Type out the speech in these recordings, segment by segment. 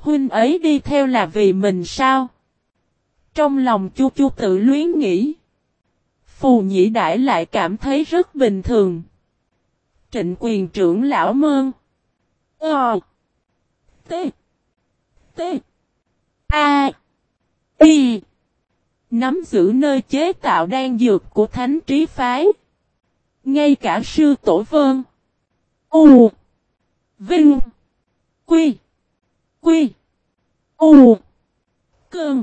Huynh ấy đi theo là vì mình sao? Trong lòng chu chu tự luyến nghĩ. Phù nhĩ đại lại cảm thấy rất bình thường. Trịnh quyền trưởng lão mơn. Ờ. T. T. A. Y. Nắm giữ nơi chế tạo đan dược của thánh trí phái. Ngay cả sư tổ vơn. U. Vinh. Quy. Quy. U. Cơn.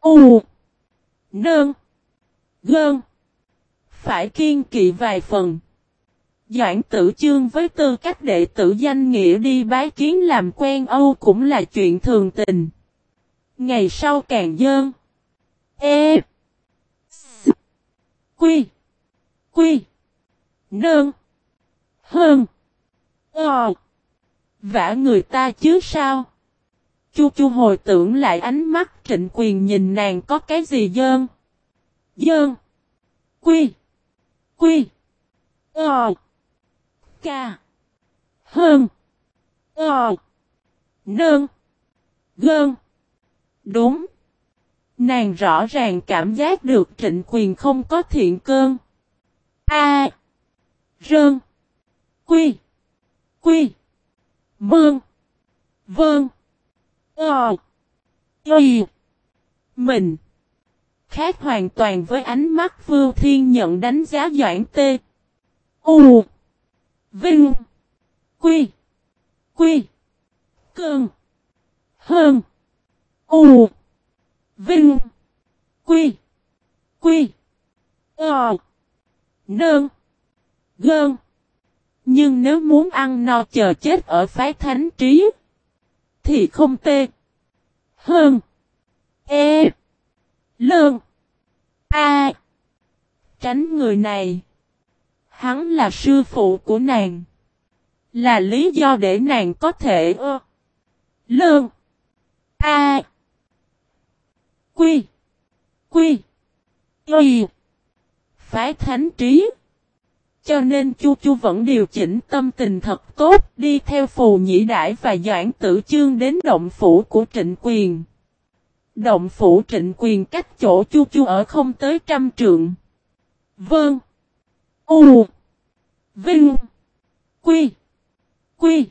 U. Nơn. Gơn. Phải kiên kỵ vài phần. Doãn tử chương với tư cách đệ tử danh nghĩa đi bái kiến làm quen Âu cũng là chuyện thường tình. Ngày sau càng dơn. E. S. Quy. Quy. Nơn. Hơn. Ờ. Vả người ta chứ sao? Chu chu hồi tưởng lại ánh mắt trịnh quyền nhìn nàng có cái gì dơn. Dơn. Quy. Quy. Ờ. Ca. Hơn. Ờ. Nơn. Gơn. Đúng. Nàng rõ ràng cảm giác được trịnh quyền không có thiện cơn. A. Rơn. Quy. Quy. Mương. vương Ờ. Y. Mình. Khác hoàn toàn với ánh mắt Vưu Thiên nhận đánh giá Doãn Tê. U. Vinh. Quy. Quy. Cơn. Hơn. U. Vinh. Quy. Quy. Ờ. Nơn. Gơn. Nhưng nếu muốn ăn no chờ chết ở phái thánh trí. Thì không tê. Hơn. E. Lơn. A. Tránh người này. Hắn là sư phụ của nàng. Là lý do để nàng có thể ơ. Lơn. A. Quy. Quy. Y. Phái thánh trí. Cho nên Chu Chu vẫn điều chỉnh tâm tình thật tốt, đi theo phù nhĩ đại và doãn tử chương đến động phủ của trịnh quyền. Động phủ trịnh quyền cách chỗ Chu Chu ở không tới trăm trượng. Vâng. U. Vinh. Quy. Quy.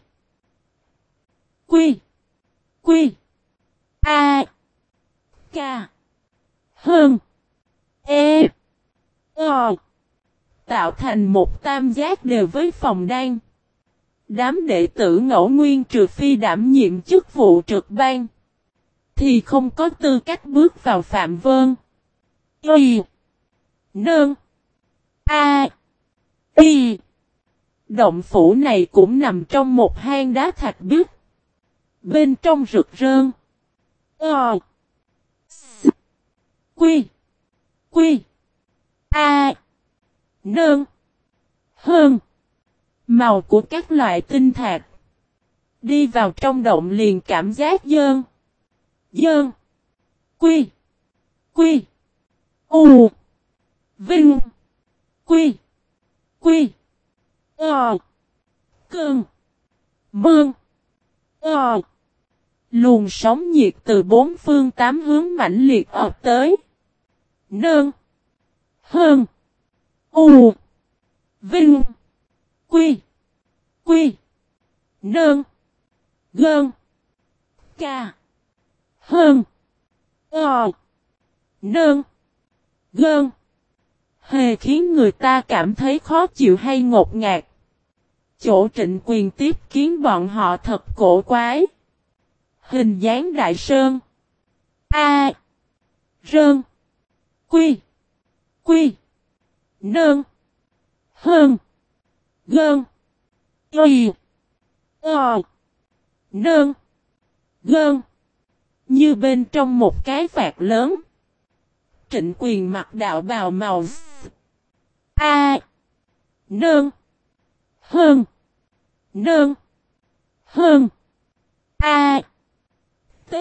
Quy. Quy. A. K. Hơn. E. o Tạo thành một tam giác đều với phòng đan. Đám đệ tử ngẫu nguyên trừ phi đảm nhiệm chức vụ trực ban. Thì không có tư cách bước vào phạm vơn. Y. Nương, A. Y. Động phủ này cũng nằm trong một hang đá thạch biết. Bên trong rực rơn. Ờ. S. Quy. Quy. A. Nơn. Hơn. Màu của các loại tinh thạch. Đi vào trong động liền cảm giác dơn. Dơn. Quy. Quy. U. Vinh. Quy. Quy. Ờ. Cơn. Mương. Ờ. Luồng sóng nhiệt từ bốn phương tám hướng mãnh liệt ập tới. Nơn. Hơn. U. Vinh. Quy. Quy. Nơn. Gơn. Ca. Hơn. Ờ. Nơn. Gơn. Hề khiến người ta cảm thấy khó chịu hay ngột ngạt. Chỗ trịnh quyền tiếp kiến bọn họ thật cổ quái. Hình dáng đại sơn. A. Rơn. Quy. Quy. Nơn. Hơn. Gơn. Y. Ờ. Nơn. Gơn. Như bên trong một cái vạt lớn. Trịnh quyền mặc đạo bào màu A. Nơn. Hơn. Nơn. Hơn. A. T.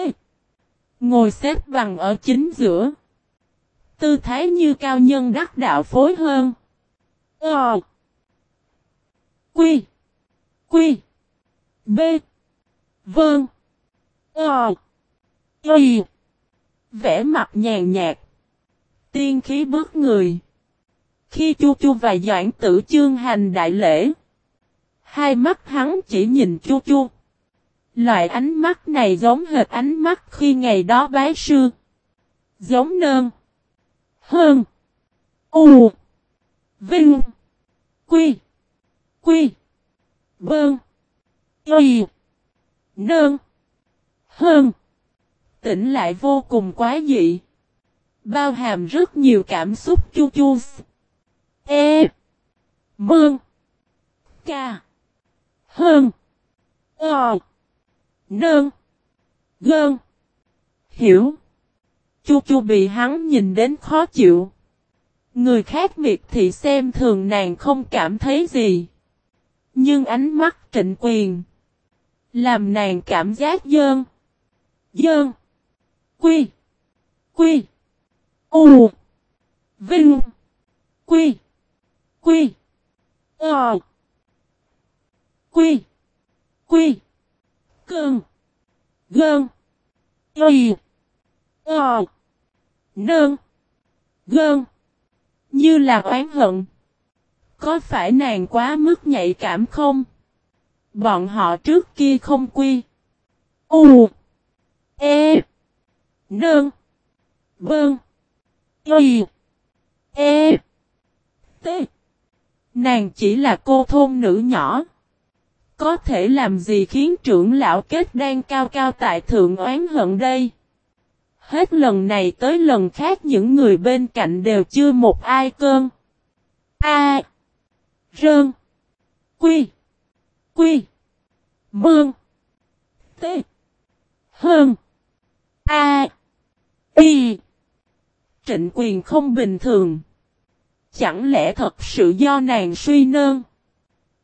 Ngồi xếp bằng ở chính giữa. Tư thái như cao nhân đắc đạo phối hơn. Ờ. Quy. Quy. B. Vâng. Ờ. Y. Vẽ mặt nhàn nhạt. Tiên khí bước người. Khi Chu Chu và Doãn Tử Chương hành đại lễ. Hai mắt hắn chỉ nhìn Chu Chu. Loại ánh mắt này giống hệt ánh mắt khi ngày đó bái sư. Giống nơn. Hơn. U. Vinh. Quy. Quy. Bơn. Y. Nơn. Hơn. Tỉnh lại vô cùng quá dị. Bao hàm rất nhiều cảm xúc chu chu. E. Mương. Ca. Hơn. Ờ. Nơn. Gơn. Hiểu. Chu chu bị hắn nhìn đến khó chịu. Người khác miệt thị xem thường nàng không cảm thấy gì. Nhưng ánh mắt trịnh quyền. Làm nàng cảm giác dơn. Dơn. Quy. Quy. U. Vinh. Quy. Quy. Ờ. Quy. Quy. Cơn. Gơn. Y. Ờ. Nơn. Gơn. Như là oán hận. Có phải nàng quá mức nhạy cảm không? Bọn họ trước kia không quy. U. E. Nơn. Bơn. Y. E. T. Nàng chỉ là cô thôn nữ nhỏ. Có thể làm gì khiến trưởng lão kết đang cao cao tại thượng oán hận đây? Hết lần này tới lần khác những người bên cạnh đều chưa một ai cơn. A. Rơn. Quy. Quy. Mương. T. Hơn. A. Y. Trịnh quyền không bình thường. Chẳng lẽ thật sự do nàng suy nơn.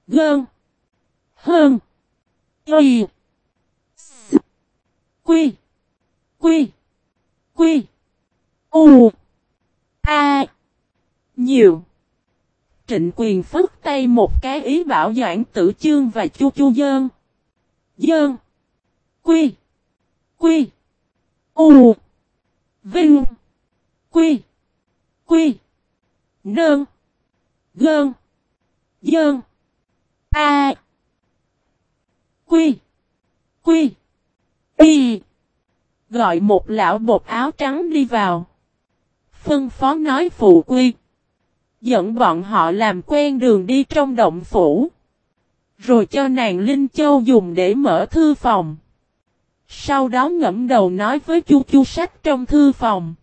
Gơn. Hơn. Y. S. Quy. Quy. Quy. U. A. Nhiều. Trịnh quyền phức tay một cái ý bảo Doãn Tử Chương và Chu Chu Dơn. Dơn. Quy. Quy. U. Vinh. Quy. Quy. Nơn. Gơn. Dơn. A. Quy. Quy. Y. Gọi một lão bột áo trắng đi vào. Phân phó nói phụ quy. Dẫn bọn họ làm quen đường đi trong động phủ. Rồi cho nàng Linh Châu dùng để mở thư phòng. Sau đó ngẫm đầu nói với chu chu sách trong thư phòng.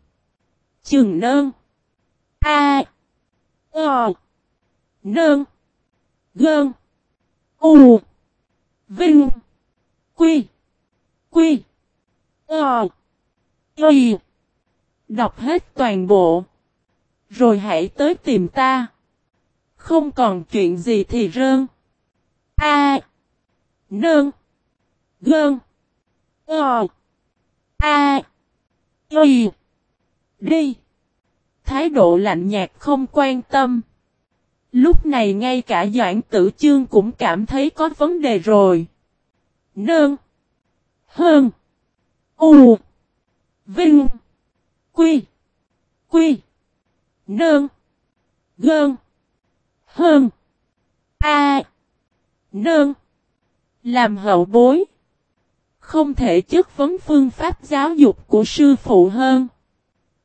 Chừng nơn. A. Ờ. Nơn. Gơn. U. Vinh. Quy. Quy. Ờ. Y. Đọc hết toàn bộ. Rồi hãy tới tìm ta. Không còn chuyện gì thì rơn. A. Nơn. Gơn. Ờ. A. Y. Đi. Thái độ lạnh nhạt không quan tâm. Lúc này ngay cả Doãn Tử Chương cũng cảm thấy có vấn đề rồi. nương Hơn. U. Vinh. Quy. Quy. nương Gơn. Hơn. A. nương Làm hậu bối. Không thể chất vấn phương pháp giáo dục của sư phụ hơn.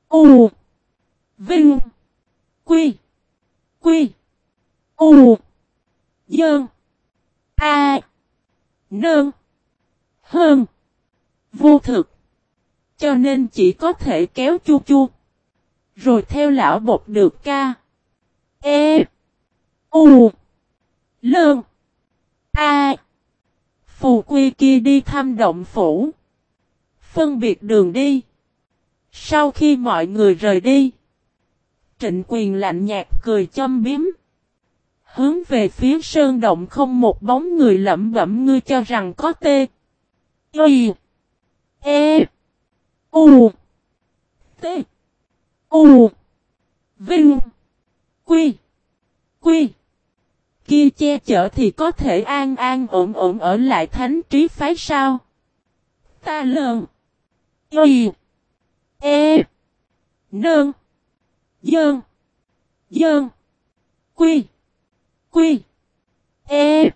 U. Vinh. Quy. Quy. U. Dơn. A. nương Hơn. Vô thực. Cho nên chỉ có thể kéo chu chu. Rồi theo lão bột được ca. E. U. Lương. A. Phù quy kia đi thăm động phủ. Phân biệt đường đi. Sau khi mọi người rời đi. Trịnh quyền lạnh nhạt cười châm biếm. Hướng về phía sơn động không một bóng người lẩm bẩm ngươi cho rằng có tê. Y. E. U. T. U. Vinh. Quy. Quy. Kia che chở thì có thể an an ổn ổn ở lại thánh trí phái sao? Ta lợn. Y. E. Nơn. Dơn. Dơn. Quy. Quy. E.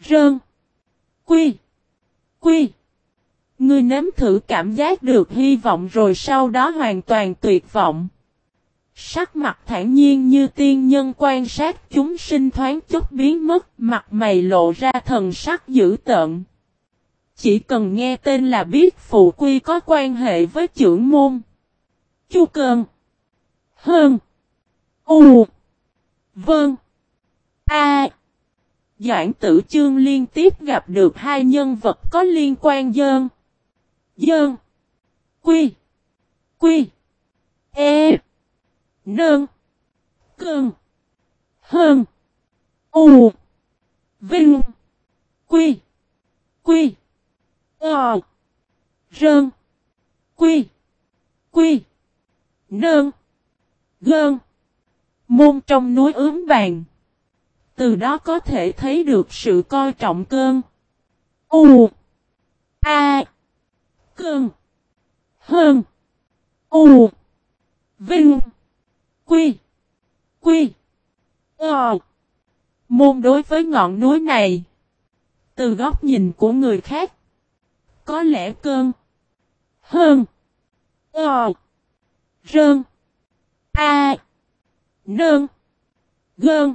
Rơn. Quy. Quy. Ngươi nếm thử cảm giác được hy vọng rồi sau đó hoàn toàn tuyệt vọng. Sắc mặt thản nhiên như tiên nhân quan sát chúng sinh thoáng chút biến mất, mặt mày lộ ra thần sắc dữ tợn. Chỉ cần nghe tên là biết phụ quy có quan hệ với trưởng môn. Chu cường, Hơn. U. Vâng. A. Doãn tử chương liên tiếp gặp được hai nhân vật có liên quan dơn. Dơn. Quy. Quy. E. Nơn. Cơn. Hơn. U. Vinh. Quy. Quy. Ờ. Rơn. Quy. Quy. Nơn. Gơn. Môn trong núi ướm vàng. Từ đó có thể thấy được sự coi trọng cơn. U. A. Cơn. Hơn. U. Vinh. Quy. Quy. Ờ. Môn đối với ngọn núi này. Từ góc nhìn của người khác. Có lẽ cơn. Hơn. Ờ. Rơn. A. Nơn. Gơn.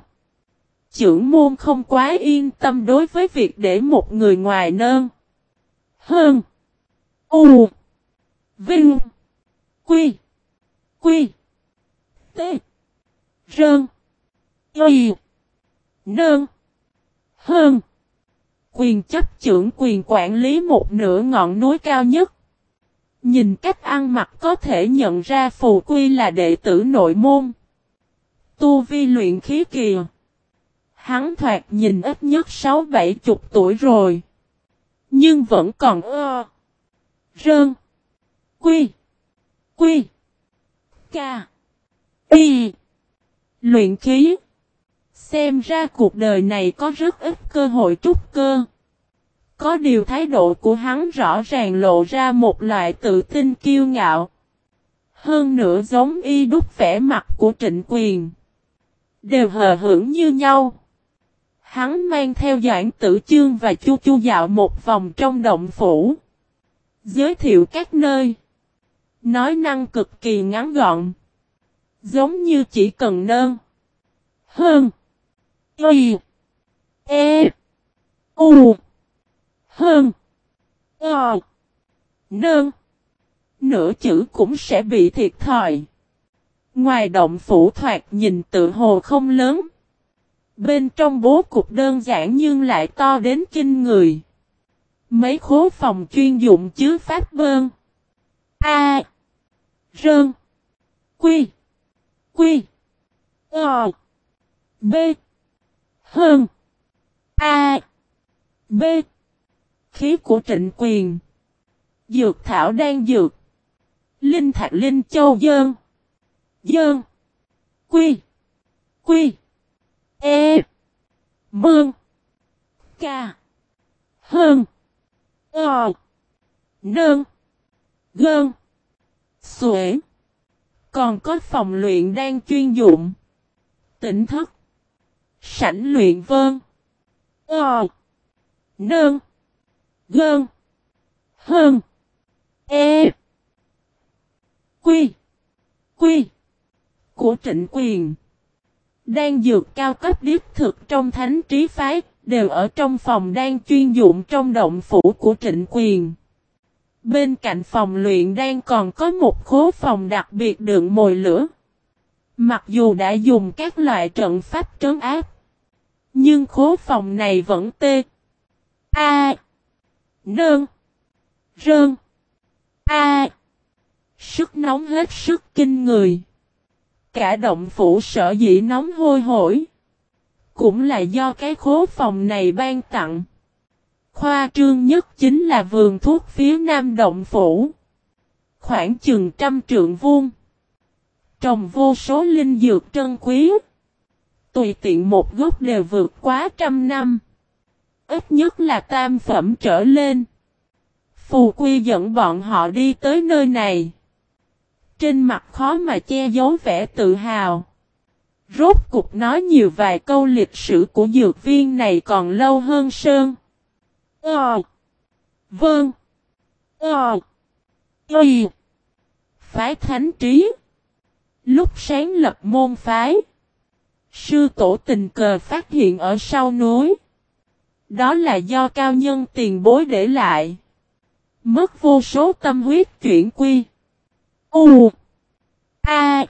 Trưởng môn không quá yên tâm đối với việc để một người ngoài nơn. Hơn. U. Vinh. Quy. Quy. T. Rơn. Y. Nơn. Hơn. Quyền chấp trưởng quyền quản lý một nửa ngọn núi cao nhất. Nhìn cách ăn mặc có thể nhận ra phù quy là đệ tử nội môn. Tu vi luyện khí kìa. Hắn thoạt nhìn ít nhất sáu bảy chục tuổi rồi. Nhưng vẫn còn ơ. Rơn. Quy. Quy. Ca. Y. Luyện khí. Xem ra cuộc đời này có rất ít cơ hội trúc cơ. Có điều thái độ của hắn rõ ràng lộ ra một loại tự tin kiêu ngạo. Hơn nữa giống y đúc vẻ mặt của trịnh quyền. Đều hờ hững như nhau. Hắn mang theo Doãn Tử Chương và Chu Chu dạo một vòng trong động phủ. Giới thiệu các nơi. Nói năng cực kỳ ngắn gọn. Giống như chỉ cần nơn. Hơn. Y. E. U. Hơn. O. Nơn. Nửa chữ cũng sẽ bị thiệt thòi. Ngoài động phủ thoạt nhìn tự hồ không lớn. Bên trong bố cục đơn giản nhưng lại to đến kinh người. Mấy khố phòng chuyên dụng chứa pháp bơn. A. Rơn. Quy. Quy. Ờ. B. Hơn. A. B. Khí của trịnh quyền. Dược thảo đang dược. Linh thạch linh châu dơn. Dơn. Quy. Quy. E. Mương. Ca. Hơn. Ờ. Nơn. Gơn. Xuể. Còn có phòng luyện đang chuyên dụng. Tỉnh thức. Sảnh luyện vơn. Ờ. Nơn. Gơn. Hơn. E. Quy. Quy. Của trịnh quyền. Đang dược cao cấp điếp thực trong thánh trí phái, đều ở trong phòng đang chuyên dụng trong động phủ của trịnh quyền. Bên cạnh phòng luyện đang còn có một khố phòng đặc biệt đựng mồi lửa. Mặc dù đã dùng các loại trận pháp trấn áp, nhưng khố phòng này vẫn tê. A. Nơn. Rơn. A. Sức nóng hết sức kinh người. Cả động phủ sở dĩ nóng hôi hổi. Cũng là do cái khố phòng này ban tặng. Khoa trương nhất chính là vườn thuốc phía nam động phủ. Khoảng chừng trăm trượng vuông. Trồng vô số linh dược trân quý. Tùy tiện một gốc đều vượt quá trăm năm. Ít nhất là tam phẩm trở lên. Phù Quy dẫn bọn họ đi tới nơi này. Trên mặt khó mà che giấu vẻ tự hào. Rốt cục nói nhiều vài câu lịch sử của dược viên này còn lâu hơn Sơn. Ờ. Vâng. Ờ. Ừ. Phái thánh trí. Lúc sáng lập môn phái. Sư tổ tình cờ phát hiện ở sau núi. Đó là do cao nhân tiền bối để lại. Mất vô số tâm huyết chuyển quy. U. A.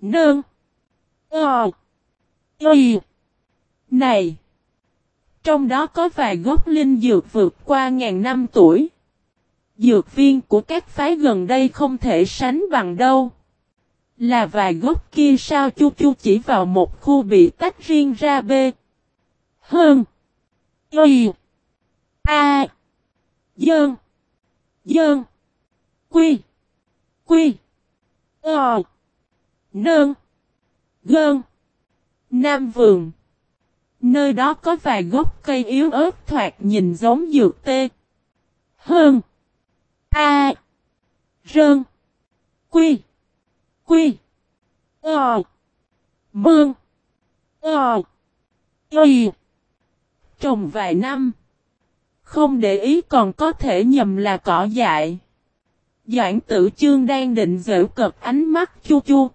Nương. Ờ. Y. Này. Trong đó có vài gốc linh dược vượt qua ngàn năm tuổi. Dược viên của các phái gần đây không thể sánh bằng đâu. Là vài gốc kia sao chu chu chỉ vào một khu bị tách riêng ra b. Hơn. Y. A. Dơn. Dơn. Quy. Quy. Ờ. Nơn. Gơn. Nam Vườn. Nơi đó có vài gốc cây yếu ớt thoạt nhìn giống dược tê. Hơn. A. Rơn. Quy. Quy. Ờ. Mương. Ờ. Y. Trồng vài năm. Không để ý còn có thể nhầm là cỏ dại. Doãn tử chương đang định dễu cật ánh mắt chu chu.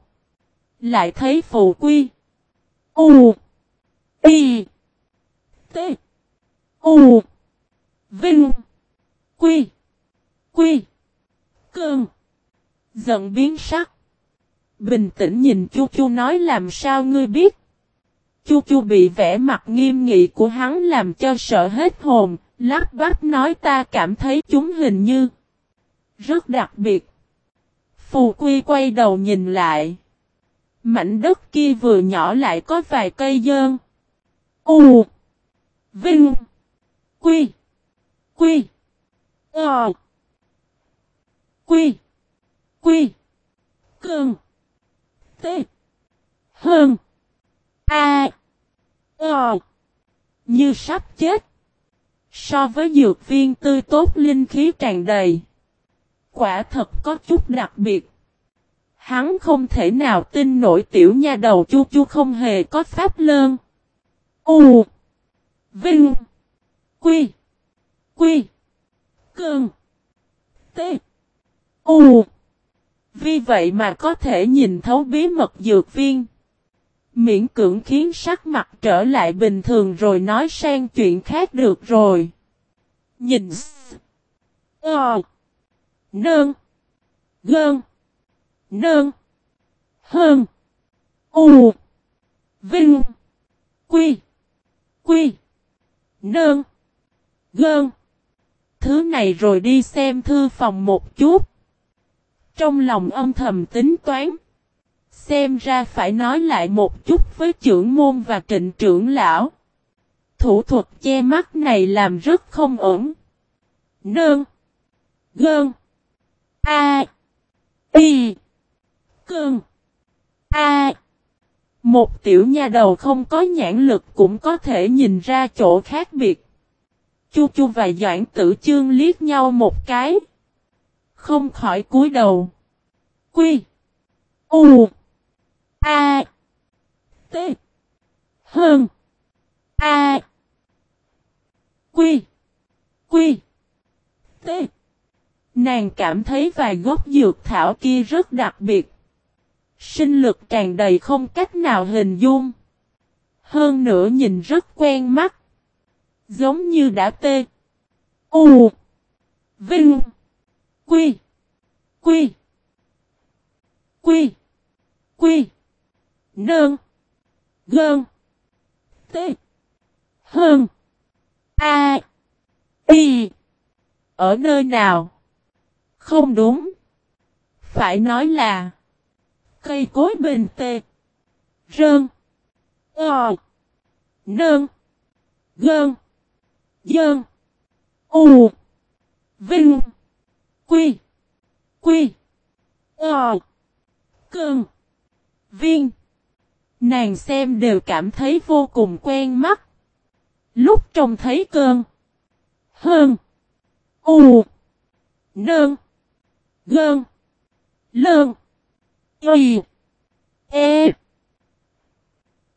Lại thấy phù quy. U. Y. T. U. Vinh. Quy. Quy. Cơn. Giận biến sắc. Bình tĩnh nhìn Chu Chu nói làm sao ngươi biết. Chu Chu bị vẻ mặt nghiêm nghị của hắn làm cho sợ hết hồn, lắp bắp nói ta cảm thấy chúng hình như rất đặc biệt. Phù Quy quay đầu nhìn lại. Mảnh đất kia vừa nhỏ lại có vài cây dơn. U. Vinh. Quy. Quy. Ờ. Quy. Quy. cường, T. Hơn. A. Ờ. Như sắp chết. So với dược viên tươi tốt linh khí tràn đầy. Quả thật có chút đặc biệt. Hắn không thể nào tin nổi tiểu nha đầu chu chu không hề có pháp lơn. U. Vinh. Quy. Quy. cường T. U. Vì vậy mà có thể nhìn thấu bí mật dược viên. Miễn cưỡng khiến sắc mặt trở lại bình thường rồi nói sang chuyện khác được rồi. Nhìn. Ờ. Nơn. Gơn. Nơn. Hơn. U. Vinh. Quy. Quy. Nơn. Gơn. Thứ này rồi đi xem thư phòng một chút. Trong lòng âm thầm tính toán. Xem ra phải nói lại một chút với trưởng môn và trịnh trưởng lão. Thủ thuật che mắt này làm rất không ổn. Nơn. Gơn. A. Y cương. A. Một tiểu nha đầu không có nhãn lực cũng có thể nhìn ra chỗ khác biệt. Chu Chu và Doãn Tử Chương liếc nhau một cái. Không khỏi cúi đầu. Quy. U. A. T. Hơn. A. Quy. Quy. T. Nàng cảm thấy vài gốc dược thảo kia rất đặc biệt. Sinh lực tràn đầy không cách nào hình dung. Hơn nữa nhìn rất quen mắt. Giống như đã tê. U. Vinh. Quy. Quy. Quy. Quy. Nơn. Gơn. T. Hơn. A. Y. Ở nơi nào? Không đúng. Phải nói là. Cây cối bình tê. Rơn. Ờ. Nơn. Gơn. Dơn. U. Vinh. Quy. Quy. Ờ. Cơn. Viên. Nàng xem đều cảm thấy vô cùng quen mắt. Lúc trông thấy cơn. Hơn. U. Nơn. Gơn. Lơn. Y. E.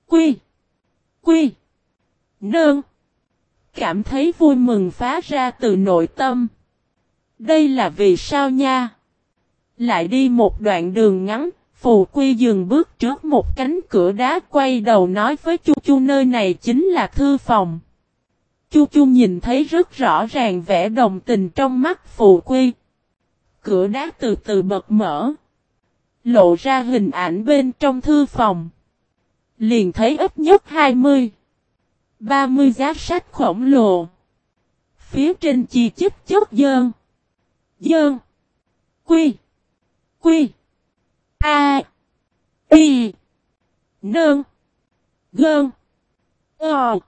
Quy. Quy. Nương. Cảm thấy vui mừng phá ra từ nội tâm. Đây là vì sao nha? Lại đi một đoạn đường ngắn, Phù Quy dừng bước trước một cánh cửa đá quay đầu nói với Chu Chu nơi này chính là thư phòng. Chu Chu nhìn thấy rất rõ ràng vẻ đồng tình trong mắt Phù Quy. Cửa đá từ từ bật mở. Lộ ra hình ảnh bên trong thư phòng. Liền thấy ít nhất 20. 30 giá sách khổng lồ. Phía trên chi chích chất dơn. Dơn. Quy. Quy. A. Y. Nơn. Gơn. Ờ.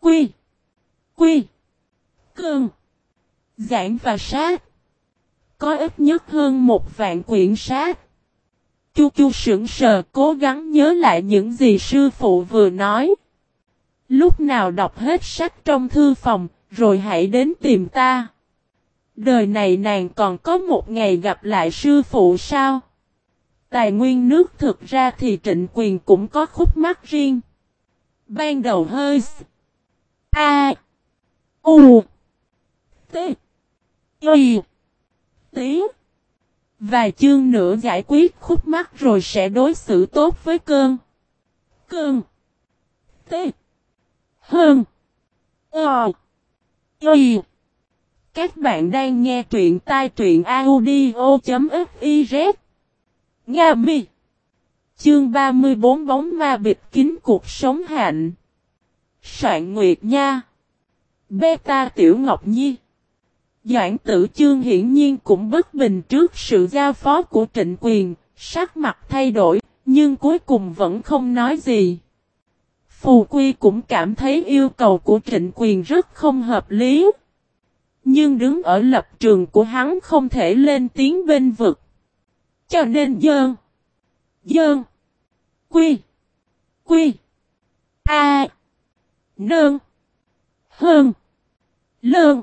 Quy. Quy. Cơn. Giảng và sát. Có ít nhất hơn một vạn quyển sách. Chu chu sững sờ cố gắng nhớ lại những gì sư phụ vừa nói. Lúc nào đọc hết sách trong thư phòng, rồi hãy đến tìm ta. Đời này nàng còn có một ngày gặp lại sư phụ sao? Tài nguyên nước thực ra thì trịnh quyền cũng có khúc mắc riêng. Ban đầu hơi A U T Y Tí. Vài chương nữa giải quyết khúc mắc rồi sẽ đối xử tốt với cơn. Cơn. T. Hơn. Ờ Y. Các bạn đang nghe truyện tai truyện audio.fiz Nga mi Chương 34 bóng ma bịt kín cuộc sống hạnh. Soạn Nguyệt Nha. Beta Tiểu Ngọc Nhi. Doãn tử chương hiển nhiên cũng bất bình trước sự giao phó của trịnh quyền, sắc mặt thay đổi, nhưng cuối cùng vẫn không nói gì. Phù Quy cũng cảm thấy yêu cầu của trịnh quyền rất không hợp lý. Nhưng đứng ở lập trường của hắn không thể lên tiếng bên vực. Cho nên dơn. Dơn. Quy. Quy. A. Nơn. Hơn. Lơn.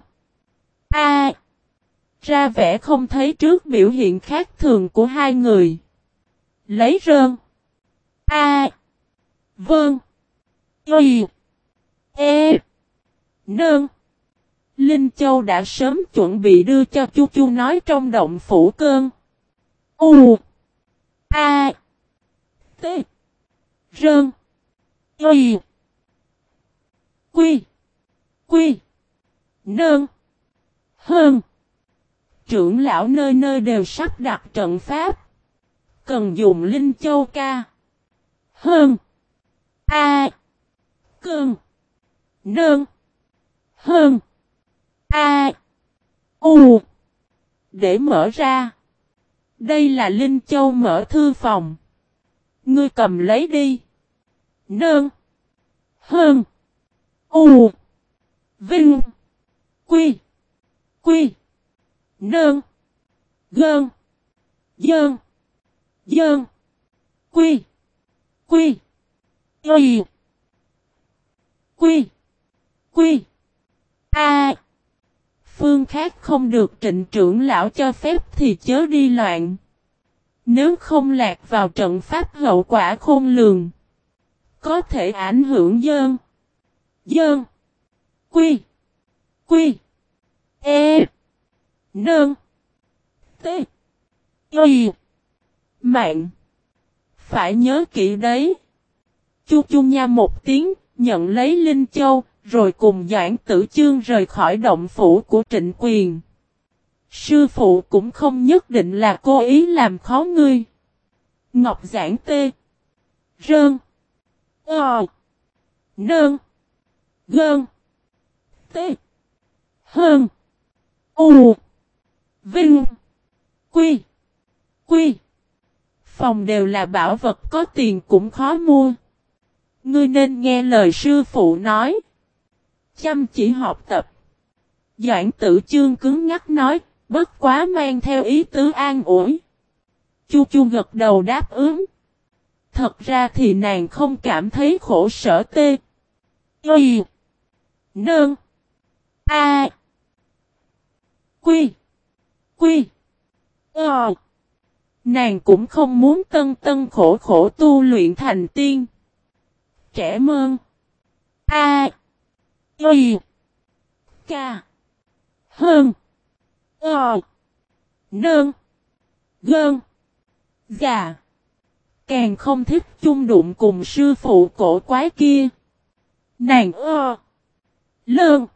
A. Ra vẻ không thấy trước biểu hiện khác thường của hai người. Lấy rơn. A. Vâng. Y. E. Nương. Linh Châu đã sớm chuẩn bị đưa cho Chu Chu nói trong động phủ cơn. U. A. T. Rơn. Y. Quy. Quy. Nương. Hơn. Trưởng lão nơi nơi đều sắp đặt trận pháp. Cần dùng Linh Châu ca. Hơn. A. Cơn. Nơn. Hơn. A. U. Để mở ra. Đây là Linh Châu mở thư phòng. Ngươi cầm lấy đi. Nơn. Hơn. U. Vinh. Quy. Quy. Nơn. Gơn. Dơn. Dơn. Quy. Quy. Y. Quy. Quy. A. Phương khác không được trịnh trưởng lão cho phép thì chớ đi loạn. Nếu không lạc vào trận pháp hậu quả khôn lường. Có thể ảnh hưởng dơn. Dơn. Quy. Quy. E. nương, T. Y. Mạng. Phải nhớ kỹ đấy. Chu chu nha một tiếng, nhận lấy Linh Châu, rồi cùng Doãn Tử Chương rời khỏi động phủ của trịnh quyền. Sư phụ cũng không nhất định là cố ý làm khó ngươi. Ngọc Giảng Tê Rơn Ờ Nơn Gơn Tê Hơn U Vinh Quy Quy Phòng đều là bảo vật có tiền cũng khó mua. Ngươi nên nghe lời sư phụ nói chăm chỉ học tập. Doãn tử chương cứng ngắt nói, bất quá mang theo ý tứ an ủi. Chu chu gật đầu đáp ứng. Thật ra thì nàng không cảm thấy khổ sở tê. Y. Nương. A. Quy. Quy. Ờ. Nàng cũng không muốn tân tân khổ khổ tu luyện thành tiên. Trẻ mơn. A. Y. K. Hơn. Ờ. Nơn. Gơn. Gà. Càng không thích chung đụng cùng sư phụ cổ quái kia. Nàng ơ. Lơn.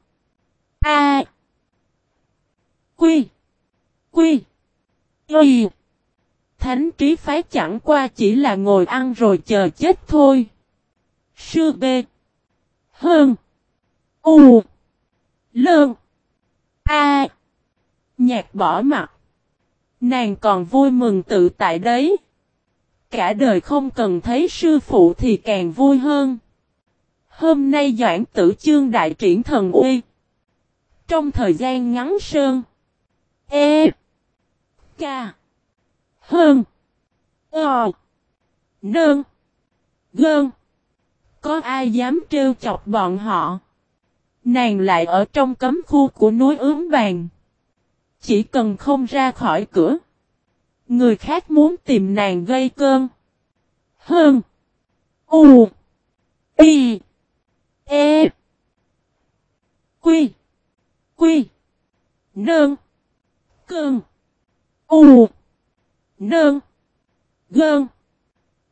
A. Quy. Quy. Quy. Thánh trí phái chẳng qua chỉ là ngồi ăn rồi chờ chết thôi. Sư B. Hơn. U. Lơn. A. Nhạc bỏ mặt. Nàng còn vui mừng tự tại đấy. Cả đời không cần thấy sư phụ thì càng vui hơn. Hôm nay Doãn tử chương đại triển thần uy. Trong thời gian ngắn sơn. E. K. Hơn. O. Nơn. Gơn. Có ai dám trêu chọc bọn họ. Nàng lại ở trong cấm khu của núi ướm vàng. Chỉ cần không ra khỏi cửa. Người khác muốn tìm nàng gây cơn. Hơn. U. Y. E. Quy. Quy. Nương. Cơn. U. Nơn. Gơn.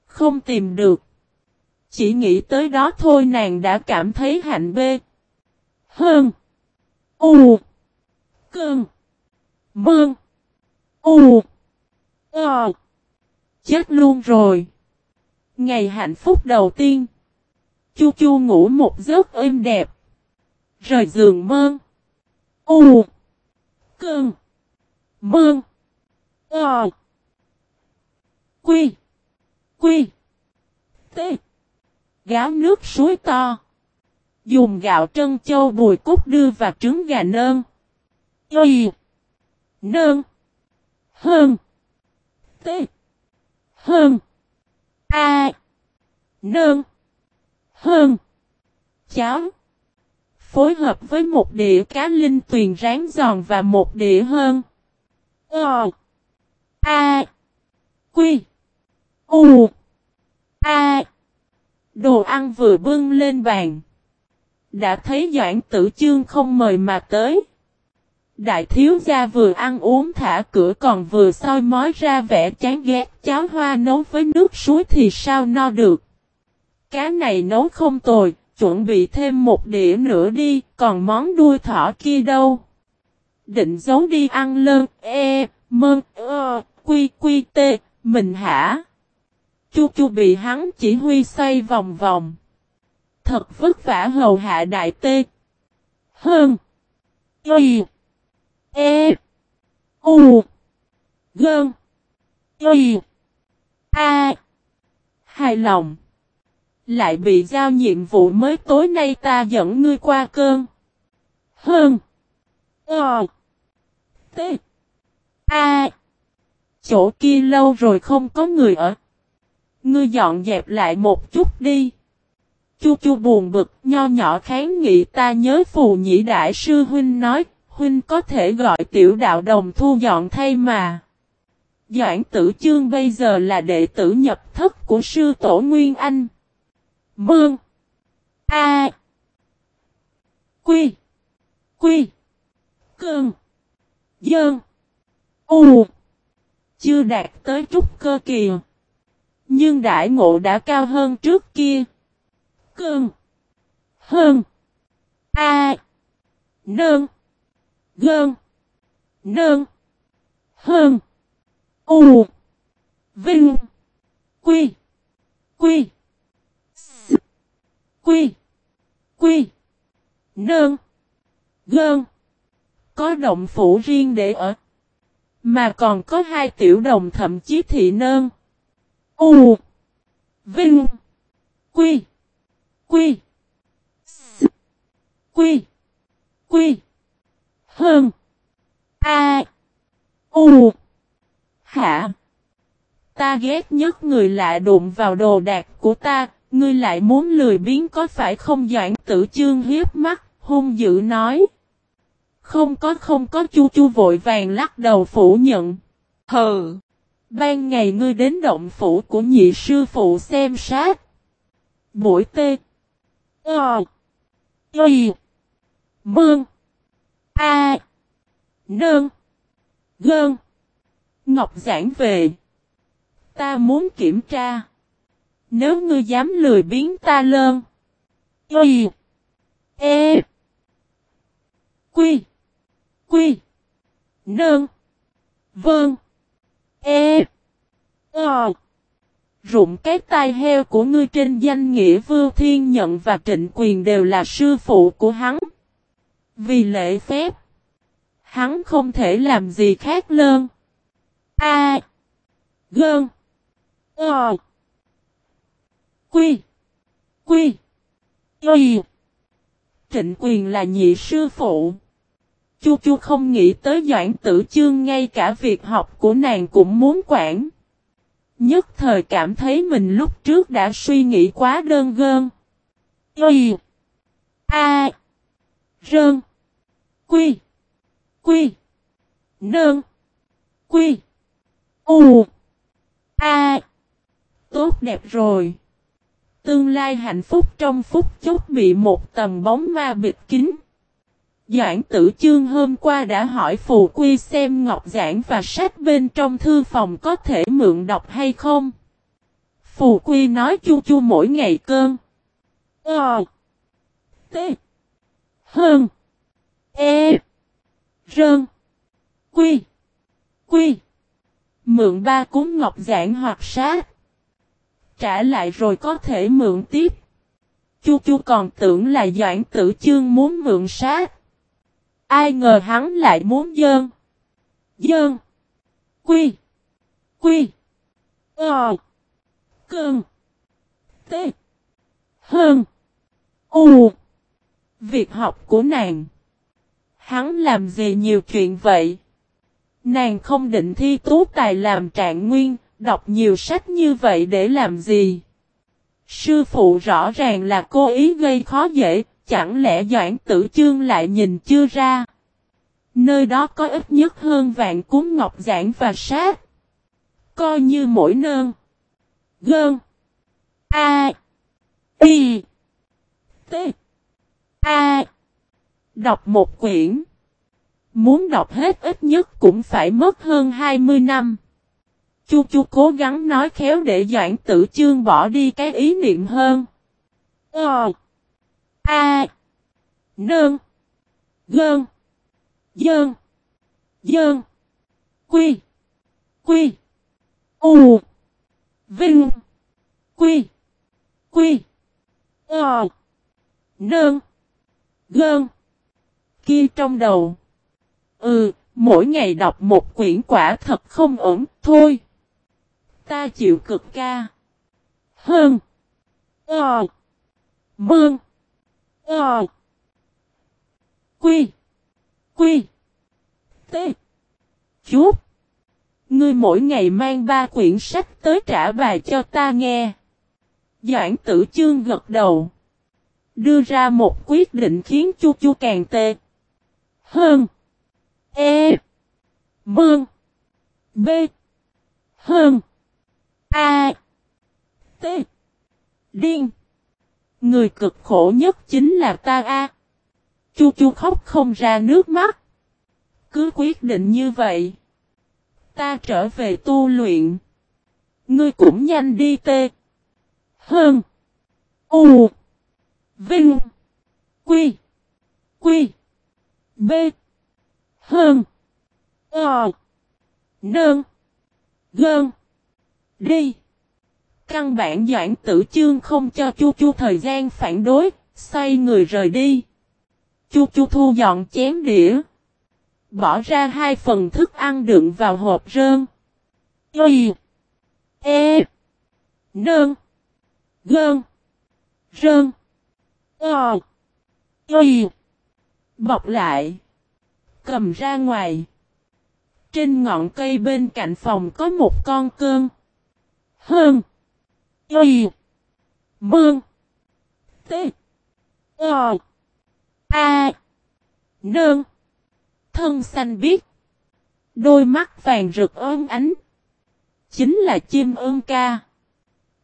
Không tìm được. Chỉ nghĩ tới đó thôi nàng đã cảm thấy hạnh bê. Hơn. U. Cơn. Mương. U. Ờ. Chết luôn rồi. Ngày hạnh phúc đầu tiên. Chu chu ngủ một giấc êm đẹp. Rời giường mơn. U. Cơn. Mương. Ờ. Quy. Quy. T. Gáo nước suối to. Dùng gạo trân châu bùi cốt đưa và trứng gà nơn. Y. Nơn. Hơn. T. Hơn. A. Nơn. Hơn. Cháo. Phối hợp với một đĩa cá linh tuyền rán giòn và một đĩa hơn. Ờ. A. Quy. U. A. Đồ ăn vừa bưng lên bàn. Đã thấy Doãn Tử Chương không mời mà tới. Đại thiếu gia vừa ăn uống thả cửa còn vừa soi mói ra vẻ chán ghét cháo hoa nấu với nước suối thì sao no được. Cá này nấu không tồi, chuẩn bị thêm một đĩa nữa đi, còn món đuôi thỏ kia đâu. Định giấu đi ăn lơn, e, mơn, ơ, quy quy tê, mình hả? Chu chu bị hắn chỉ huy xoay vòng vòng. Thật vất vả hầu hạ đại tê. Hơn. Y. E. U. Gơn. Y. A. Hài lòng. Lại bị giao nhiệm vụ mới tối nay ta dẫn ngươi qua cơn. Hơn. Ờ. T. A. Chỗ kia lâu rồi không có người ở. Ngươi dọn dẹp lại một chút đi. Chu chu buồn bực, nho nhỏ kháng nghị ta nhớ phù nhĩ đại sư huynh nói, huynh có thể gọi tiểu đạo đồng thu dọn thay mà. Doãn tử chương bây giờ là đệ tử nhập thất của sư tổ Nguyên Anh. Mương. A. Quy. Quy. Cương. Dơn. U. Chưa đạt tới trúc cơ kìa. Nhưng đại ngộ đã cao hơn trước kia. Cơn. Hơn. A. Nương. Gơn. Nơn. Hơn. U. Vinh. Quy. Quy. S. Quy. Quy. Nơn. Gơn. Có động phủ riêng để ở. Mà còn có hai tiểu đồng thậm chí thị nơn. U. Vinh. Quy. Quy. S. Quy. Quy. Hơn. A. U. Hả. Ta ghét nhất người lạ đụng vào đồ đạc của ta, ngươi lại muốn lười biến có phải không doãn tử chương hiếp mắt, hung dữ nói. Không có không có chu chu vội vàng lắc đầu phủ nhận. Hừ. Ban ngày ngươi đến động phủ của nhị sư phụ xem sát. Buổi tê. Ờ. Y. Mương. A. Nương. Gơn. Ngọc giảng về. Ta muốn kiểm tra. Nếu ngươi dám lười biến ta lơn. Y. E. Quy. Quy. Nương. Vơn. E. Ờ. Rụng cái tai heo của ngươi trên danh nghĩa Vưu Thiên Nhận và Trịnh Quyền đều là sư phụ của hắn. Vì lễ phép, hắn không thể làm gì khác lơn. A. Gơn. Ờ. Quy. Quy. Y. Trịnh Quyền là nhị sư phụ. Chu Chu không nghĩ tới Doãn Tử Chương ngay cả việc học của nàng cũng muốn quản. Nhất thời cảm thấy mình lúc trước đã suy nghĩ quá đơn gơn. Y. A. Rơn. Quy. Quy. Nơn. Quy. U. A. Tốt đẹp rồi. Tương lai hạnh phúc trong phút chốc bị một tầm bóng ma bịt kín. Doãn tử chương hôm qua đã hỏi phù quy xem ngọc giảng và sách bên trong thư phòng có thể mượn đọc hay không. Phù quy nói chu chu mỗi ngày cơn. Ờ. T. Hơn. E. Rơn. Quy. Quy. Mượn ba cúng ngọc giảng hoặc sát. Trả lại rồi có thể mượn tiếp. Chu chu còn tưởng là doãn tử chương muốn mượn sát. Ai ngờ hắn lại muốn dơn. Dơn. Quy. Quy. Ờ. Cơn. Tê. Hơn. U. Việc học của nàng. Hắn làm gì nhiều chuyện vậy? Nàng không định thi tú tài làm trạng nguyên, đọc nhiều sách như vậy để làm gì? Sư phụ rõ ràng là cố ý gây khó dễ, chẳng lẽ Doãn Tử Chương lại nhìn chưa ra? Nơi đó có ít nhất hơn vạn cúng ngọc giảng và sát. Coi như mỗi nơn. Gơn. A. Y. T. A. Đọc một quyển. Muốn đọc hết ít nhất cũng phải mất hơn 20 năm. Chu chu cố gắng nói khéo để Doãn Tử Chương bỏ đi cái ý niệm hơn. Ờ. A. Nương. Gơn. Dơn. Dơn. Quy. Quy. U. Vinh. Quy. Quy. Ờ. Nương. Gơn. Kia trong đầu. Ừ, mỗi ngày đọc một quyển quả thật không ổn, thôi. Ta chịu cực ca. Hơn. Ờ. Mương. Ờ. Quy. Quy. T. Chút. Ngươi mỗi ngày mang ba quyển sách tới trả bài cho ta nghe. Doãn tử chương gật đầu. Đưa ra một quyết định khiến chu chu càng tê. Hơn. E. Mương. B. Hơn. A. T. Điên. Người cực khổ nhất chính là ta A. Chu chu khóc không ra nước mắt. Cứ quyết định như vậy. Ta trở về tu luyện. Ngươi cũng nhanh đi tê. Hơn. U. Vinh. Quy. Quy. B. Hơn. Ờ. Nơn. Gơn. Đi. Căn bản Doãn Tử Chương không cho Chu Chu thời gian phản đối, xoay người rời đi. Chu Chu thu dọn chén đĩa. Bỏ ra hai phần thức ăn đựng vào hộp rơm Y. E. Nơn. Gơn. Rơn. Ờ. Y. Bọc lại. Cầm ra ngoài. Trên ngọn cây bên cạnh phòng có một con cơn. Hơn. Y. Mương. T. O. A. Nơn. Thân xanh biếc. Đôi mắt vàng rực ơn ánh. Chính là chim ơn ca.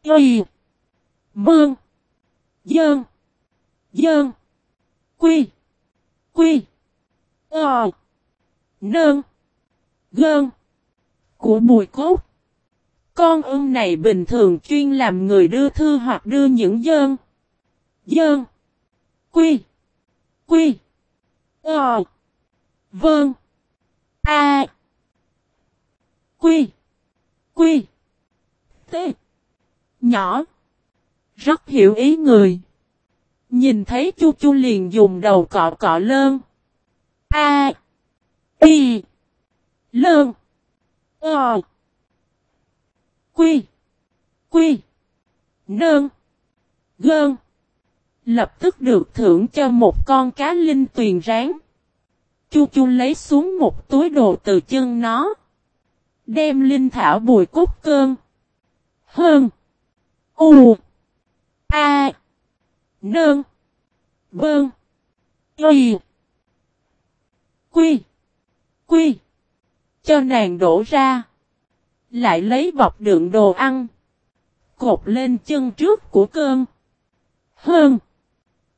Y. Mương. Dơn. Dơn. Quy. Quy. O. Nơn. Gơn. Của bùi cốt. Con ưng này bình thường chuyên làm người đưa thư hoặc đưa những dơn. Dơn. Quy. Quy. Ờ. Vâng. A. Quy. Quy. T. Nhỏ. Rất hiểu ý người. Nhìn thấy chu chu liền dùng đầu cọ cọ lơn. A. Y. Lơn. Ờ. Quy. Quy. Nơn. Gơn. Lập tức được thưởng cho một con cá linh tuyền rán. Chu chu lấy xuống một túi đồ từ chân nó. Đem linh thảo bùi cốt cơn. Hơn. U. A. Nơn. Bơn. Y. Quy. Quy. Cho nàng đổ ra. Lại lấy bọc đựng đồ ăn. Cột lên chân trước của cơn. Hơn.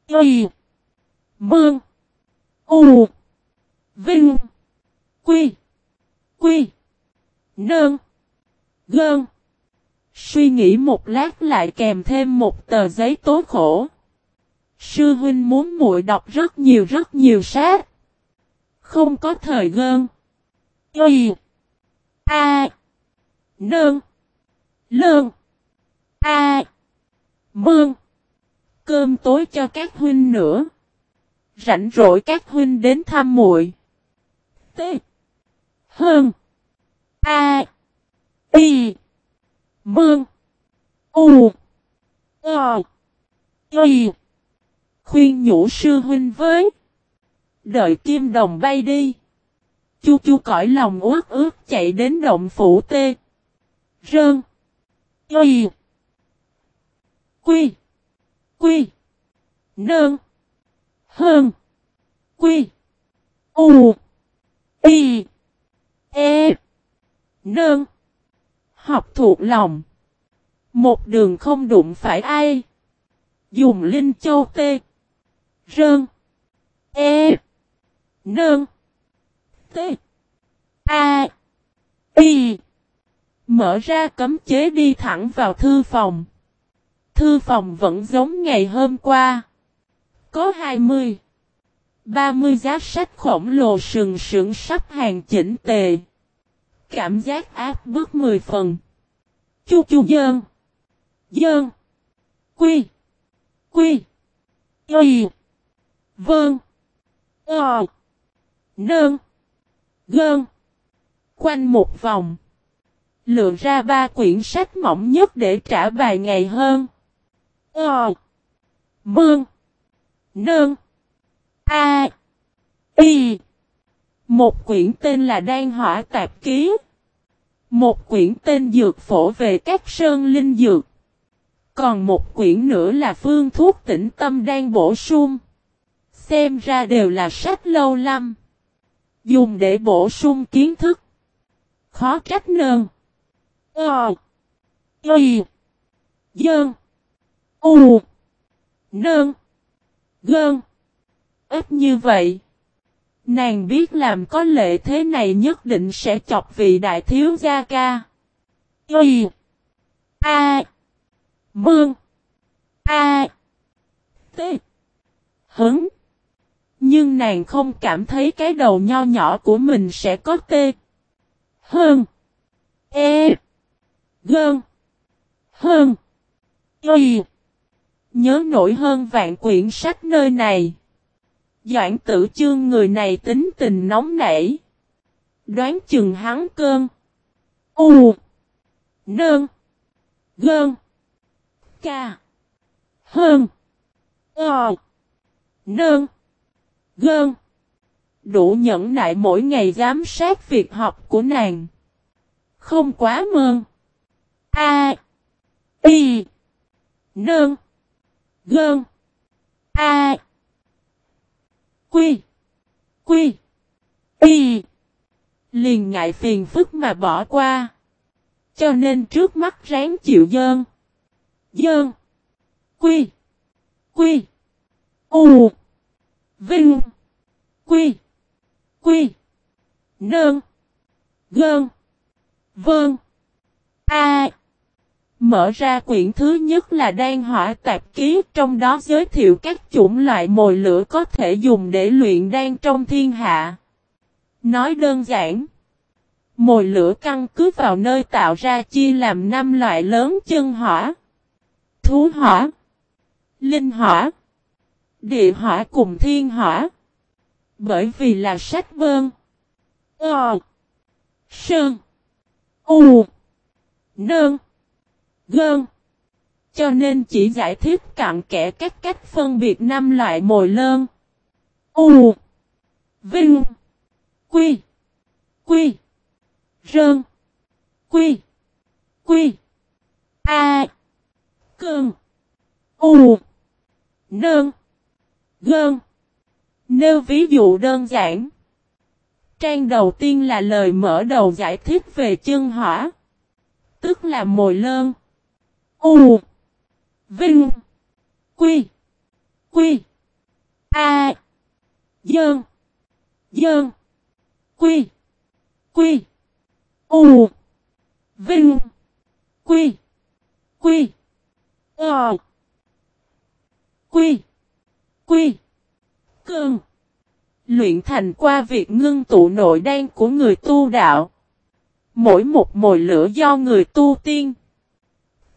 Y. Mương. U. Vinh. Quy. Quy. Nơn. Gơn. Suy nghĩ một lát lại kèm thêm một tờ giấy tố khổ. Sư huynh muốn muội đọc rất nhiều rất nhiều sát. Không có thời gơn. Y. A. Nơn. Lơn. A. Mương. Cơm tối cho các huynh nữa. Rảnh rỗi các huynh đến thăm muội. T. Hơn. A. Y. Mương. U. O. Y. Khuyên nhủ sư huynh với. Đợi kim đồng bay đi. Chu chu cõi lòng uất ướt chạy đến động phủ tê. Rơn. Y. Quy. Quy. Nơn. Hơn. Quy. U. Y. E. Nơn. Học thuộc lòng. Một đường không đụng phải ai. Dùng linh châu tê. Rơn. E. Nơn. T. A. Y. Mở ra cấm chế đi thẳng vào thư phòng. Thư phòng vẫn giống ngày hôm qua. Có 20. 30 giá sách khổng lồ sừng sững sắp hàng chỉnh tề. Cảm giác áp bức 10 phần. Chu chu dơn. Dơn. Quy. Quy. Y. vơn, Ờ. Nơn. Gơn. Quanh một vòng. Lựa ra ba quyển sách mỏng nhất để trả vài ngày hơn. Ờ. Mương. Nương. A. Y. Một quyển tên là Đan Hỏa Tạp Ký. Một quyển tên Dược Phổ về các sơn linh dược. Còn một quyển nữa là Phương Thuốc Tĩnh Tâm đang bổ sung. Xem ra đều là sách lâu lắm. Dùng để bổ sung kiến thức. Khó trách nơn. Ờ. Y. Dơn. U. Nơn. Gơn. Ít như vậy. Nàng biết làm có lệ thế này nhất định sẽ chọc vị đại thiếu gia ca. Y. A. Mương. A. T. Hứng. Nhưng nàng không cảm thấy cái đầu nho nhỏ của mình sẽ có tê. Hơn. E. Gơn. Hơn. Y. Nhớ nổi hơn vạn quyển sách nơi này. Doãn tử chương người này tính tình nóng nảy. Đoán chừng hắn cơn. U. Nơn. Gơn. Ca. Hơn. Ờ. Nơn. Gơn. Đủ nhẫn nại mỗi ngày giám sát việc học của nàng. Không quá mơn. A. Y. nương, Gơn. A. Quy. Quy. Y. Liền ngại phiền phức mà bỏ qua. Cho nên trước mắt ráng chịu dơn. Dơn. Quy. Quy. U. Vinh. Quy. Quy. Nơn. Gơn. Vâng. Mở ra quyển thứ nhất là đan hỏa tạp ký, trong đó giới thiệu các chủng loại mồi lửa có thể dùng để luyện đan trong thiên hạ. Nói đơn giản, mồi lửa căn cứ vào nơi tạo ra chia làm năm loại lớn chân hỏa, thú hỏa, linh hỏa, địa hỏa cùng thiên hỏa. Bởi vì là sách vơn, ờ, sơn, u, nương gơn. Cho nên chỉ giải thích cặn kẽ các cách phân biệt năm loại mồi lơn. U. Vinh. Quy. Quy. Rơn. Quy. Quy. A. Cơn. U. Nơn. Gơn. Nêu ví dụ đơn giản. Trang đầu tiên là lời mở đầu giải thích về chân hỏa. Tức là mồi lơn. U. Vinh. Quy. Quy. A. Dơn. Dơn. Quy. Quy. U. Vinh. Quy. Quy. Ờ. Quy. Quy. Cơn. Luyện thành qua việc ngưng tụ nội đan của người tu đạo. Mỗi một mồi lửa do người tu tiên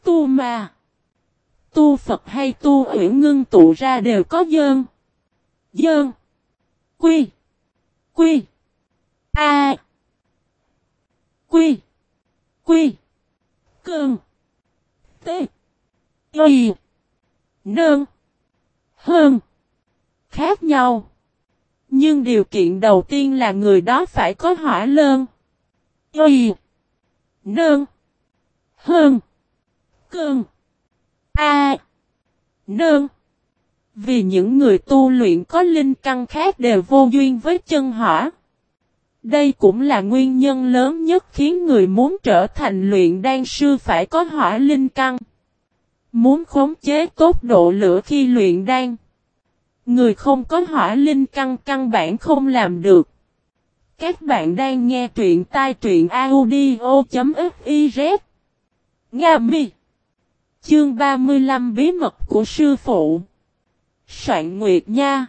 tu ma, tu Phật hay tu uyển ngưng tụ ra đều có dơn, dơn, quy, quy, a, quy, quy, cơn, t, y, nơn, hơn, khác nhau. Nhưng điều kiện đầu tiên là người đó phải có hỏa lơn, y, nơn, hơn cơn. A. nương Vì những người tu luyện có linh căn khác đều vô duyên với chân hỏa. Đây cũng là nguyên nhân lớn nhất khiến người muốn trở thành luyện đan sư phải có hỏa linh căn. Muốn khống chế tốt độ lửa khi luyện đan. Người không có hỏa linh căn căn bản không làm được. Các bạn đang nghe truyện tai truyện audio.fiz Nga mi Chương 35 Bí mật của sư phụ. Soạn Nguyệt Nha.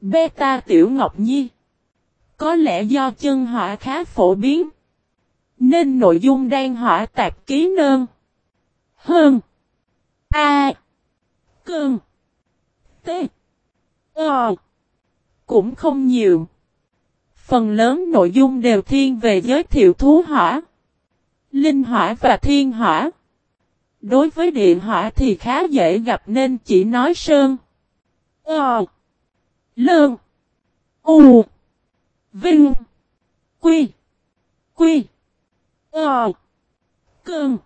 Beta Tiểu Ngọc Nhi. Có lẽ do chân hỏa khá phổ biến, Nên nội dung đang hỏa tạp ký nơn Hơn. A. Cơn. T. Ờ Cũng không nhiều. Phần lớn nội dung đều thiên về giới thiệu thú hỏa, Linh hỏa và thiên hỏa. Đối với địa hỏa thì khá dễ gặp nên chỉ nói sơn. Ờ. Lơn. U. Vinh. Quy. Quy. Ờ. Cơn.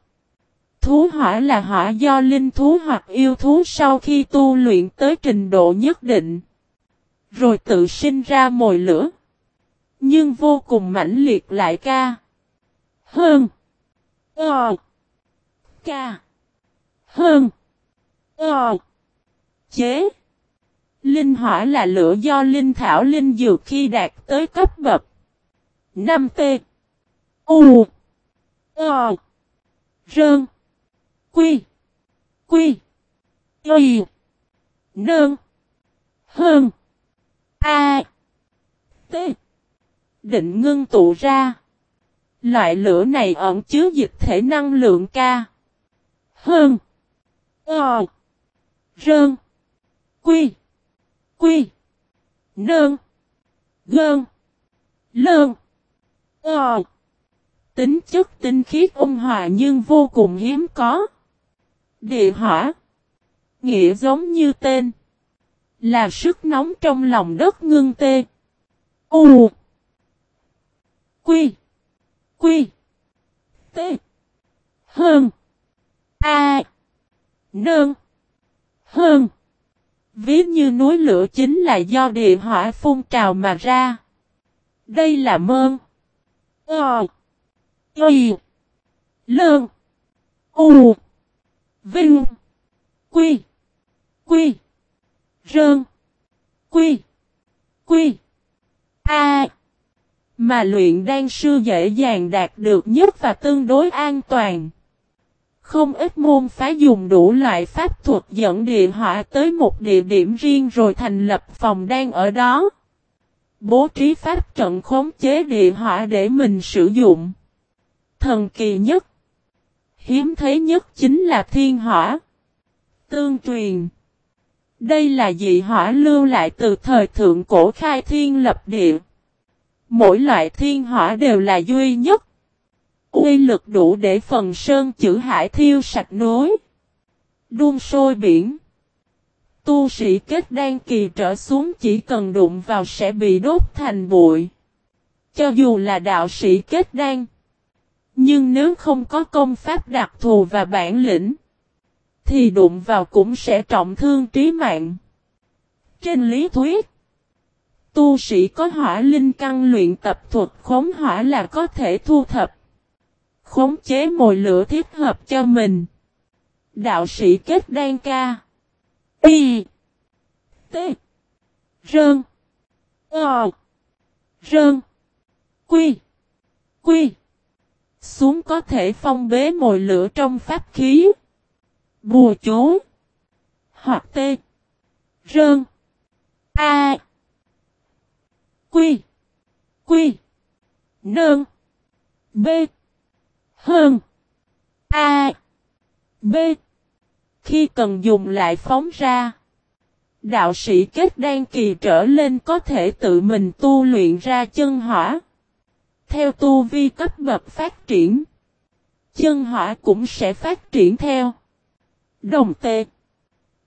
Thú hỏa là hỏa do linh thú hoặc yêu thú sau khi tu luyện tới trình độ nhất định. Rồi tự sinh ra mồi lửa. Nhưng vô cùng mãnh liệt lại ca. Hơn. Ờ. Ca. Hơn. Ờ. Chế. Linh hỏa là lửa do linh thảo linh dược khi đạt tới cấp bậc 5T. U. Ờ. Rơn. Quy. Quy. Y. Nơn. Hơn. A. T. Định ngưng tụ ra. Loại lửa này ẩn chứa dịch thể năng lượng ca. Hơn. Ờ. Rơn. Quy. Quy. Nơn. Gơn. Lơn. Ờ. Tính chất tinh khiết ôn hòa nhưng vô cùng hiếm có. Địa hỏa. Nghĩa giống như tên. Là sức nóng trong lòng đất ngưng tê. U. Quy. Quy. Tê. Hơn. A. Nương. Hơn. Ví như núi lửa chính là do địa hỏa phun trào mà ra. Đây là mơn. Ờ. Ý. Lơn. U. Vinh. Quy. Quy. Rơn. Quy. Quy. A. Mà luyện đan sư dễ dàng đạt được nhất và tương đối an toàn. Không ít môn phái dùng đủ loại pháp thuật dẫn địa hỏa tới một địa điểm riêng rồi thành lập phòng đang ở đó. Bố trí pháp trận khống chế địa hỏa để mình sử dụng. Thần kỳ nhất. Hiếm thấy nhất chính là thiên hỏa. Tương truyền. Đây là dị hỏa lưu lại từ thời thượng cổ khai thiên lập địa. Mỗi loại thiên hỏa đều là duy nhất. Uy lực đủ để phần sơn chữ hải thiêu sạch nối. Đun sôi biển. Tu sĩ kết đan kỳ trở xuống chỉ cần đụng vào sẽ bị đốt thành bụi. Cho dù là đạo sĩ kết đan. Nhưng nếu không có công pháp đặc thù và bản lĩnh. Thì đụng vào cũng sẽ trọng thương trí mạng. Trên lý thuyết. Tu sĩ có hỏa linh căn luyện tập thuật khống hỏa là có thể thu thập. Khống chế mồi lửa thiết hợp cho mình. Đạo sĩ kết đan ca. Y. T. Rơn. Ờ. Rơn. Quy. Quy. Xuống có thể phong bế mồi lửa trong pháp khí. Bùa chú. Hoặc T. Rơn. A. Quy. Quy. Nơn. B. Hơn. A. B. Khi cần dùng lại phóng ra. Đạo sĩ kết đan kỳ trở lên có thể tự mình tu luyện ra chân hỏa. Theo tu vi cấp bậc phát triển. Chân hỏa cũng sẽ phát triển theo. Đồng tệ.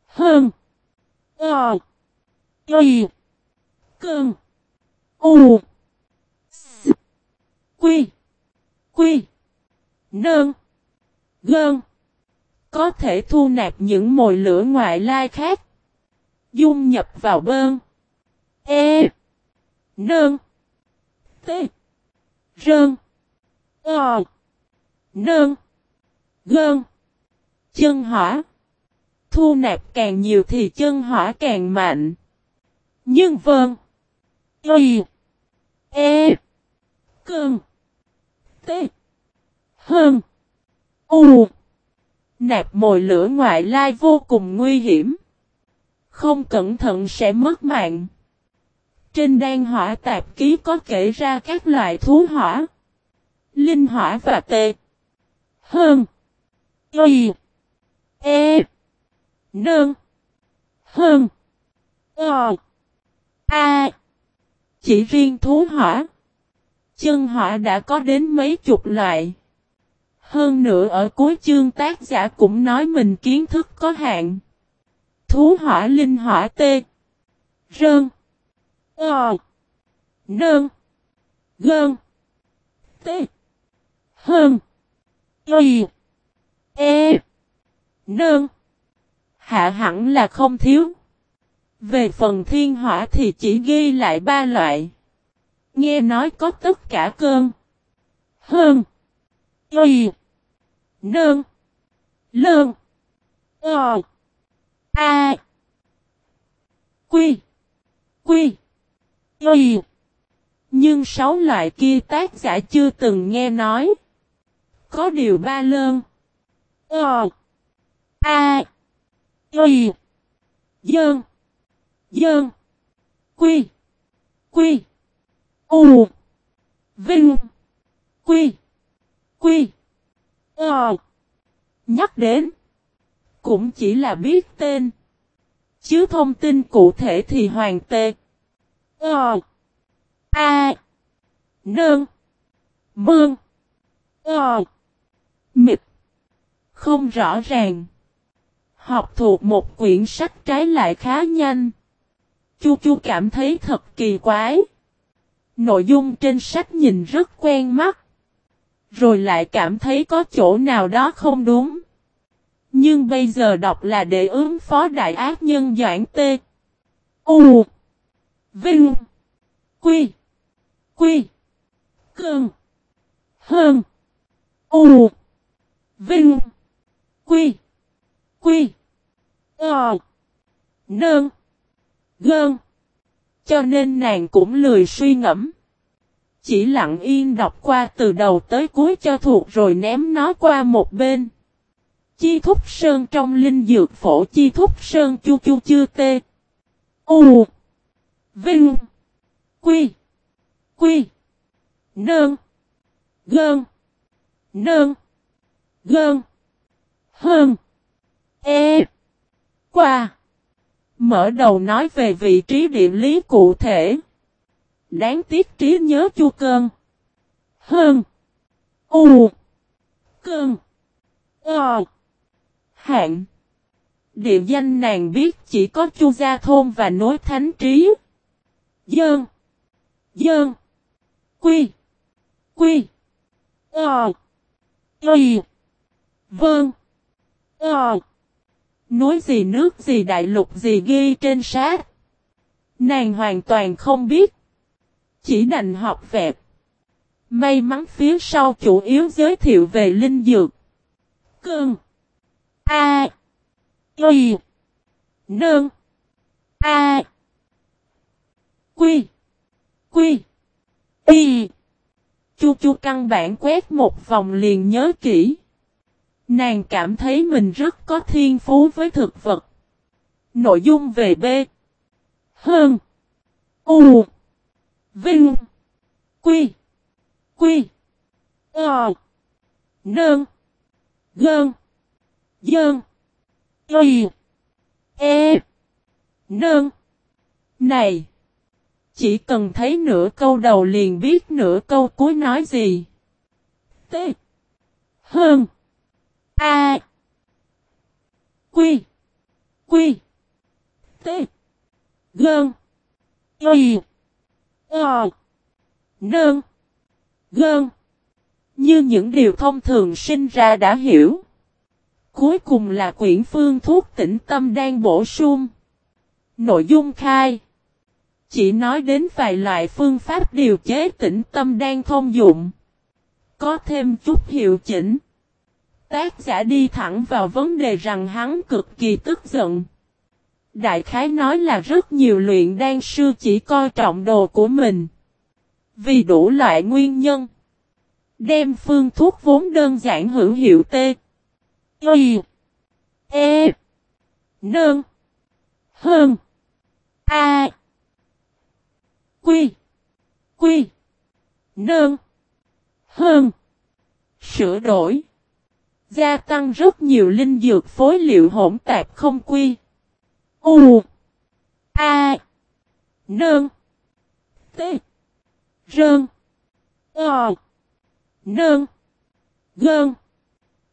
Hơn. Ờ. Y. Cơn. U. S. Quy. Quy. Nơn. Gơn. Có thể thu nạp những mồi lửa ngoại lai khác. Dung nhập vào bơn. E. Nơn. T. Rơn. Ờ. Nơn. Gơn. Chân hỏa. Thu nạp càng nhiều thì chân hỏa càng mạnh. Nhưng vâng. Y. E. Cơn. T. Hơn. U. Nạp mồi lửa ngoại lai vô cùng nguy hiểm. Không cẩn thận sẽ mất mạng. Trên đan hỏa tạp ký có kể ra các loại thú hỏa. Linh hỏa và tê. Hơn. Y. E. Nương. Hơn. O. A. Chỉ riêng thú hỏa. Chân hỏa đã có đến mấy chục loại. Hơn nữa ở cuối chương tác giả cũng nói mình kiến thức có hạn. Thú hỏa linh hỏa tê. Rơn. Ờ. Nơn. Gơn. Tê. Hơn. Y. E. Nơn. Hạ hẳn là không thiếu. Về phần thiên hỏa thì chỉ ghi lại ba loại. Nghe nói có tất cả cơn. Hơn. Y. Nương. Lương. Ờ. A. Quy. Quy. Y. Nhưng sáu loại kia tác giả chưa từng nghe nói. Có điều ba lơn. Ờ. A. Y. Dơn. Dơn. Quy. Quy. U. Vinh. Quy. Quy. Ờ. Nhắc đến. Cũng chỉ là biết tên. Chứ thông tin cụ thể thì hoàng tê. Ờ. A. Nương. Mương. Ờ. Mịp. Không rõ ràng. Học thuộc một quyển sách trái lại khá nhanh. Chu Chu cảm thấy thật kỳ quái. Nội dung trên sách nhìn rất quen mắt. Rồi lại cảm thấy có chỗ nào đó không đúng. Nhưng bây giờ đọc là để ứng phó đại ác nhân Doãn Tê. U. Vinh. Quy. Quy. cường Hơn. U. Vinh. Quy. Quy. Ờ. Nơn. Gơn. Cho nên nàng cũng lười suy ngẫm. Chỉ lặng yên đọc qua từ đầu tới cuối cho thuộc rồi ném nó qua một bên. Chi thúc sơn trong linh dược phổ chi thúc sơn chu chu chưa tê. U. Vinh. Quy. Quy. Nơn. Gơn. Nơn. Gơn. Hơn. E. Qua. Mở đầu nói về vị trí địa lý cụ thể. Đáng tiếc trí nhớ chu cơn. Hơn. U. Cơn. Ờ. Hạn. Địa danh nàng biết chỉ có chu gia thôn và nối thánh trí. Dơn. Dơn. Quy. Quy. Ờ. Y. Vâng. Ờ. Núi gì nước gì đại lục gì ghi trên sát. Nàng hoàn toàn không biết. Chỉ đành học vẹp. May mắn phía sau chủ yếu giới thiệu về linh dược. cương A. Y. Nương. A. Quy. Quy. Y. Chu chu căn bản quét một vòng liền nhớ kỹ. Nàng cảm thấy mình rất có thiên phú với thực vật. Nội dung về B. Hơn. U. Vinh. Quy. Quy. Ờ. Nơn. Gơn. Dơn. Y. E. Nơn. Này. Chỉ cần thấy nửa câu đầu liền biết nửa câu cuối nói gì. T. Hơn. A. Quy. Quy. T. Gơn. Y. Ờ. Nơn. Gơn. Như những điều thông thường sinh ra đã hiểu. Cuối cùng là quyển phương thuốc tĩnh tâm đang bổ sung. Nội dung khai. Chỉ nói đến vài loại phương pháp điều chế tĩnh tâm đang thông dụng. Có thêm chút hiệu chỉnh. Tác giả đi thẳng vào vấn đề rằng hắn cực kỳ tức giận. Đại khái nói là rất nhiều luyện đan sư chỉ coi trọng đồ của mình. Vì đủ loại nguyên nhân. Đem phương thuốc vốn đơn giản hữu hiệu T. Y. E. Nương. Hơn. A. Quy. Quy. Nương. Hơn. Sửa đổi. Gia tăng rất nhiều linh dược phối liệu hỗn tạp không quy. U. A. Nương. T. Rơn. O. Nương. Gơn.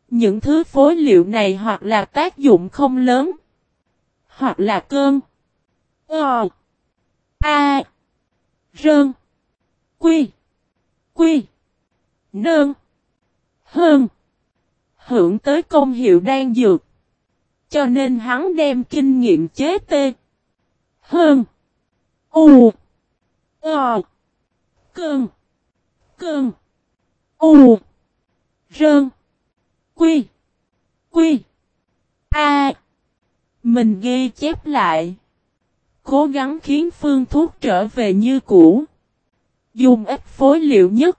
Những thứ phối liệu này hoặc là tác dụng không lớn. Hoặc là cơn. O. A. Rơn. Quy. Quy. Nương. Hơn. Hưởng tới công hiệu đang dược. Cho nên hắn đem kinh nghiệm chế tê. Hơn. U. Ờ. Cơn. Cơn. U. Rơn. Quy. Quy. A. Mình ghi chép lại. Cố gắng khiến phương thuốc trở về như cũ. Dùng ít phối liệu nhất.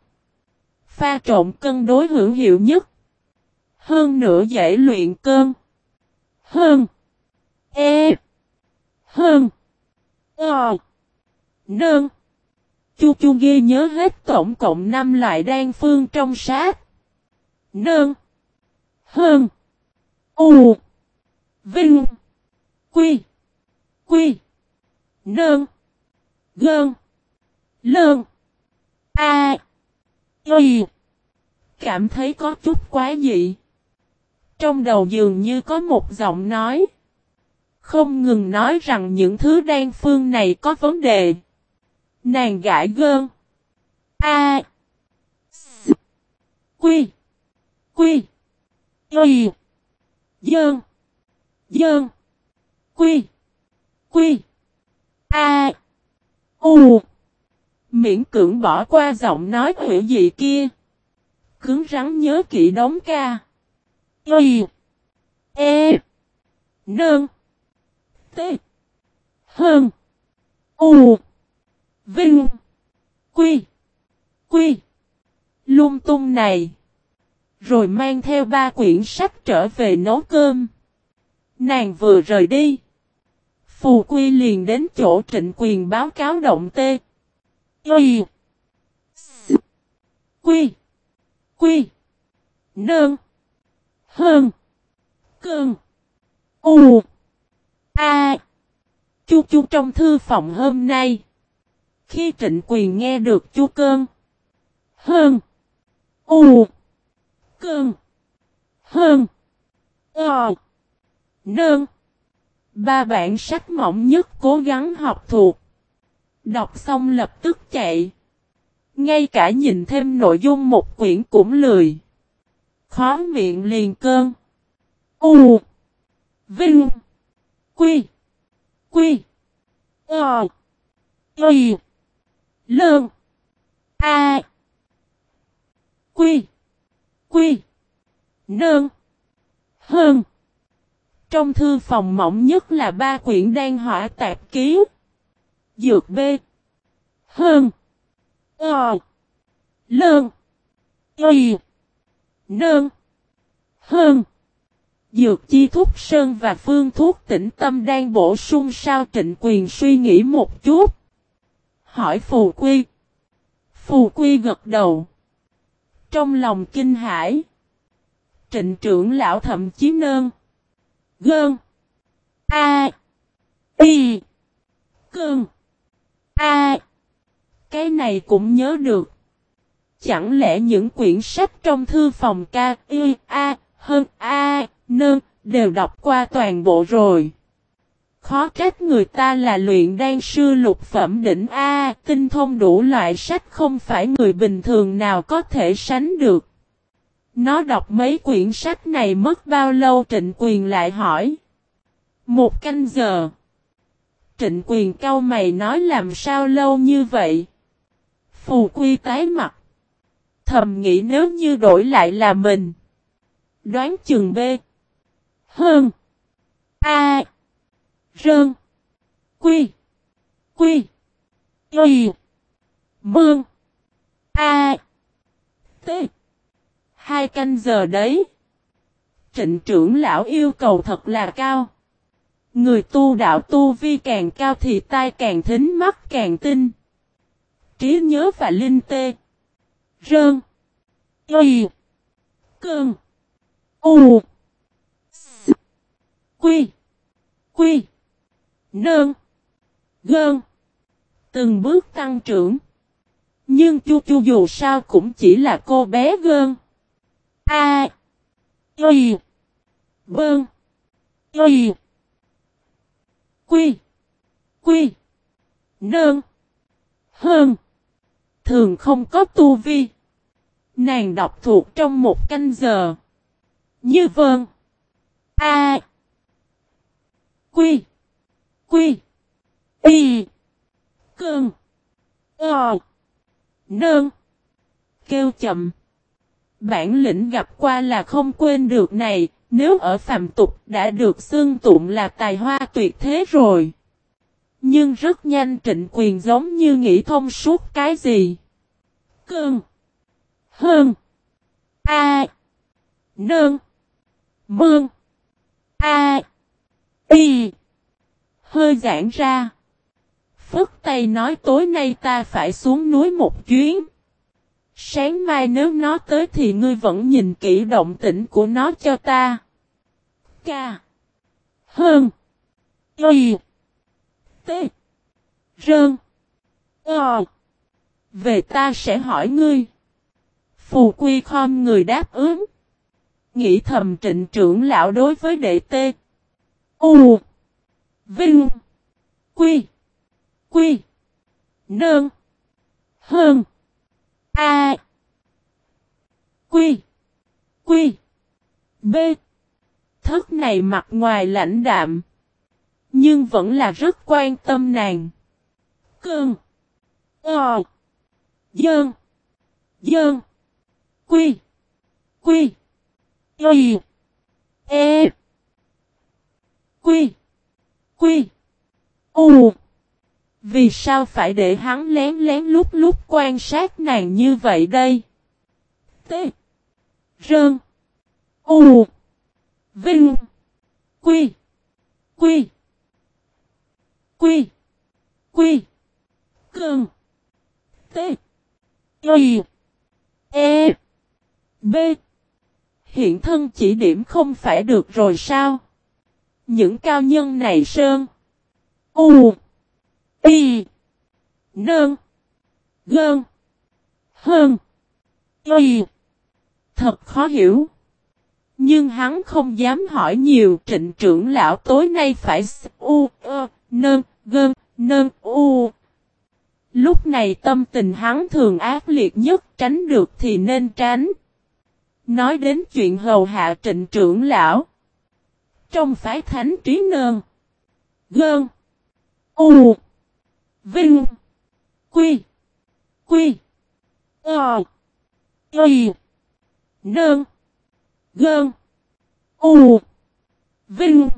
Pha trộn cân đối hữu hiệu nhất. Hơn nữa dễ luyện cơn. Hơn. E. Hơn. Ờ. Nơn. Chu Chu ghi nhớ hết tổng cộng 5 loại đan phương trong sát. Nơn. Hơn. U. Vinh. Quy. Quy. Nơn. Gơn. Lơn. A. Y. Cảm thấy có chút quá dị. Trong đầu dường như có một giọng nói. Không ngừng nói rằng những thứ đan phương này có vấn đề. Nàng gãi gơn. A. S. Quy. Quy. Y. Dơn. Dơn. Quy. Quy. A. U. Miễn cưỡng bỏ qua giọng nói hữu dị kia. Cứng rắn nhớ kỹ đống ca. Y. E. Nương. T. Hơn. U. Vinh. Quy. Quy. Lung tung này. Rồi mang theo ba quyển sách trở về nấu cơm. Nàng vừa rời đi. Phù Quy liền đến chỗ trịnh quyền báo cáo động tê. Y. Quy. Quy. Nương. Hơn. Cơn. U. A. Chu chu trong thư phòng hôm nay. Khi trịnh quyền nghe được chu cơn. Hơn. U. Cơn. Hơn. Ờ. Nơn. Ba bản sách mỏng nhất cố gắng học thuộc. Đọc xong lập tức chạy. Ngay cả nhìn thêm nội dung một quyển cũng lười. Khó miệng liền cơn. U. Vinh. Quy. Quy. Ờ. Quy. Lương. A. Quy. Quy. Nương. Hơn. Trong thư phòng mỏng nhất là ba quyển đan hỏa tạp ký. Dược B. Hơn. Ờ. Lương. Y. Nương. Hơn. Dược chi thuốc sơn và phương thuốc tĩnh tâm đang bổ sung sao trịnh quyền suy nghĩ một chút. Hỏi phù quy. Phù quy gật đầu. Trong lòng kinh hải. Trịnh trưởng lão thậm chí nơn. Gơn. A. Y. Cơn. A. Cái này cũng nhớ được. Chẳng lẽ những quyển sách trong thư phòng ca y a hơn a nơn đều đọc qua toàn bộ rồi. Khó trách người ta là luyện đan sư lục phẩm đỉnh A, tinh thông đủ loại sách không phải người bình thường nào có thể sánh được. Nó đọc mấy quyển sách này mất bao lâu trịnh quyền lại hỏi. Một canh giờ. Trịnh quyền cau mày nói làm sao lâu như vậy. Phù quy tái mặt. Thầm nghĩ nếu như đổi lại là mình. Đoán chừng B. Hơn. A. Rơn. Quy. Quy. Y. Mương. A. T. Hai canh giờ đấy. Trịnh trưởng lão yêu cầu thật là cao. Người tu đạo tu vi càng cao thì tai càng thính mắt càng tinh. Trí nhớ và linh tê. Rơn. Y. Cơn. U. S. Quy. Quy. Nơn. Gơn. Từng bước tăng trưởng. Nhưng chu chu dù sao cũng chỉ là cô bé gơn. A. Y. Bơn. Y. Quy. Quy. Nơn. Hơn. Thường không có tu vi. Nàng đọc thuộc trong một canh giờ. Như vơn. A. Quy. Quy. Y. Cơn. Ờ. Nơn. Kêu chậm. Bản lĩnh gặp qua là không quên được này, nếu ở phàm tục đã được xương tụng là tài hoa tuyệt thế rồi. Nhưng rất nhanh trịnh quyền giống như nghĩ thông suốt cái gì. Cơn. Hơn. A. Nơn. Mương. A. Y. Hơi giãn ra. Phất tay nói tối nay ta phải xuống núi một chuyến. Sáng mai nếu nó tới thì ngươi vẫn nhìn kỹ động tĩnh của nó cho ta. Ca. Hơn. Y. T. Rơn. Ờ. Về ta sẽ hỏi ngươi. Phù quy khom người đáp ứng. Nghĩ thầm trịnh trưởng lão đối với đệ tê. U. Vinh. Quy. Quy. Nơn. Hơn. A. Quy. Quy. B. Thất này mặt ngoài lãnh đạm. Nhưng vẫn là rất quan tâm nàng. Cơn. Ờ. Dơn. Dơn. Quy. Quy. Y. E. Quy. Quy. U. Vì sao phải để hắn lén lén lúc lúc quan sát nàng như vậy đây? T. Rơn. U. Vinh. Quy. Quy. Quy. Quy. cường T. Y. E. B. Hiện thân chỉ điểm không phải được rồi sao? Những cao nhân này sơn. U. Y. Nơn. Gơn. Hơn. Y. Thật khó hiểu. Nhưng hắn không dám hỏi nhiều trịnh trưởng lão tối nay phải u, ơ, nơn, gơn, nơn, u. Lúc này tâm tình hắn thường ác liệt nhất tránh được thì nên tránh. Nói đến chuyện hầu hạ trịnh trưởng lão. Trong phái thánh trí nơn. Gơn. U. Vinh. Quy. Quy. Ờ. Y. Nơn. Gơn. U. Vinh.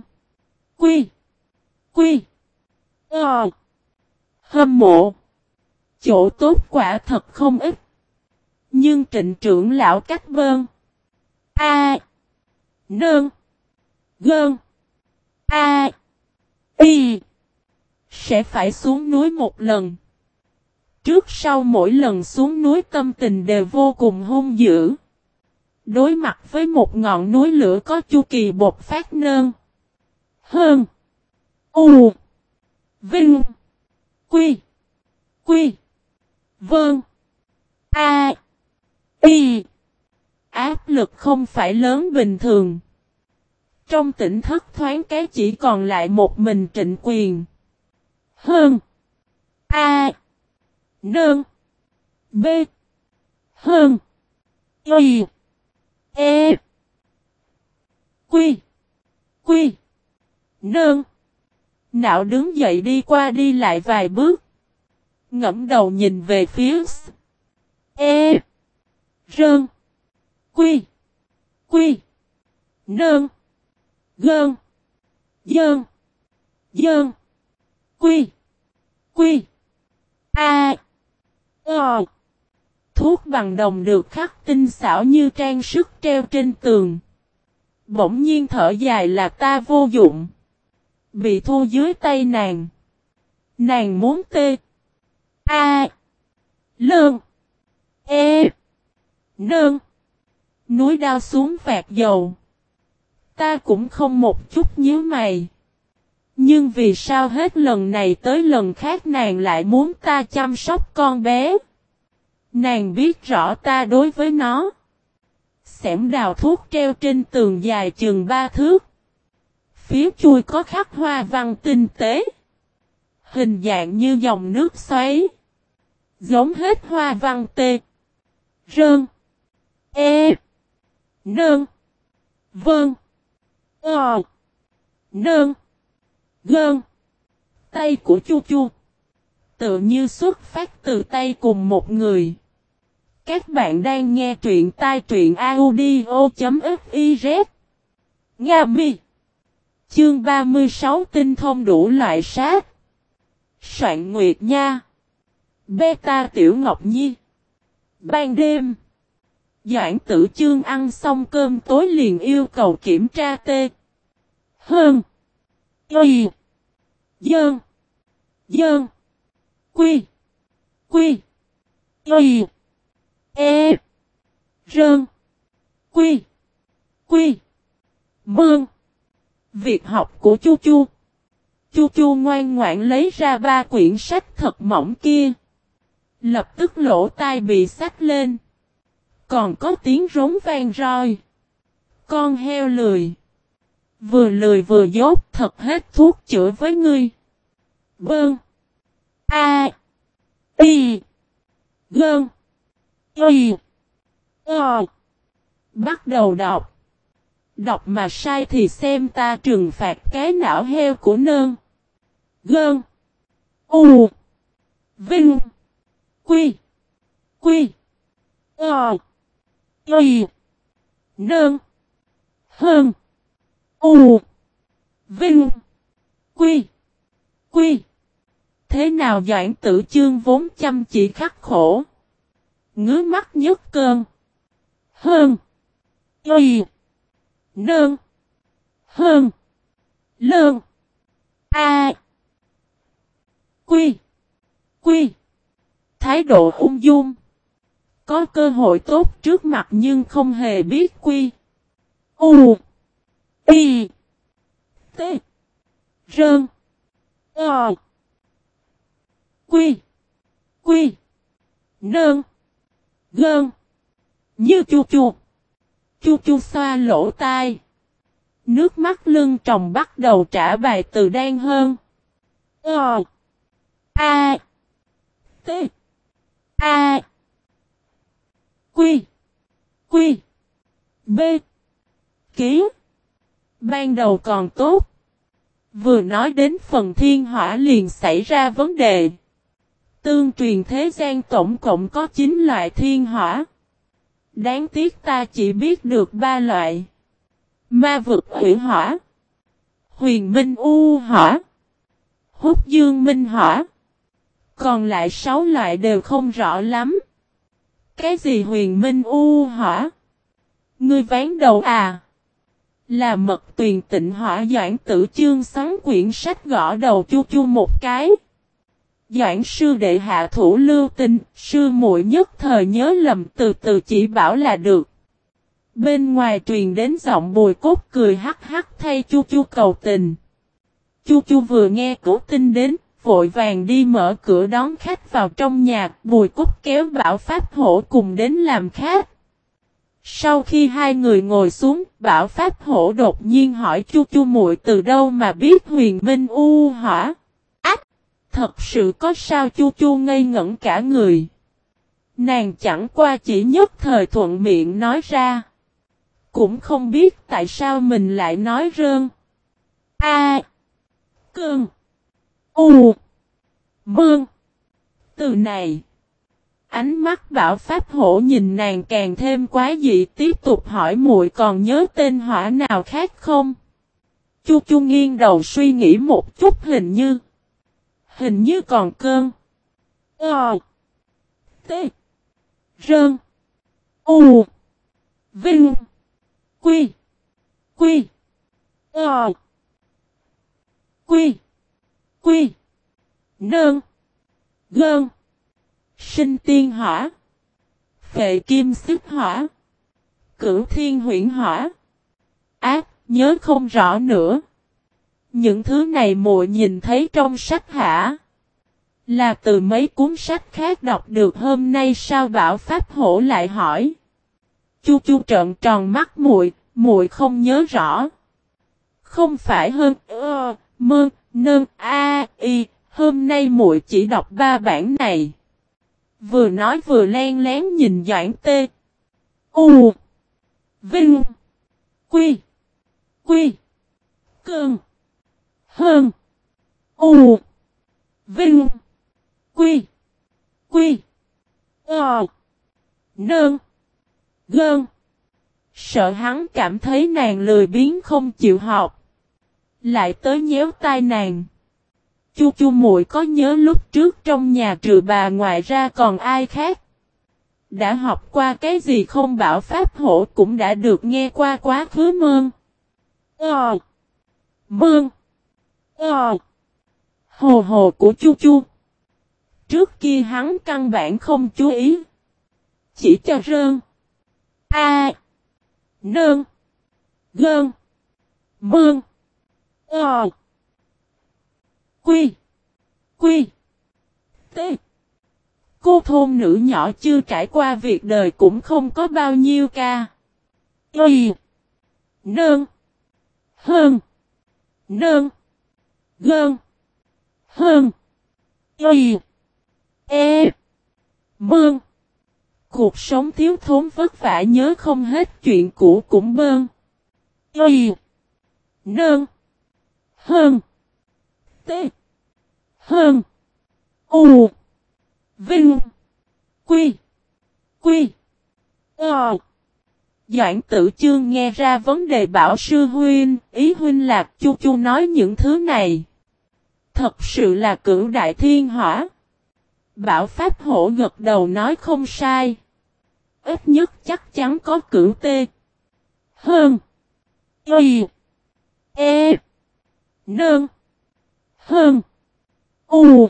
Quy. Quy. Ờ. Hâm mộ. Chỗ tốt quả thật không ít. Nhưng trịnh trưởng lão cách vơn. A. Nơn. Gơn. A. Y. Sẽ phải xuống núi một lần. Trước sau mỗi lần xuống núi tâm tình đều vô cùng hung dữ. Đối mặt với một ngọn núi lửa có chu kỳ bột phát nơn. Hơn. U. Vinh. Quy. Quy. vương A. Y. Áp lực không phải lớn bình thường. Trong tỉnh thất thoáng cái chỉ còn lại một mình trịnh quyền. Hơn. A. Nơn. B. Hơn. Y. E. Quy. Quy. Nơn. Nạo đứng dậy đi qua đi lại vài bước. Ngẫm đầu nhìn về phía E. Rơn. Quy. Quy. Nơn. Gơn. Dơn. Dơn. Quy. Quy. A. Ờ. Thuốc bằng đồng được khắc tinh xảo như trang sức treo trên tường. Bỗng nhiên thở dài là ta vô dụng. Bị thu dưới tay nàng. Nàng muốn tê. A. Lương. E. Nương. Núi đao xuống vạt dầu. Ta cũng không một chút nhớ mày. Nhưng vì sao hết lần này tới lần khác nàng lại muốn ta chăm sóc con bé? Nàng biết rõ ta đối với nó. Xẻm đào thuốc treo trên tường dài chừng ba thước. Phía chui có khắc hoa văn tinh tế. Hình dạng như dòng nước xoáy. Giống hết hoa văn tê. Rơn. E. Nơn. vơn vâng. Ờ. Nơn. Gơn. Tay của chu chu. Tự như xuất phát từ tay cùng một người. Các bạn đang nghe truyện tai truyện audio.fiz. Nga mi. Chương 36 tinh thông đủ loại sát. Soạn Nguyệt Nha. Beta Tiểu Ngọc Nhi. Ban đêm. Doãn tử chương ăn xong cơm tối liền yêu cầu kiểm tra tê. Hơn. Y. Dơn. Dơn. Quy. Quy. Y. E. Rơn. Quy. Quy. Mương. Việc học của Chu Chu. Chu Chu ngoan ngoãn lấy ra ba quyển sách thật mỏng kia. Lập tức lỗ tai bị sách lên. Còn có tiếng rống vang roi. Con heo lười. Vừa lười vừa dốt, thật hết thuốc chữa với ngươi. Bơn. A. Y. Gơn. Y. O. Bắt đầu đọc. Đọc mà sai thì xem ta trừng phạt cái não heo của nơn. Gơn. U. Vinh. Quy. Quy. Ờ. Y. Nương. Hơn. U. Vinh. Quy. Quy. Thế nào Doãn tử chương vốn chăm chỉ khắc khổ. Ngứa mắt nhức cơn. Hơn. Y. Nương. Hơn. Lơn. A. Quy. Quy. Thái độ ung dung. Có cơ hội tốt trước mặt nhưng không hề biết quy. U. Y. T. Rơn. Ờ. Quy. Quy. Nơn. Gơn. Như chu chu. Chu chu xoa lỗ tai. Nước mắt lưng tròng bắt đầu trả bài từ đen hơn. Ờ. A. T. A. Quy. Quy. B. Ký. Ban đầu còn tốt. Vừa nói đến phần thiên hỏa liền xảy ra vấn đề. Tương truyền thế gian tổng cộng có 9 loại thiên hỏa. Đáng tiếc ta chỉ biết được ba loại. Ma vực hủy hỏa. Huyền minh u hỏa. Hút dương minh hỏa. Còn lại 6 loại đều không rõ lắm. Cái gì huyền minh u hỏa? Ngươi ván đầu à? Là mật tuyền tịnh hỏa doãn tử chương xoắn quyển sách gõ đầu chu chu một cái. Doãn sư đệ hạ thủ lưu tình sư muội nhất thời nhớ lầm từ từ chỉ bảo là được. Bên ngoài truyền đến giọng bùi cốt cười hắc hắc thay chu chu cầu tình. Chu chu vừa nghe cố tin đến, vội vàng đi mở cửa đón khách vào trong nhà, bùi cúc kéo bảo pháp hổ cùng đến làm khách. Sau khi hai người ngồi xuống, Bảo Pháp Hổ đột nhiên hỏi Chu Chu muội từ đâu mà biết Huyền Minh U hỏa? Ách! Thật sự có sao Chu Chu ngây ngẩn cả người. Nàng chẳng qua chỉ nhất thời thuận miệng nói ra. Cũng không biết tại sao mình lại nói rơn. A. Cương. U. vương, Từ này. Ánh mắt bảo pháp hổ nhìn nàng càng thêm quá dị tiếp tục hỏi muội còn nhớ tên hỏa nào khác không? Chu chu nghiêng đầu suy nghĩ một chút hình như. Hình như còn cơn. Ờ. T. Rơn. U. Vinh. Quy. Quy. Ờ. Quy. Quy. Nơn. Gơn. Sinh tiên hỏa. Phệ kim sức hỏa. Cửu thiên huyển hỏa. Ác, nhớ không rõ nữa. Những thứ này muội nhìn thấy trong sách hả? Là từ mấy cuốn sách khác đọc được hôm nay sao bảo pháp hổ lại hỏi. Chu chu trợn tròn mắt muội, muội không nhớ rõ. Không phải hơn ơ, mơ, nơn, a, y, hôm nay muội chỉ đọc ba bản này. Vừa nói vừa len lén nhìn Doãn Tê. U. Vinh. Quy. Quy. Cương. Hơn. U. Vinh. Quy. Quy. Ờ. Nơn. Gơn. Sợ hắn cảm thấy nàng lười biếng không chịu học. Lại tới nhéo tai nàng. Chu chu muội có nhớ lúc trước trong nhà trừ bà ngoại ra còn ai khác? Đã học qua cái gì không bảo pháp hộ cũng đã được nghe qua quá khứ mơn. Ờ. Mơn. Ờ. Hồ hồ của chu chu. Trước kia hắn căn bản không chú ý. Chỉ cho rơn. A. Nơn. Gơn. Mơn. Ờ. Quy. Quy. T. Cô thôn nữ nhỏ chưa trải qua việc đời cũng không có bao nhiêu ca. Y. Nơn. Hơn. Nơn. Gơn. Hơn. Y. E. Mương. Cuộc sống thiếu thốn vất vả nhớ không hết chuyện cũ cũng bơn. Y. Nơn. Hơn. T. Hơn. U. Vinh. Quy. Quy. Ờ. Doãn tử chương nghe ra vấn đề bảo sư huynh, ý huynh lạc chu chu nói những thứ này. Thật sự là cửu đại thiên hỏa. Bảo Pháp hổ gật đầu nói không sai. Ít nhất chắc chắn có cửu tê. Hơn. Y. E. Nương. Hơn. U.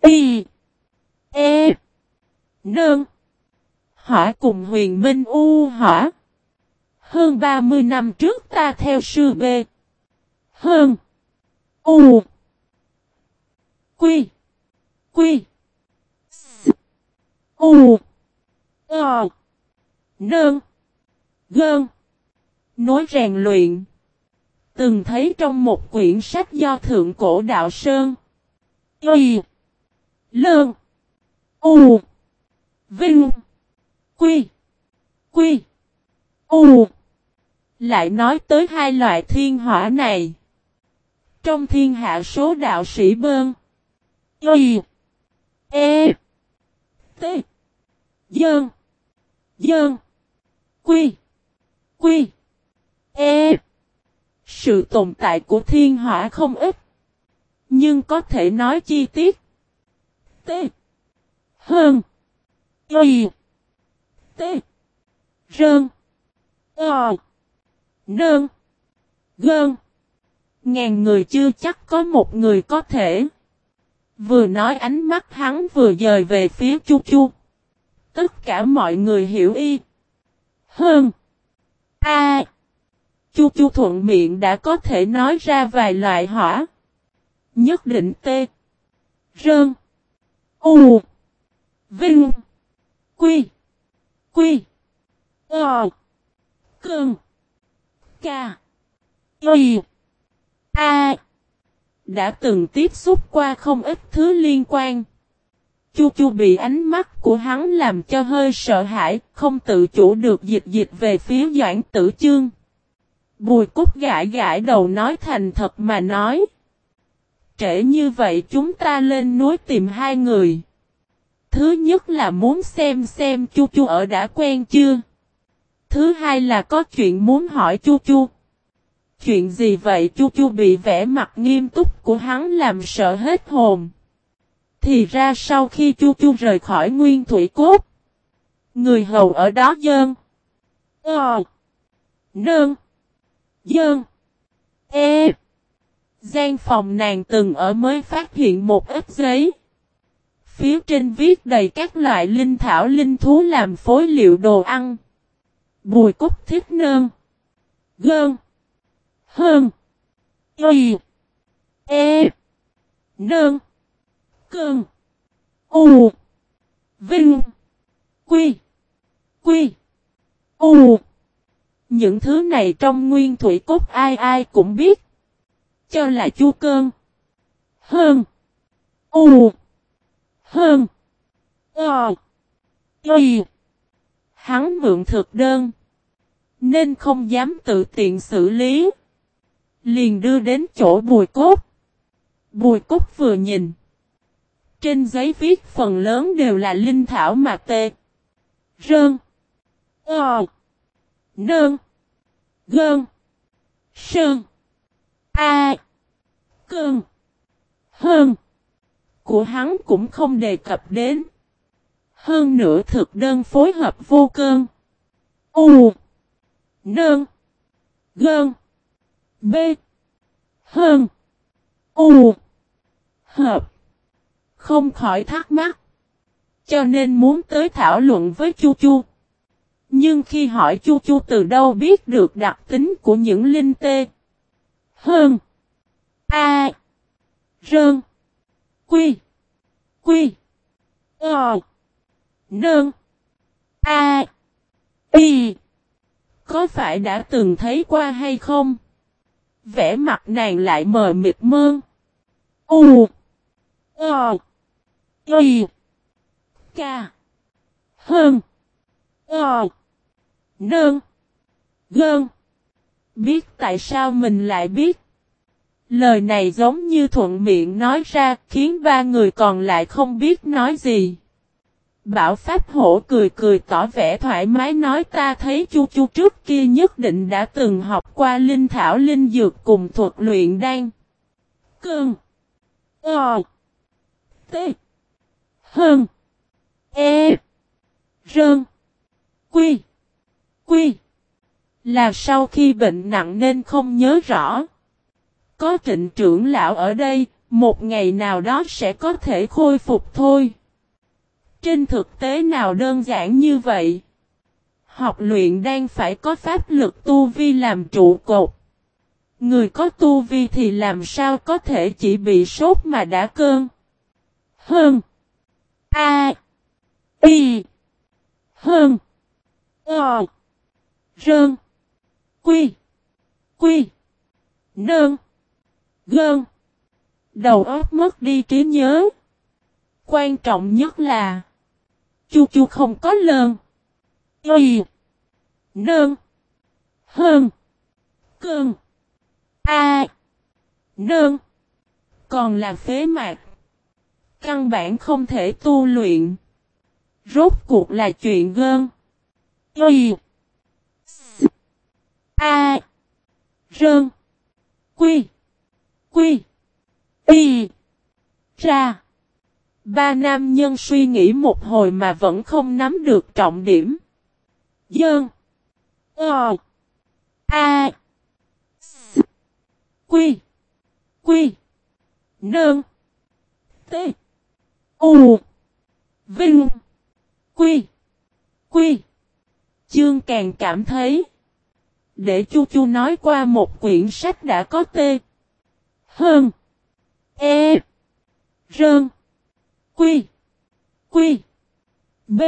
Y. E. Nương. Hỏa cùng huyền minh U hỏa. Hơn 30 năm trước ta theo sư B. Hơn. U. Quy. Quy. S. U. Ờ. Nương. Gơn. nói rèn luyện. Từng thấy trong một quyển sách do Thượng Cổ Đạo Sơn. Y. Lương. U. Vinh. Quy. Quy. U. Lại nói tới hai loại thiên hỏa này. Trong thiên hạ số đạo sĩ bơn. Y. E. T. Dơn. Dơn. Quy. Quy. E. Sự tồn tại của thiên hỏa không ít. Nhưng có thể nói chi tiết. T. Hơn. Y. T. Rơn. O. Nơn. Gơn. Ngàn người chưa chắc có một người có thể. Vừa nói ánh mắt hắn vừa dời về phía Chu Chu. Tất cả mọi người hiểu y. Hơn. A. Chu Chu thuận miệng đã có thể nói ra vài loại hỏa. Nhất định T. Rơn. U. Vinh. Quy. Quy. Ờ. Cơn. Ca. Y. A. Đã từng tiếp xúc qua không ít thứ liên quan. Chu chu bị ánh mắt của hắn làm cho hơi sợ hãi, không tự chủ được dịch dịch về phía Doãn Tử Chương. Bùi cúc gãi gãi đầu nói thành thật mà nói. Trễ như vậy chúng ta lên núi tìm hai người. Thứ nhất là muốn xem xem chu chu ở đã quen chưa. Thứ hai là có chuyện muốn hỏi chu chu. Chuyện gì vậy chu chu bị vẻ mặt nghiêm túc của hắn làm sợ hết hồn. Thì ra sau khi chu chu rời khỏi nguyên thủy cốt. Người hầu ở đó dơn. Ờ. Nơn. Dơn. E. Gian phòng nàng từng ở mới phát hiện một ít giấy. Phía trên viết đầy các loại linh thảo linh thú làm phối liệu đồ ăn. Bùi cúc thiết nơn. Gơn. Hơn. Y. E. Nơn. Cơn. U. Vinh. Quy. Quy. U. Những thứ này trong nguyên thủy cốt ai ai cũng biết. Cho là chu cơn. Hơn. U. Hơn. Ờ. Y. Hắn mượn thực đơn. Nên không dám tự tiện xử lý. Liền đưa đến chỗ bùi cốt. Bùi cốt vừa nhìn. Trên giấy viết phần lớn đều là linh thảo mà tê. Rơn. Ờ. Nơn. Gơn. Sơn. A. Cơn. Hơn. Của hắn cũng không đề cập đến. Hơn nữa thực đơn phối hợp vô cơn. U. Nơn. Gơn. B. Hơn. U. Hợp. Không khỏi thắc mắc. Cho nên muốn tới thảo luận với Chu Chu. Nhưng khi hỏi Chu Chu từ đâu biết được đặc tính của những linh tê. Hơn. A. Rơn. Quy. Quy. Ờ. Nơn. A. Y. Có phải đã từng thấy qua hay không? Vẽ mặt nàng lại mờ mịt mơn. U. Ờ. Y. Ca. Hơn. Ờ. Nơn. Gơn. Biết tại sao mình lại biết. Lời này giống như thuận miệng nói ra, khiến ba người còn lại không biết nói gì. Bảo Pháp Hổ cười cười tỏ vẻ thoải mái nói ta thấy chu chu trước kia nhất định đã từng học qua linh thảo linh dược cùng thuật luyện đan. Cơn. Ờ. T. Hơn. E. Rơn. Quy. Quy. Là sau khi bệnh nặng nên không nhớ rõ. Có trịnh trưởng lão ở đây, một ngày nào đó sẽ có thể khôi phục thôi. Trên thực tế nào đơn giản như vậy? Học luyện đang phải có pháp lực tu vi làm trụ cột. Người có tu vi thì làm sao có thể chỉ bị sốt mà đã cơn. Hơn. A. Y. Hơn. Ờ. Rơn. Quy. Quy. Nơn. Gơn. Đầu óc mất đi trí nhớ. Quan trọng nhất là, Chu chu không có lơn. Y. Nơn. Hơn. Cơn. A. Nơn. Còn là phế mạc. Căn bản không thể tu luyện. Rốt cuộc là chuyện gơn. Y. A. Rơn. Quy. Quy. Y. Ra. Ba nam nhân suy nghĩ một hồi mà vẫn không nắm được trọng điểm. Dơn. Ờ. A. S. Quy. Quy. Nơn. T. U. Vinh. Quy. Quy. Chương càng cảm thấy. Để chu chu nói qua một quyển sách đã có tê. Hơn. E. Rơn. Quy. Quy. B.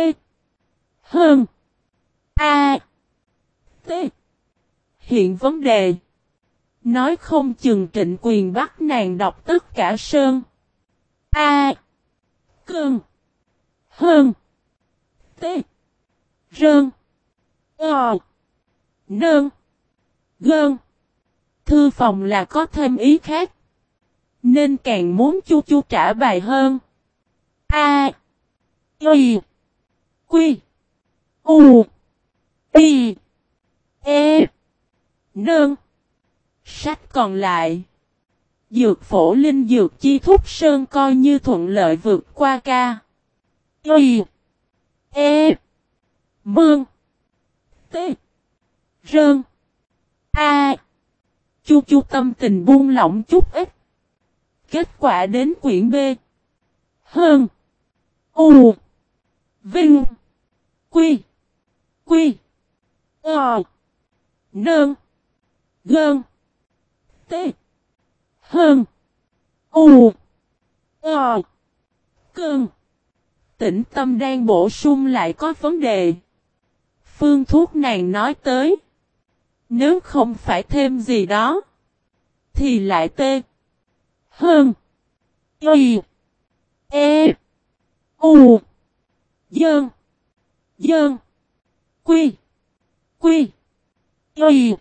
Hơn. A. T. Hiện vấn đề. Nói không chừng trịnh quyền bắt nàng đọc tất cả sơn. A. Cơn. Hơn. T. Rơn. Ờ. Nơn. Gơn. Thư phòng là có thêm ý khác. Nên càng muốn chu chu trả bài hơn. A. Y. Quy. U. Y. E. Nơn. Sách còn lại. Dược phổ linh dược chi thúc sơn coi như thuận lợi vượt qua ca. Y. E. Mương. T. Rơn. A. Chu chu tâm tình buông lỏng chút ít. Kết quả đến quyển B. Hơn. U. Vinh. Quy. Quy. Ờ. Nơn. Gơn. T. Hơn. U. Ờ. Cơn. tỉnh tâm đang bổ sung lại có vấn đề. Phương thuốc nàng nói tới. Nếu không phải thêm gì đó. Thì lại tê. Hơn. Y. E. U. Dơn. Dơn. Quy. Quy. Y.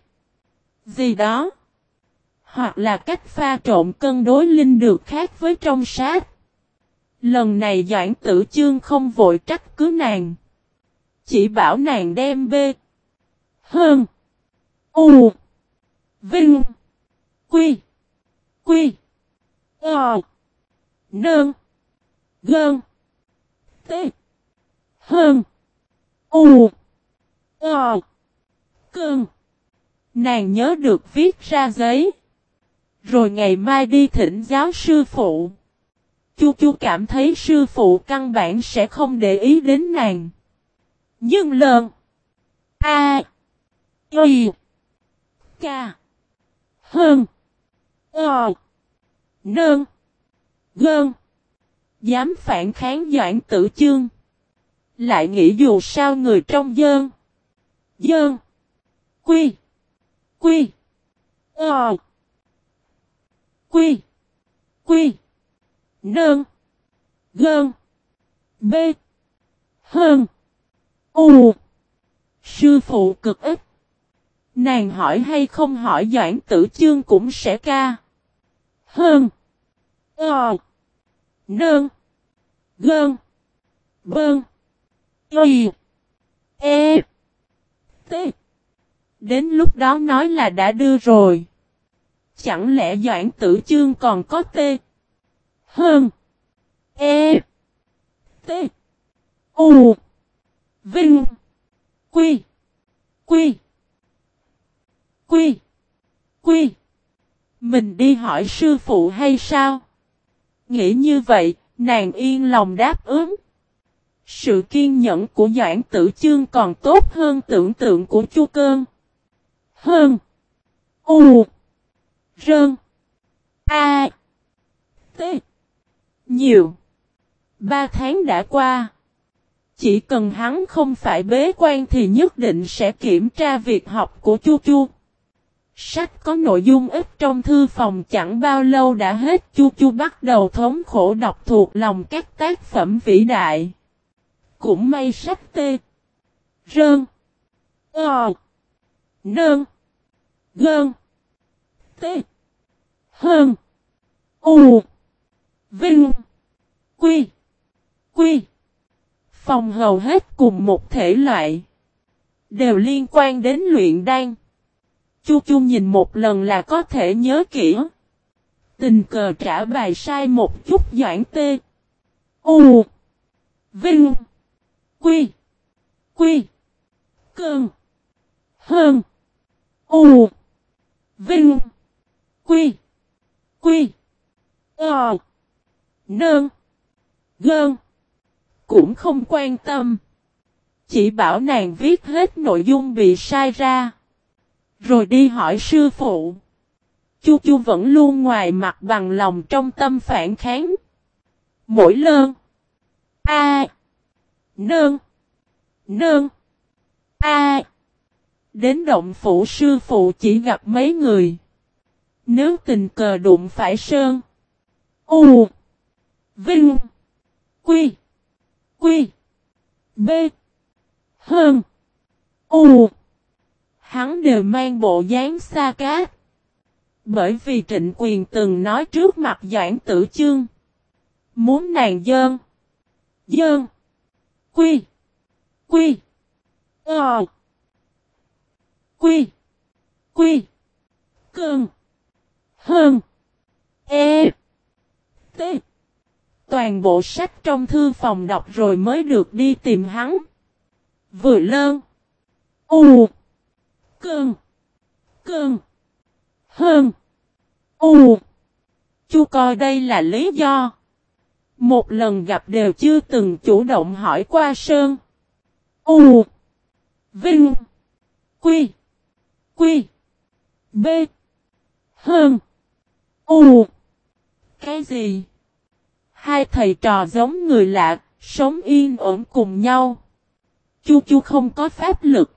Gì đó. Hoặc là cách pha trộn cân đối linh được khác với trong sát. Lần này Doãn Tử Chương không vội trách cứ nàng. Chỉ bảo nàng đem bê. Hơn. U. Vinh. Quy. Quy. Ờ. Nơn. Gơn. T. Hơn. U. Ờ. Cơn. Nàng nhớ được viết ra giấy. Rồi ngày mai đi thỉnh giáo sư phụ. Chu chu cảm thấy sư phụ căn bản sẽ không để ý đến nàng. Nhưng lần. A. Y ca Hơn. Ờ. Nơn. Gơn. Dám phản kháng Doãn Tử Chương. Lại nghĩ dù sao người trong dơn. Dơn. Quy. Quy. Ờ. Quy. Quy. Nơn. Gơn. B. Hơn. U. Sư phụ cực ít. Nàng hỏi hay không hỏi Doãn Tử Chương cũng sẽ ca. Hơn. Ờ. Nơn. Gơn. Bơn. Y. E. T. Đến lúc đó nói là đã đưa rồi. Chẳng lẽ Doãn Tử Chương còn có T. Hơn. E. T. U. Vinh. Quy. Quy. Quy. Quy. Mình đi hỏi sư phụ hay sao? Nghĩ như vậy, nàng yên lòng đáp ứng. Sự kiên nhẫn của Doãn Tử Chương còn tốt hơn tưởng tượng của Chu Cơn. Hơn. U. Rơn. A. T. Nhiều. Ba tháng đã qua. Chỉ cần hắn không phải bế quan thì nhất định sẽ kiểm tra việc học của Chu Chu. Sách có nội dung ít trong thư phòng chẳng bao lâu đã hết, Chu Chu bắt đầu thống khổ đọc thuộc lòng các tác phẩm vĩ đại. Cũng may sách tê. Rơn. Ờ. Nơn. Gơn. Tê. Hơn. U. Vinh. Quy. Quy. Phòng hầu hết cùng một thể loại. Đều liên quan đến luyện đan. Chu Chu nhìn một lần là có thể nhớ kỹ. Tình cờ trả bài sai một chút doãn tê. U. Vinh. Quy. Quy. Cơn. Hơn. U. Vinh. Quy. Quy. Ờ. Nơn. Gơn. Cũng không quan tâm. Chỉ bảo nàng viết hết nội dung bị sai ra. Rồi đi hỏi sư phụ. Chu Chu vẫn luôn ngoài mặt bằng lòng trong tâm phản kháng. Mỗi lơn. A. Nơn. Nơn. A. Đến động phủ sư phụ chỉ gặp mấy người. Nếu tình cờ đụng phải sơn. U. Vinh. Quy. Quy. B. Hơn. U. Hắn đều mang bộ dáng xa cát. Bởi vì trịnh quyền từng nói trước mặt Doãn Tử Chương. Muốn nàng dơn. Dơn. Quy. Quy. Ờ. Quy. Quy. Cơn. Hơn. E. T. Toàn bộ sách trong thư phòng đọc rồi mới được đi tìm hắn. Vừa lơn. U. Cơn. Cơn. Hơn. U. Chu coi đây là lý do. Một lần gặp đều chưa từng chủ động hỏi qua Sơn. U. Vinh. Quy. Quy. B. Hơn. U. Cái gì? Hai thầy trò giống người lạ, sống yên ổn cùng nhau. Chu chu không có pháp lực.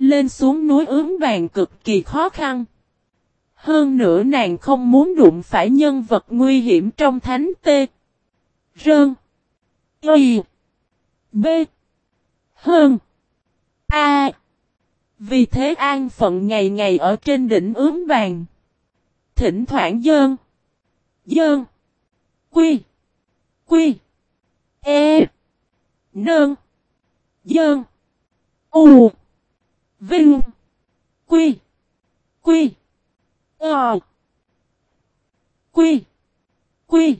Lên xuống núi ướm vàng cực kỳ khó khăn. Hơn nữa nàng không muốn đụng phải nhân vật nguy hiểm trong thánh tê. Rơn. Y. B. Hơn. A. Vì thế an phận ngày ngày ở trên đỉnh ướm vàng. Thỉnh thoảng dơn. Dơn. Quy. Quy. E. Nơn. Dơn. U. Vinh. Quy. Quy. Ờ. Quy. Quy.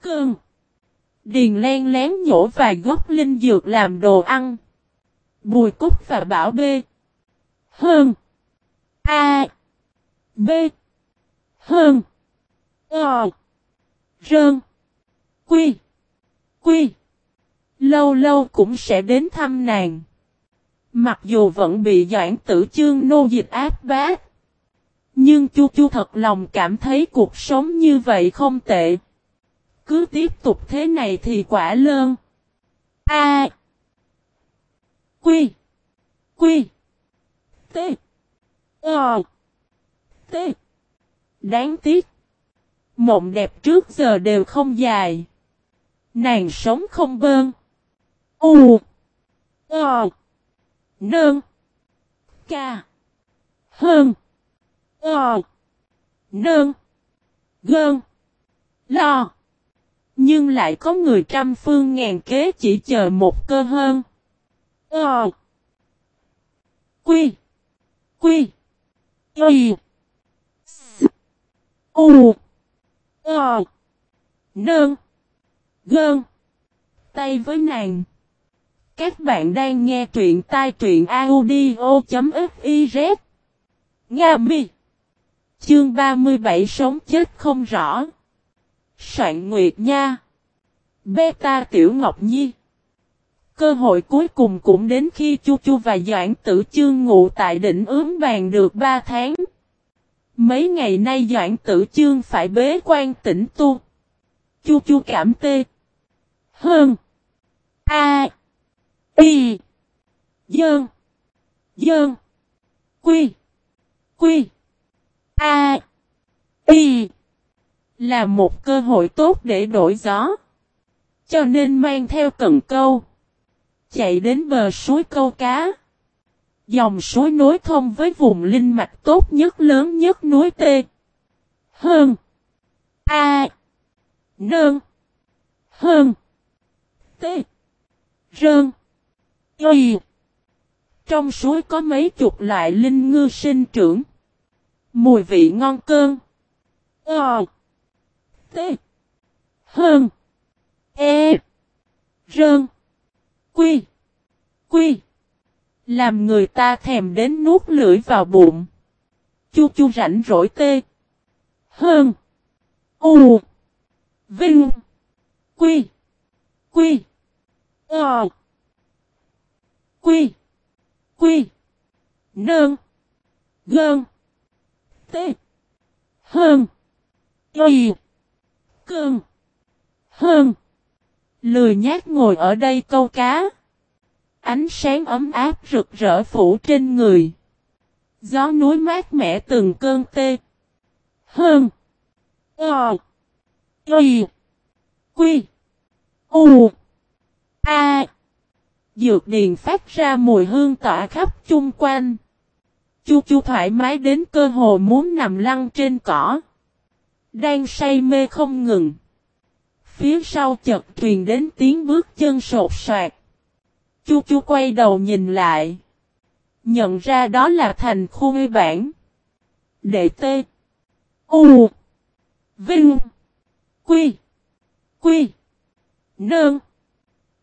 Cơn. Điền len lén nhổ vài gốc linh dược làm đồ ăn. Bùi cúc và bảo bê Hơn. A. B. Hơn. Ờ. Rơn. Quy. Quy. Lâu lâu cũng sẽ đến thăm nàng. Mặc dù vẫn bị Doãn Tử Chương nô dịch áp bát. Nhưng Chu Chu thật lòng cảm thấy cuộc sống như vậy không tệ. Cứ tiếp tục thế này thì quả lơn. A. Quy. Quy. T. Ờ. T. Đáng tiếc. Mộng đẹp trước giờ đều không dài. Nàng sống không bơn. U. Ờ nương Ca. Hơn. Ờ. nương Gơn. Lo. Nhưng lại có người trăm phương ngàn kế chỉ chờ một cơ hơn. Ờ. Quy. Quy. Y. S. U. Ờ. nương Gơn. Tay với nàng. Các bạn đang nghe truyện tai truyện audio.fiz. Nga mi. Chương 37 sống chết không rõ. Soạn Nguyệt Nha. Beta Tiểu Ngọc Nhi. Cơ hội cuối cùng cũng đến khi Chu Chu và Doãn Tử Chương ngụ tại đỉnh ướm bàn được 3 tháng. Mấy ngày nay Doãn Tử Chương phải bế quan tỉnh tu. Chu Chu cảm tê. Hơn. A. Y. Dơn. Dơn. Quy. Quy. A. Y. Là một cơ hội tốt để đổi gió. Cho nên mang theo cần câu. Chạy đến bờ suối câu cá. Dòng suối nối thông với vùng linh mạch tốt nhất lớn nhất núi T. Hơn. A. Nơn. Hơn. T. Rơn. Y. Trong suối có mấy chục loại linh ngư sinh trưởng. Mùi vị ngon cơn. Ờ. T. Hơn. E. Rơn. Quy. Quy. Làm người ta thèm đến nuốt lưỡi vào bụng. Chu chu rảnh rỗi tê. Hơn. U. Vinh. Quy. Quy. Ờ. Quy. Quy. Nơn. Gơn. Tê. Hơn. Y. Cơn. Hơn. Lười nhát ngồi ở đây câu cá. Ánh sáng ấm áp rực rỡ phủ trên người. Gió núi mát mẻ từng cơn tê. Hơn. Ờ. Y. Quy. U. A. Dược điền phát ra mùi hương tỏa khắp chung quanh. Chu chu thoải mái đến cơ hồ muốn nằm lăn trên cỏ. Đang say mê không ngừng. Phía sau chợt truyền đến tiếng bước chân sột soạt. Chu chu quay đầu nhìn lại. Nhận ra đó là thành khu mê bản. Đệ tê. U. Vinh. Quy. Quy. Nương.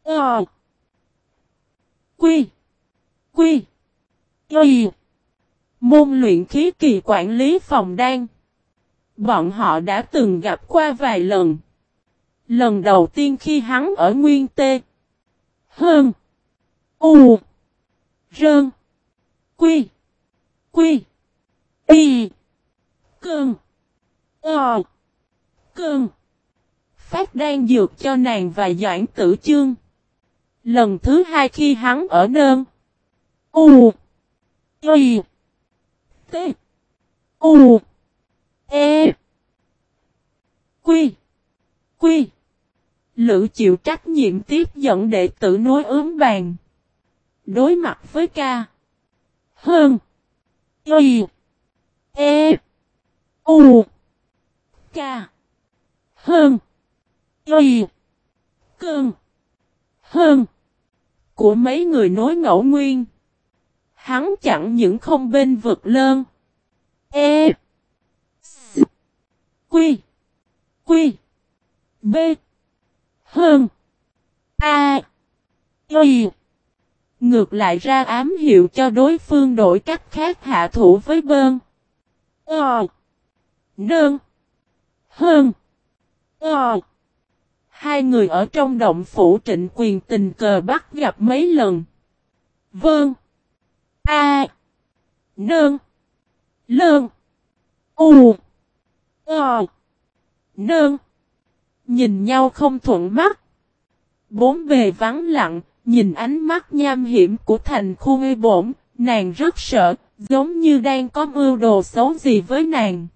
Ờ. Quy. Quy. Y. Môn luyện khí kỳ quản lý phòng đan. Bọn họ đã từng gặp qua vài lần. Lần đầu tiên khi hắn ở Nguyên Tê. Hơn. U. Rơn. Quy. Quy. Y. Cơn. Ờ. Cơn. Phát đang dược cho nàng và Doãn Tử Chương. Lần thứ hai khi hắn ở nơn. U. Y. T. U. E. Quy. Quy. Lữ chịu trách nhiệm tiếp dẫn đệ tử nối ướm bàn. Đối mặt với ca. Hơn. Y. E. U. Ca. Hơn. Y. Cơn. Hơn. Của mấy người nối ngẫu nguyên. Hắn chẳng những không bên vực lơn. E. S. Quy. Quy. B. Hơn. A. Y. Ngược lại ra ám hiệu cho đối phương đổi cách khác hạ thủ với bơn. Ờ. Nơn. Hơn. Ờ. Hai người ở trong động phủ trịnh quyền tình cờ bắt gặp mấy lần. Vâng. A. Nơn. Lơn. U. Ờ. Nơn. Nhìn nhau không thuận mắt. Bốn bề vắng lặng, nhìn ánh mắt nham hiểm của thành khu ngây bổn, nàng rất sợ, giống như đang có mưu đồ xấu gì với nàng.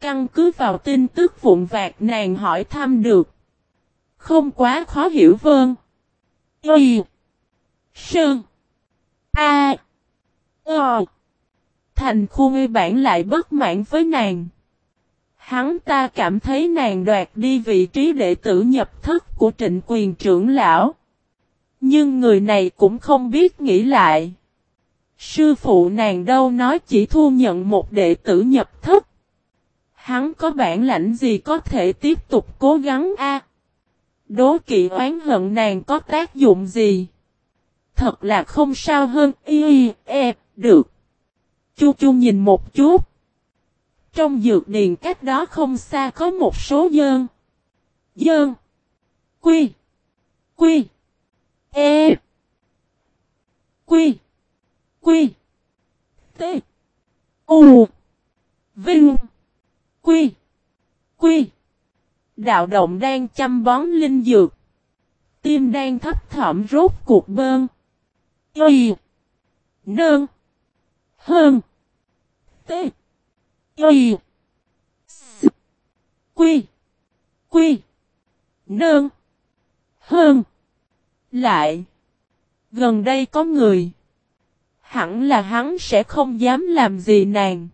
Căn cứ vào tin tức vụn vạt nàng hỏi thăm được. Không quá khó hiểu vơn. Y. Sơn. A. O. Thành khu ngây bản lại bất mãn với nàng. Hắn ta cảm thấy nàng đoạt đi vị trí đệ tử nhập thất của trịnh quyền trưởng lão. Nhưng người này cũng không biết nghĩ lại. Sư phụ nàng đâu nói chỉ thu nhận một đệ tử nhập thất. Hắn có bản lãnh gì có thể tiếp tục cố gắng a? Đố kỵ oán hận nàng có tác dụng gì? Thật là không sao hơn, y e được. Chu chu nhìn một chút. Trong dược điền cách đó không xa có một số dơn. Dơn. Quy. Quy. E. Quy. Quy. T. U. Vinh. Quy. Quy. Đạo động đang chăm bón linh dược. Tim đang thấp thỏm rốt cuộc bơn. Y. Nơn. Hơn. T. Y. S. Quy. Quy. Nơn. Hơn. Lại. Gần đây có người. Hẳn là hắn sẽ không dám làm gì nàng.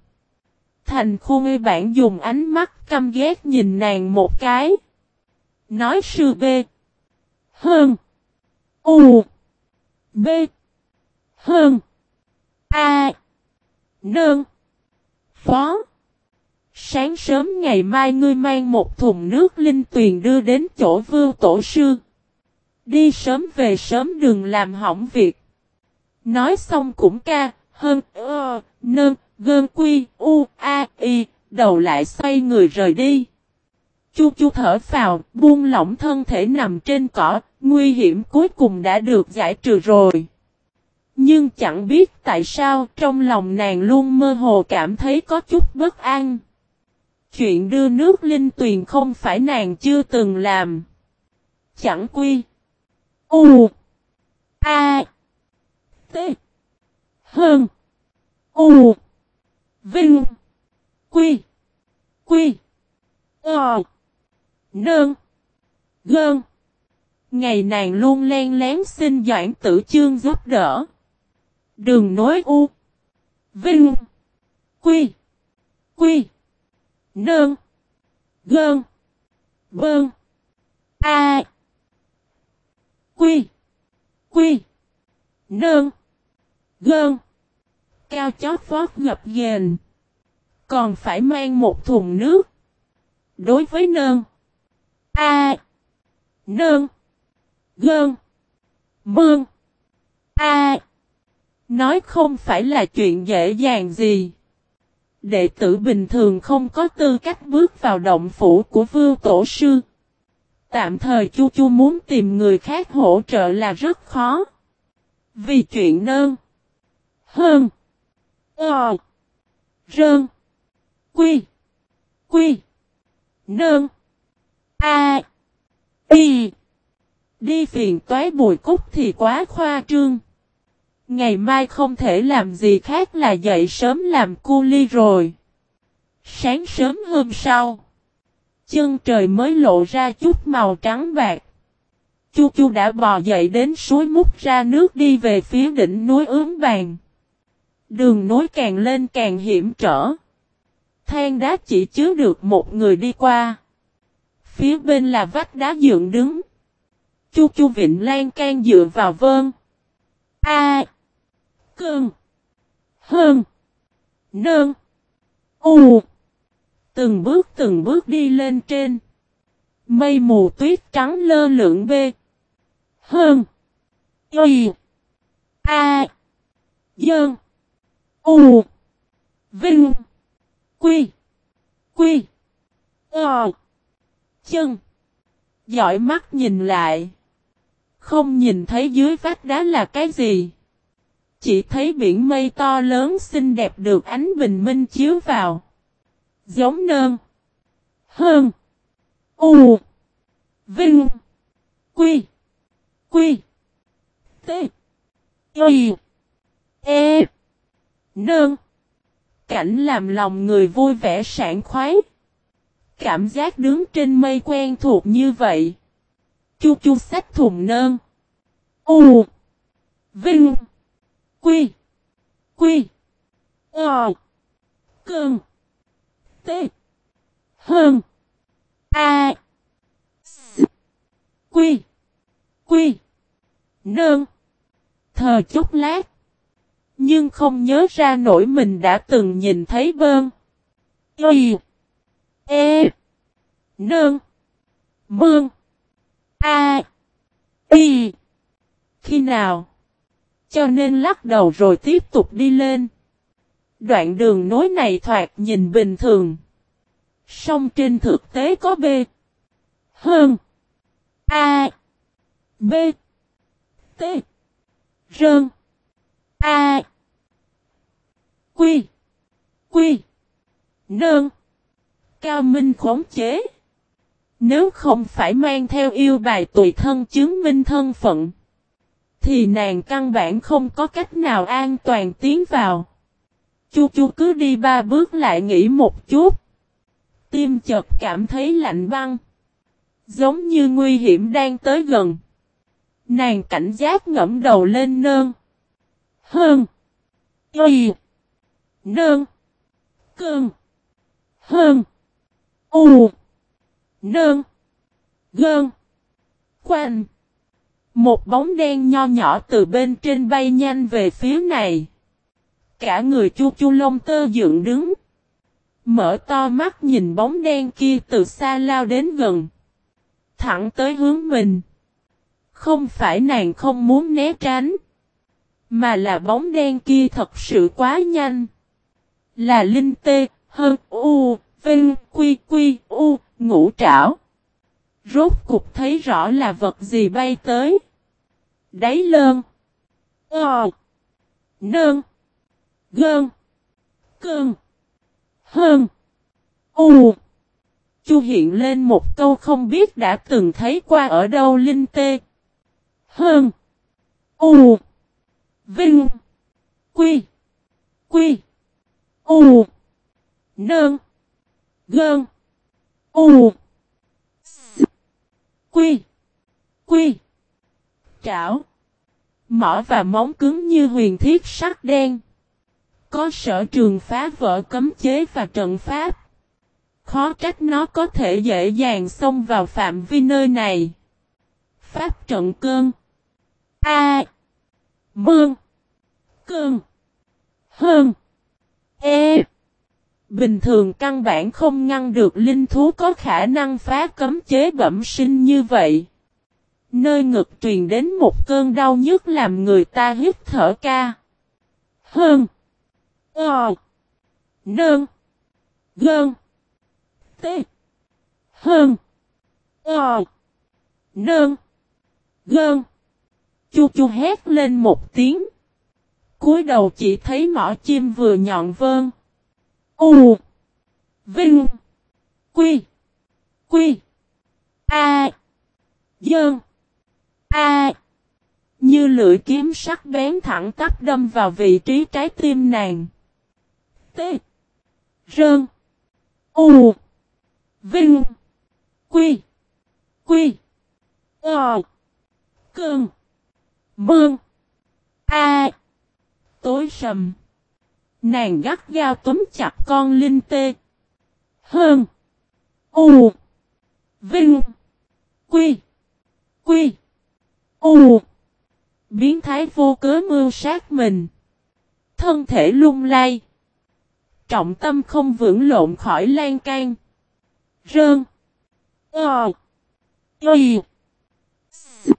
Thành khu ngư bản dùng ánh mắt căm ghét nhìn nàng một cái. Nói sư B. Hơn. U. B. Hơn. A. Nương. Phó. Sáng sớm ngày mai ngươi mang một thùng nước linh tuyền đưa đến chỗ vưu tổ sư. Đi sớm về sớm đừng làm hỏng việc. Nói xong cũng ca, hơn, ơ, nơn, gơn quy, u, a, y, đầu lại xoay người rời đi. Chu chu thở phào, buông lỏng thân thể nằm trên cỏ, nguy hiểm cuối cùng đã được giải trừ rồi. Nhưng chẳng biết tại sao trong lòng nàng luôn mơ hồ cảm thấy có chút bất an. Chuyện đưa nước linh tuyền không phải nàng chưa từng làm. Chẳng quy. U. A. T. Hơn. U. Vinh. Quy. Quy. Ờ. Nơn. Gơn. Ngày nàng luôn len lén xin Doãn Tử Chương giúp đỡ. Đường nối U. Vinh. Quy. Quy. Nơn. Gơn. Bơn. A. Quy. Quy. Nơn. Gơn. Cao chót vót ngập ghền. Còn phải mang một thùng nước. Đối với nơn. A. Nơn. Gơn. Mương. A. Nói không phải là chuyện dễ dàng gì. Đệ tử bình thường không có tư cách bước vào động phủ của vưu tổ sư. Tạm thời Chu Chu muốn tìm người khác hỗ trợ là rất khó. Vì chuyện nơn. Hơn. Ờ. Rơn. Quy. Quy. Nơn. A. Y. Đi phiền toái bùi cúc thì quá khoa trương. Ngày mai không thể làm gì khác là dậy sớm làm cu ly rồi. Sáng sớm hôm sau. Chân trời mới lộ ra chút màu trắng bạc. Chu Chu đã bò dậy đến suối múc ra nước đi về phía đỉnh núi ướm vàng. Đường nối càng lên càng hiểm trở. Than đá chỉ chứa được một người đi qua. Phía bên là vách đá dựng đứng. Chu Chu Vịnh Lan can dựa vào vơn. A. Cơn. Hơn. Nơn. U. Từng bước từng bước đi lên trên. Mây mù tuyết trắng lơ lửng bê. Hơn. Y. A. Dơn. U. Vinh. Quy. Quy. Ờ. Chân. Giỏi mắt nhìn lại. Không nhìn thấy dưới vách đá là cái gì. Chỉ thấy biển mây to lớn xinh đẹp được ánh bình minh chiếu vào. Giống nơn. Hơn. U. Vinh. Quy. Quy. T. Y. E. Nơn. Cảnh làm lòng người vui vẻ sảng khoái. Cảm giác đứng trên mây quen thuộc như vậy. Chu chu sách thùng nơn. U. Vinh. Quy. Quy. Ờ. Cơn. T. Hơn. A. S. Quy. Quy. Nương. Thờ chút lát. Nhưng không nhớ ra nổi mình đã từng nhìn thấy bơn. Y. E. Nương. Mương. A. Y. Khi nào? Cho nên lắc đầu rồi tiếp tục đi lên. Đoạn đường nối này thoạt nhìn bình thường. Song trên thực tế có B. Hơn. A. B. T. Rơn. A. Quy. Quy. Nơn. Cao Minh khống chế. Nếu không phải mang theo yêu bài tùy thân chứng minh thân phận. Thì nàng căn bản không có cách nào an toàn tiến vào. Chu chu cứ đi ba bước lại nghỉ một chút. Tim chợt cảm thấy lạnh băng. Giống như nguy hiểm đang tới gần. Nàng cảnh giác ngẫm đầu lên nơn. Hơn. Y. Nơn. Cơn. Hơn. U. Nơn. Gơn. Quanh. Một bóng đen nho nhỏ từ bên trên bay nhanh về phía này. Cả người chu chu lông tơ dựng đứng. Mở to mắt nhìn bóng đen kia từ xa lao đến gần. Thẳng tới hướng mình. Không phải nàng không muốn né tránh. Mà là bóng đen kia thật sự quá nhanh. Là linh tê, hơn, u, vinh, quy, quy, u, ngũ trảo. Rốt cục thấy rõ là vật gì bay tới. Đáy lơn. Ờ. Nơn. Gơn. Cơn. Hơn. U. Chu hiện lên một câu không biết đã từng thấy qua ở đâu linh tê. Hơn. U. Vinh. Quy. Quy. U. Nơn. Gơn. U. S. Quy. Quy. Trảo. Mỏ và móng cứng như huyền thiết sắt đen. Có sở trường phá vỡ cấm chế và trận pháp. Khó trách nó có thể dễ dàng xông vào phạm vi nơi này. Pháp trận cơn. A. Mương. Cơn. Hơn. E. Bình thường căn bản không ngăn được linh thú có khả năng phá cấm chế bẩm sinh như vậy. Nơi ngực truyền đến một cơn đau nhức làm người ta hít thở ca. Hơn. Ờ. Nơn. Gơn. T. Hơn. Ờ. Nơn. Gơn. Chu chu hét lên một tiếng cúi đầu chỉ thấy mỏ chim vừa nhọn vơn. U. Vinh. Quy. Quy. A. Dơn. A. Như lưỡi kiếm sắc bén thẳng tắp đâm vào vị trí trái tim nàng. T. Rơn. U. Vinh. Quy. Quy. Ờ. Cơn. Mương. A. Tối sầm. Nàng gắt gao túm chặt con linh tê. Hơn. U. Vinh. Quy. Quy. U. Biến thái vô cớ mưu sát mình. Thân thể lung lay. Trọng tâm không vững lộn khỏi lan can. Rơn. Ờ. ờ. Y. S.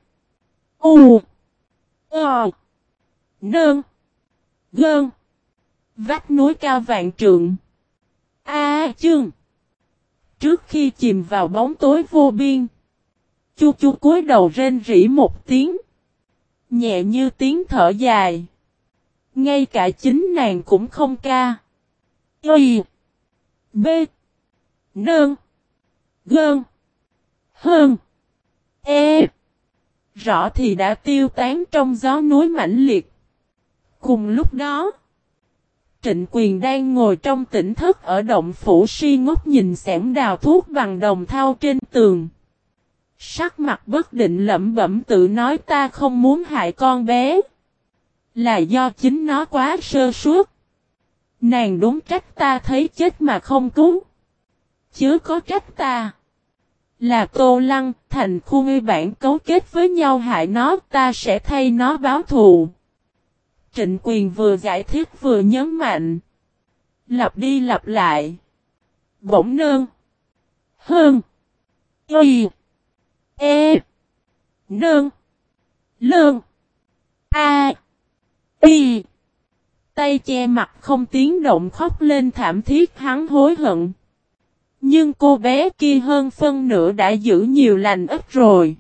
U. Ờ. Nơn. Gơn. Vách núi cao vạn trượng. A à, chương. Trước khi chìm vào bóng tối vô biên. Chu chu cúi đầu rên rỉ một tiếng. Nhẹ như tiếng thở dài. Ngay cả chính nàng cũng không ca. Y. B. Nơn. Gơn. Hơn. E. Rõ thì đã tiêu tán trong gió núi mãnh liệt. Cùng lúc đó. Trịnh quyền đang ngồi trong tỉnh thức ở động phủ si ngốc nhìn xẻm đào thuốc bằng đồng thau trên tường. Sắc mặt bất định lẩm bẩm tự nói ta không muốn hại con bé. Là do chính nó quá sơ suốt. Nàng đúng trách ta thấy chết mà không cứu. chứ có trách ta. Là Tô Lăng, thành khu ngư bản cấu kết với nhau hại nó, ta sẽ thay nó báo thù. Trịnh quyền vừa giải thích vừa nhấn mạnh. Lặp đi lặp lại. Bỗng nương. Hơn. Y. E. Nương. Lương. A. Y. Tay che mặt không tiếng động khóc lên thảm thiết hắn hối hận. Nhưng cô bé kia hơn phân nửa đã giữ nhiều lành ít rồi.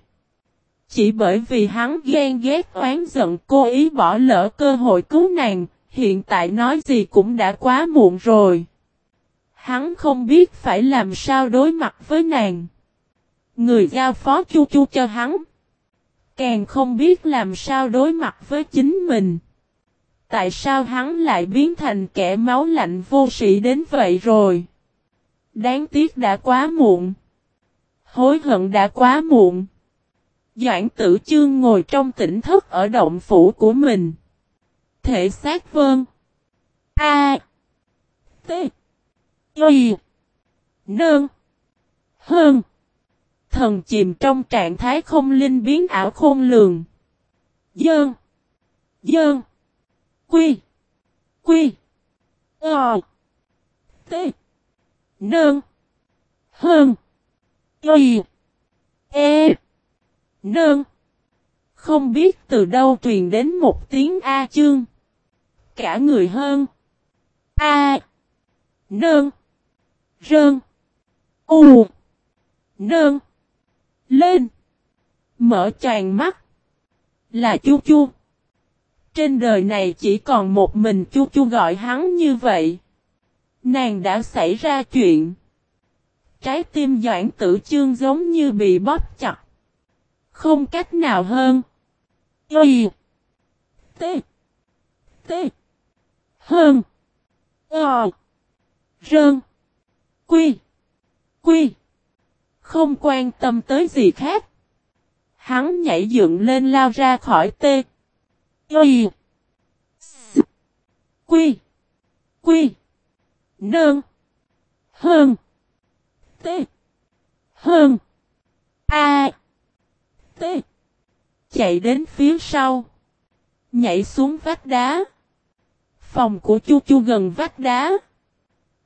Chỉ bởi vì hắn ghen ghét oán giận cô ý bỏ lỡ cơ hội cứu nàng, hiện tại nói gì cũng đã quá muộn rồi. Hắn không biết phải làm sao đối mặt với nàng. Người giao phó chu chu cho hắn. Càng không biết làm sao đối mặt với chính mình. Tại sao hắn lại biến thành kẻ máu lạnh vô sĩ đến vậy rồi? Đáng tiếc đã quá muộn. Hối hận đã quá muộn. Doãn tử chương ngồi trong tỉnh thức ở động phủ của mình. Thể xác vơn. A. T. Y. Nơn. Hơn. Thần chìm trong trạng thái không linh biến ảo khôn lường. Dơn. Dơn. Quy. Quy. Ờ. T. Nơn. Hơn. Y. E. Nương. Không biết từ đâu truyền đến một tiếng A chương. Cả người hơn. A. Nương. Rơn. U. Nương. Lên. Mở tràn mắt. Là chu chu. Trên đời này chỉ còn một mình chu chu gọi hắn như vậy. Nàng đã xảy ra chuyện. Trái tim doãn tử chương giống như bị bóp chặt. Không cách nào hơn. Y. T. T. Hơn. Ờ. Rơn. Quy. Quy. Không quan tâm tới gì khác. Hắn nhảy dựng lên lao ra khỏi T. Y. S. Quy. Quy. Nơn. Hơn. T. Hơn. A tê. Chạy đến phía sau. Nhảy xuống vách đá. Phòng của chu chu gần vách đá.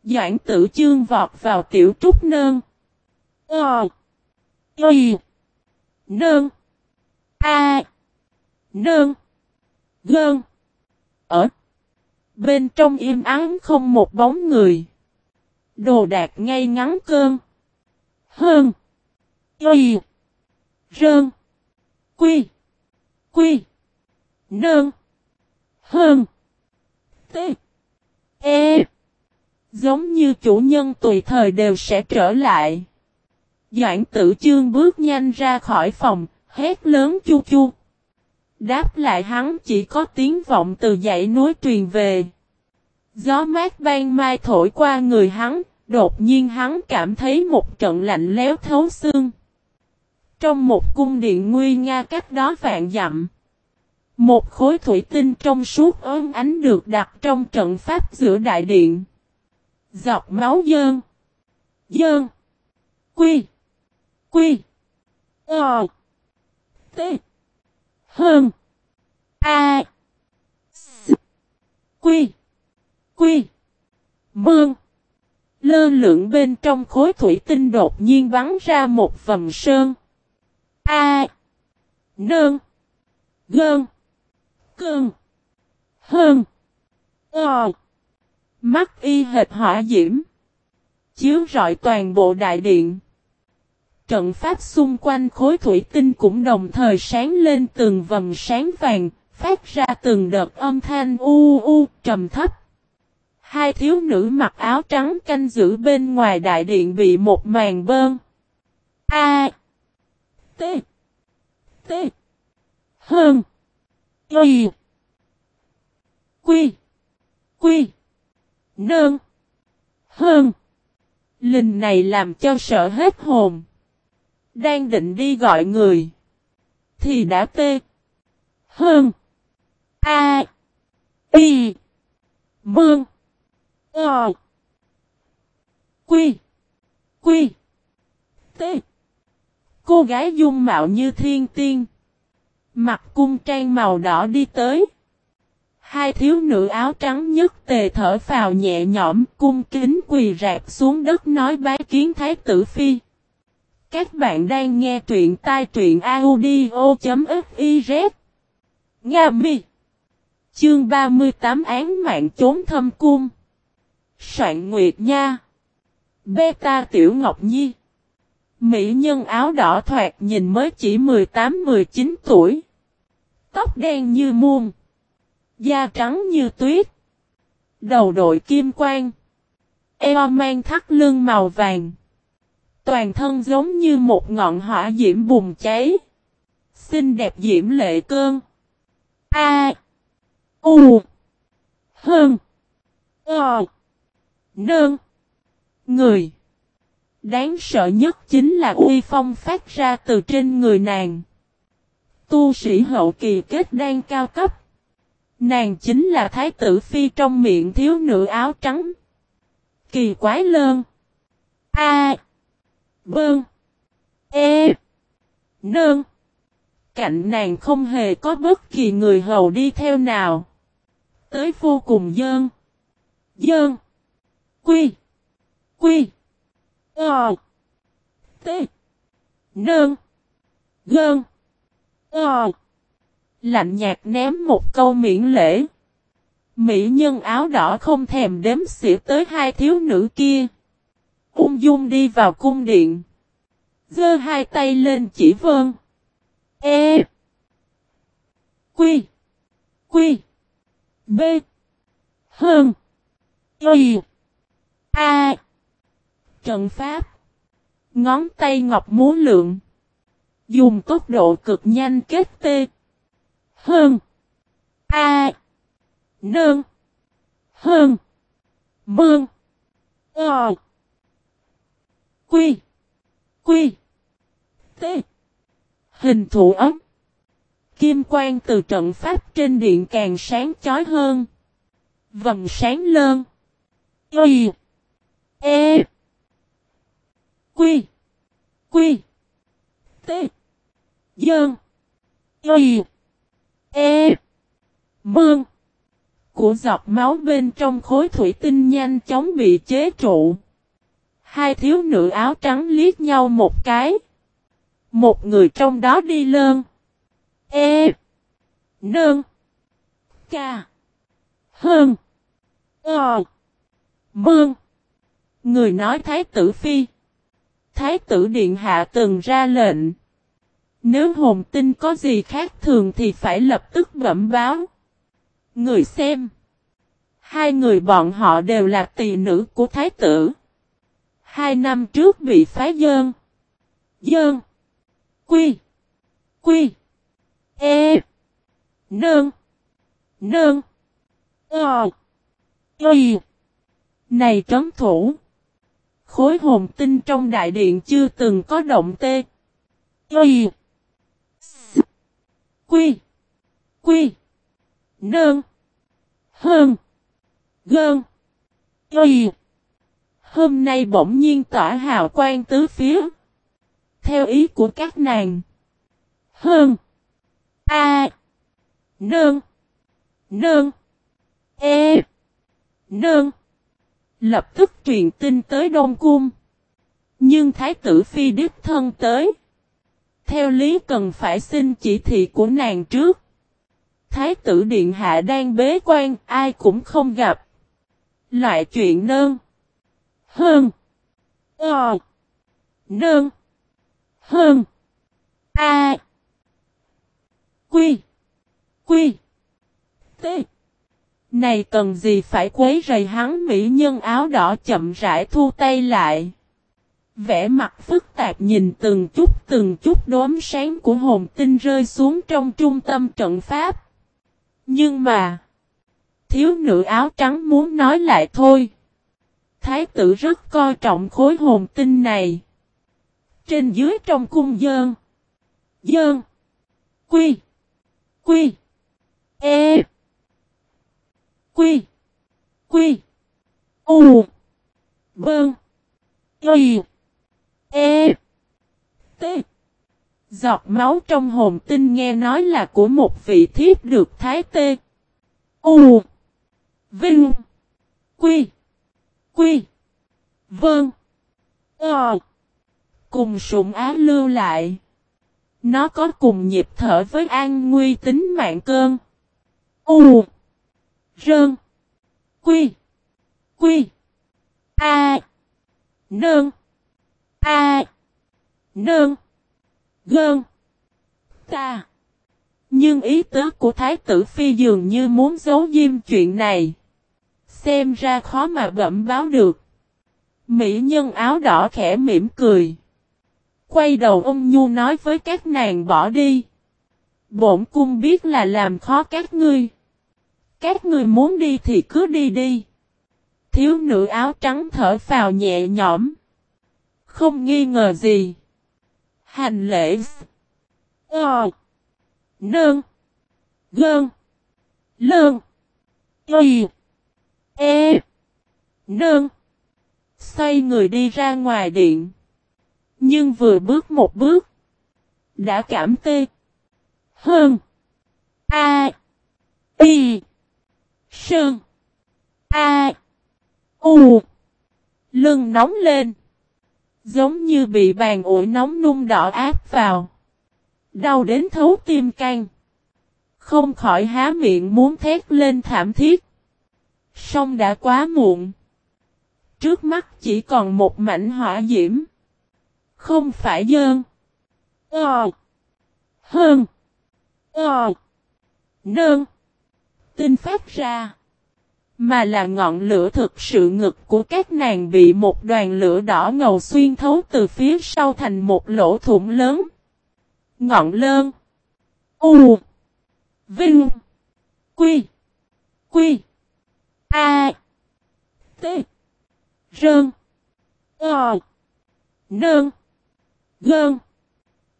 Doãn tử chương vọt vào tiểu trúc nơn. Ờ. Y. Nơn. A. Nơn. Gơn. Ở. Bên trong im ắng không một bóng người. Đồ đạc ngay ngắn cơn. Hơn. Y. Rơn. Quy. Quy. Nơn. Hơn. T. E. Giống như chủ nhân tùy thời đều sẽ trở lại. Doãn tử chương bước nhanh ra khỏi phòng, hét lớn chu chu. Đáp lại hắn chỉ có tiếng vọng từ dãy núi truyền về. Gió mát ban mai thổi qua người hắn, đột nhiên hắn cảm thấy một trận lạnh léo thấu xương. Trong một cung điện nguy nga cách đó vạn dặm. Một khối thủy tinh trong suốt ơn ánh được đặt trong trận pháp giữa đại điện. Giọt máu dơn. Dơn. Quy. Quy. Ờ. T. Hơn. A. S. Quy. Quy. Mương. Lơ lượng bên trong khối thủy tinh đột nhiên bắn ra một vầm sơn. A. Nương. Gơn. Cơn. Hơn. Ờ. Mắt y hệt hỏa diễm. Chiếu rọi toàn bộ đại điện. Trận pháp xung quanh khối thủy tinh cũng đồng thời sáng lên từng vầng sáng vàng, phát ra từng đợt âm thanh u u trầm thấp. Hai thiếu nữ mặc áo trắng canh giữ bên ngoài đại điện bị một màn bơn. A. T. T. Hơn. Y. Quy. Quy. Nơn. Hơn. Linh này làm cho sợ hết hồn. Đang định đi gọi người. Thì đã tê. Hơn. A. Y. Mương. Ờ. Quy. Quy. T. Cô gái dung mạo như thiên tiên. Mặc cung trang màu đỏ đi tới. Hai thiếu nữ áo trắng nhất tề thở phào nhẹ nhõm, cung kính quỳ rạp xuống đất nói bái kiến thái tử phi. Các bạn đang nghe truyện tai truyện audio.fiz Nga mi Chương 38 án mạng trốn thâm cung Soạn Nguyệt Nha Beta Tiểu Ngọc Nhi Mỹ nhân áo đỏ thoạt nhìn mới chỉ 18-19 tuổi. Tóc đen như muôn Da trắng như tuyết, Đầu đội kim quang, Eo mang thắt lưng màu vàng. Toàn thân giống như một ngọn hỏa diễm bùng cháy. Xinh đẹp diễm lệ cơn. A, U Hơn Ờ Nương Người. Đáng sợ nhất chính là uy phong phát ra từ trên người nàng. Tu sĩ hậu kỳ kết đang cao cấp. Nàng chính là thái tử phi trong miệng thiếu nữ áo trắng. Kỳ quái lơn. A. Bơn. E. Nương. Cạnh nàng không hề có bất kỳ người hầu đi theo nào. Tới vô cùng dơn. Dơn. Quy. Quy. Ờ. T. Nương. Gơn. O. Lạnh nhạt ném một câu miễn lễ. Mỹ nhân áo đỏ không thèm đếm xỉa tới hai thiếu nữ kia. Ung dung đi vào cung điện. Giơ hai tay lên chỉ vơn. E. Quy. Quy. B. Hơn. Y. A. Trận pháp. Ngón tay ngọc múa lượng. Dùng tốc độ cực nhanh kết tê. Hơn. A. Nương. Hơn. Mương. Ờ. Quy. Quy. T. Hình thủ ấm. Kim quang từ trận pháp trên điện càng sáng chói hơn. Vầng sáng lơn. Y. E. Quy. Quy. T. Dơn. Y. E. Mương. Của giọt máu bên trong khối thủy tinh nhanh chóng bị chế trụ. Hai thiếu nữ áo trắng liếc nhau một cái. Một người trong đó đi lơn. E. Nơn. Ca. Hơn. Ờ. Mương. Người nói Thái tử Phi. Thái tử Điện Hạ từng ra lệnh. Nếu hồn tinh có gì khác thường thì phải lập tức bẩm báo. Người xem. Hai người bọn họ đều là tỳ nữ của Thái tử. Hai năm trước bị phá dơn. Dơn. Quy. Quy. E. Nương. Nương. Ờ. Y. Này trấn thủ. Khối hồn tinh trong đại điện chưa từng có động tê. Y. Quy. Quy. Nơn. Hơn. Gơn. Y. Hôm nay bỗng nhiên tỏa hào quang tứ phía. Theo ý của các nàng. Hơn. A. Nương. Nương. E. Nương. Lập tức truyền tin tới Đông Cung. Nhưng Thái tử Phi đích thân tới. Theo lý cần phải xin chỉ thị của nàng trước. Thái tử Điện Hạ đang bế quan, ai cũng không gặp. Loại chuyện nơn. Hơn. Ờ. Nơn. Hơn. A. Quy. Quy. T. Này cần gì phải quấy rầy hắn mỹ nhân áo đỏ chậm rãi thu tay lại. Vẽ mặt phức tạp nhìn từng chút từng chút đốm sáng của hồn tinh rơi xuống trong trung tâm trận pháp. Nhưng mà, thiếu nữ áo trắng muốn nói lại thôi. Thái tử rất coi trọng khối hồn tinh này. Trên dưới trong cung dơn. Dơn. Quy. Quy. E. Quy. Quy. U. Bơn. Y. E. T. Giọt máu trong hồn tinh nghe nói là của một vị thiếp được thái tê. U. Vinh. Quy. Quy. Vâng. Ờ. Cùng sụng á lưu lại. Nó có cùng nhịp thở với an nguy tính mạng cơn. U. Rơn. Quy. Quy. A. Nương. A. Nương. Gơn. Ta. Nhưng ý tứ của Thái tử Phi dường như muốn giấu diêm chuyện này. Xem ra khó mà bẩm báo được. Mỹ nhân áo đỏ khẽ mỉm cười. Quay đầu ông Nhu nói với các nàng bỏ đi. Bổn cung biết là làm khó các ngươi. Các ngươi muốn đi thì cứ đi đi. Thiếu nữ áo trắng thở phào nhẹ nhõm. Không nghi ngờ gì. Hành lễ. Ờ. Nương. Gơn. Lương. Y. E. Nương. Xoay người đi ra ngoài điện. Nhưng vừa bước một bước. Đã cảm tê. Hơn. A. Y. Sơn. A. U. Lưng nóng lên. Giống như bị bàn ủi nóng nung đỏ áp vào. Đau đến thấu tim can. Không khỏi há miệng muốn thét lên thảm thiết. Xong đã quá muộn. Trước mắt chỉ còn một mảnh hỏa diễm. Không phải dơn. Ờ. Hơn. Ờ. Nơn. Tinh phát ra. Mà là ngọn lửa thực sự ngực của các nàng bị một đoàn lửa đỏ ngầu xuyên thấu từ phía sau thành một lỗ thủng lớn. Ngọn lơn. U. Vinh. Quy. Quy. A. T. Rơn. Ờ. Nơn. Gơn.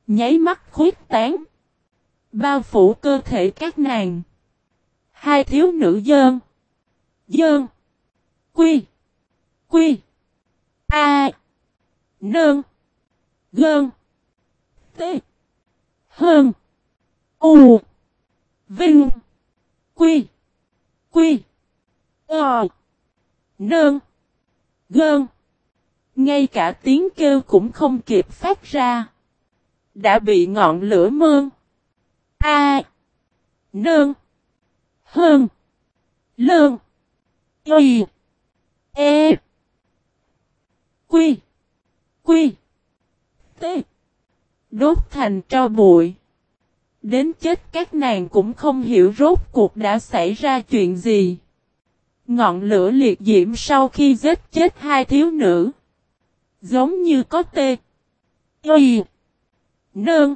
Nháy mắt khuyết tán. Bao phủ cơ thể các nàng. Hai thiếu nữ dơn. Dơn. Quy. Quy. A. Nơn. Gơn. T. Hơn. U. Vinh. Quy. Quy. Ờ. Nơn. Gơn. Ngay cả tiếng kêu cũng không kịp phát ra. Đã bị ngọn lửa mơn. A. Nơn. Hơn. Lơn. Y. E. Quy. Quy. T. Đốt thành cho bụi. Đến chết các nàng cũng không hiểu rốt cuộc đã xảy ra chuyện gì. Ngọn lửa liệt diễm sau khi giết chết hai thiếu nữ. Giống như có tê. Y. Nơn.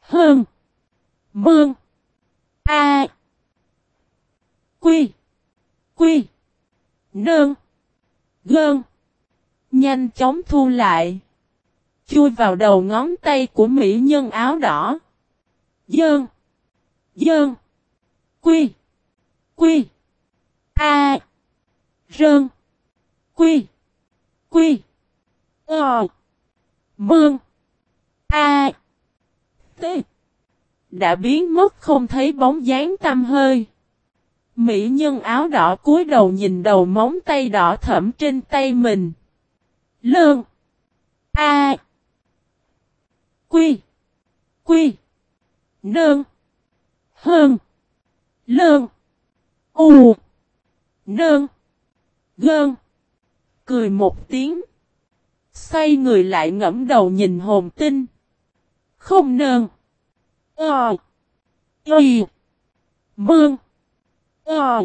Hơn. Mương. A. Quy. Quy. Nơn. Gơn. Nhanh chóng thu lại. Chui vào đầu ngón tay của mỹ nhân áo đỏ. Dơn. Dơn. Quy. Quy. A. Rơn. Quy. Quy. Ờ. Mương. A. T. Đã biến mất không thấy bóng dáng tăm hơi. Mỹ nhân áo đỏ cúi đầu nhìn đầu móng tay đỏ thẫm trên tay mình. Lương. A. Quy. Quy. Nương. Hơn. Lương. U. Nương. Gơn. Cười một tiếng. Xoay người lại ngẫm đầu nhìn hồn tinh. Không nương. Ờ. Y. Mương. Ờ.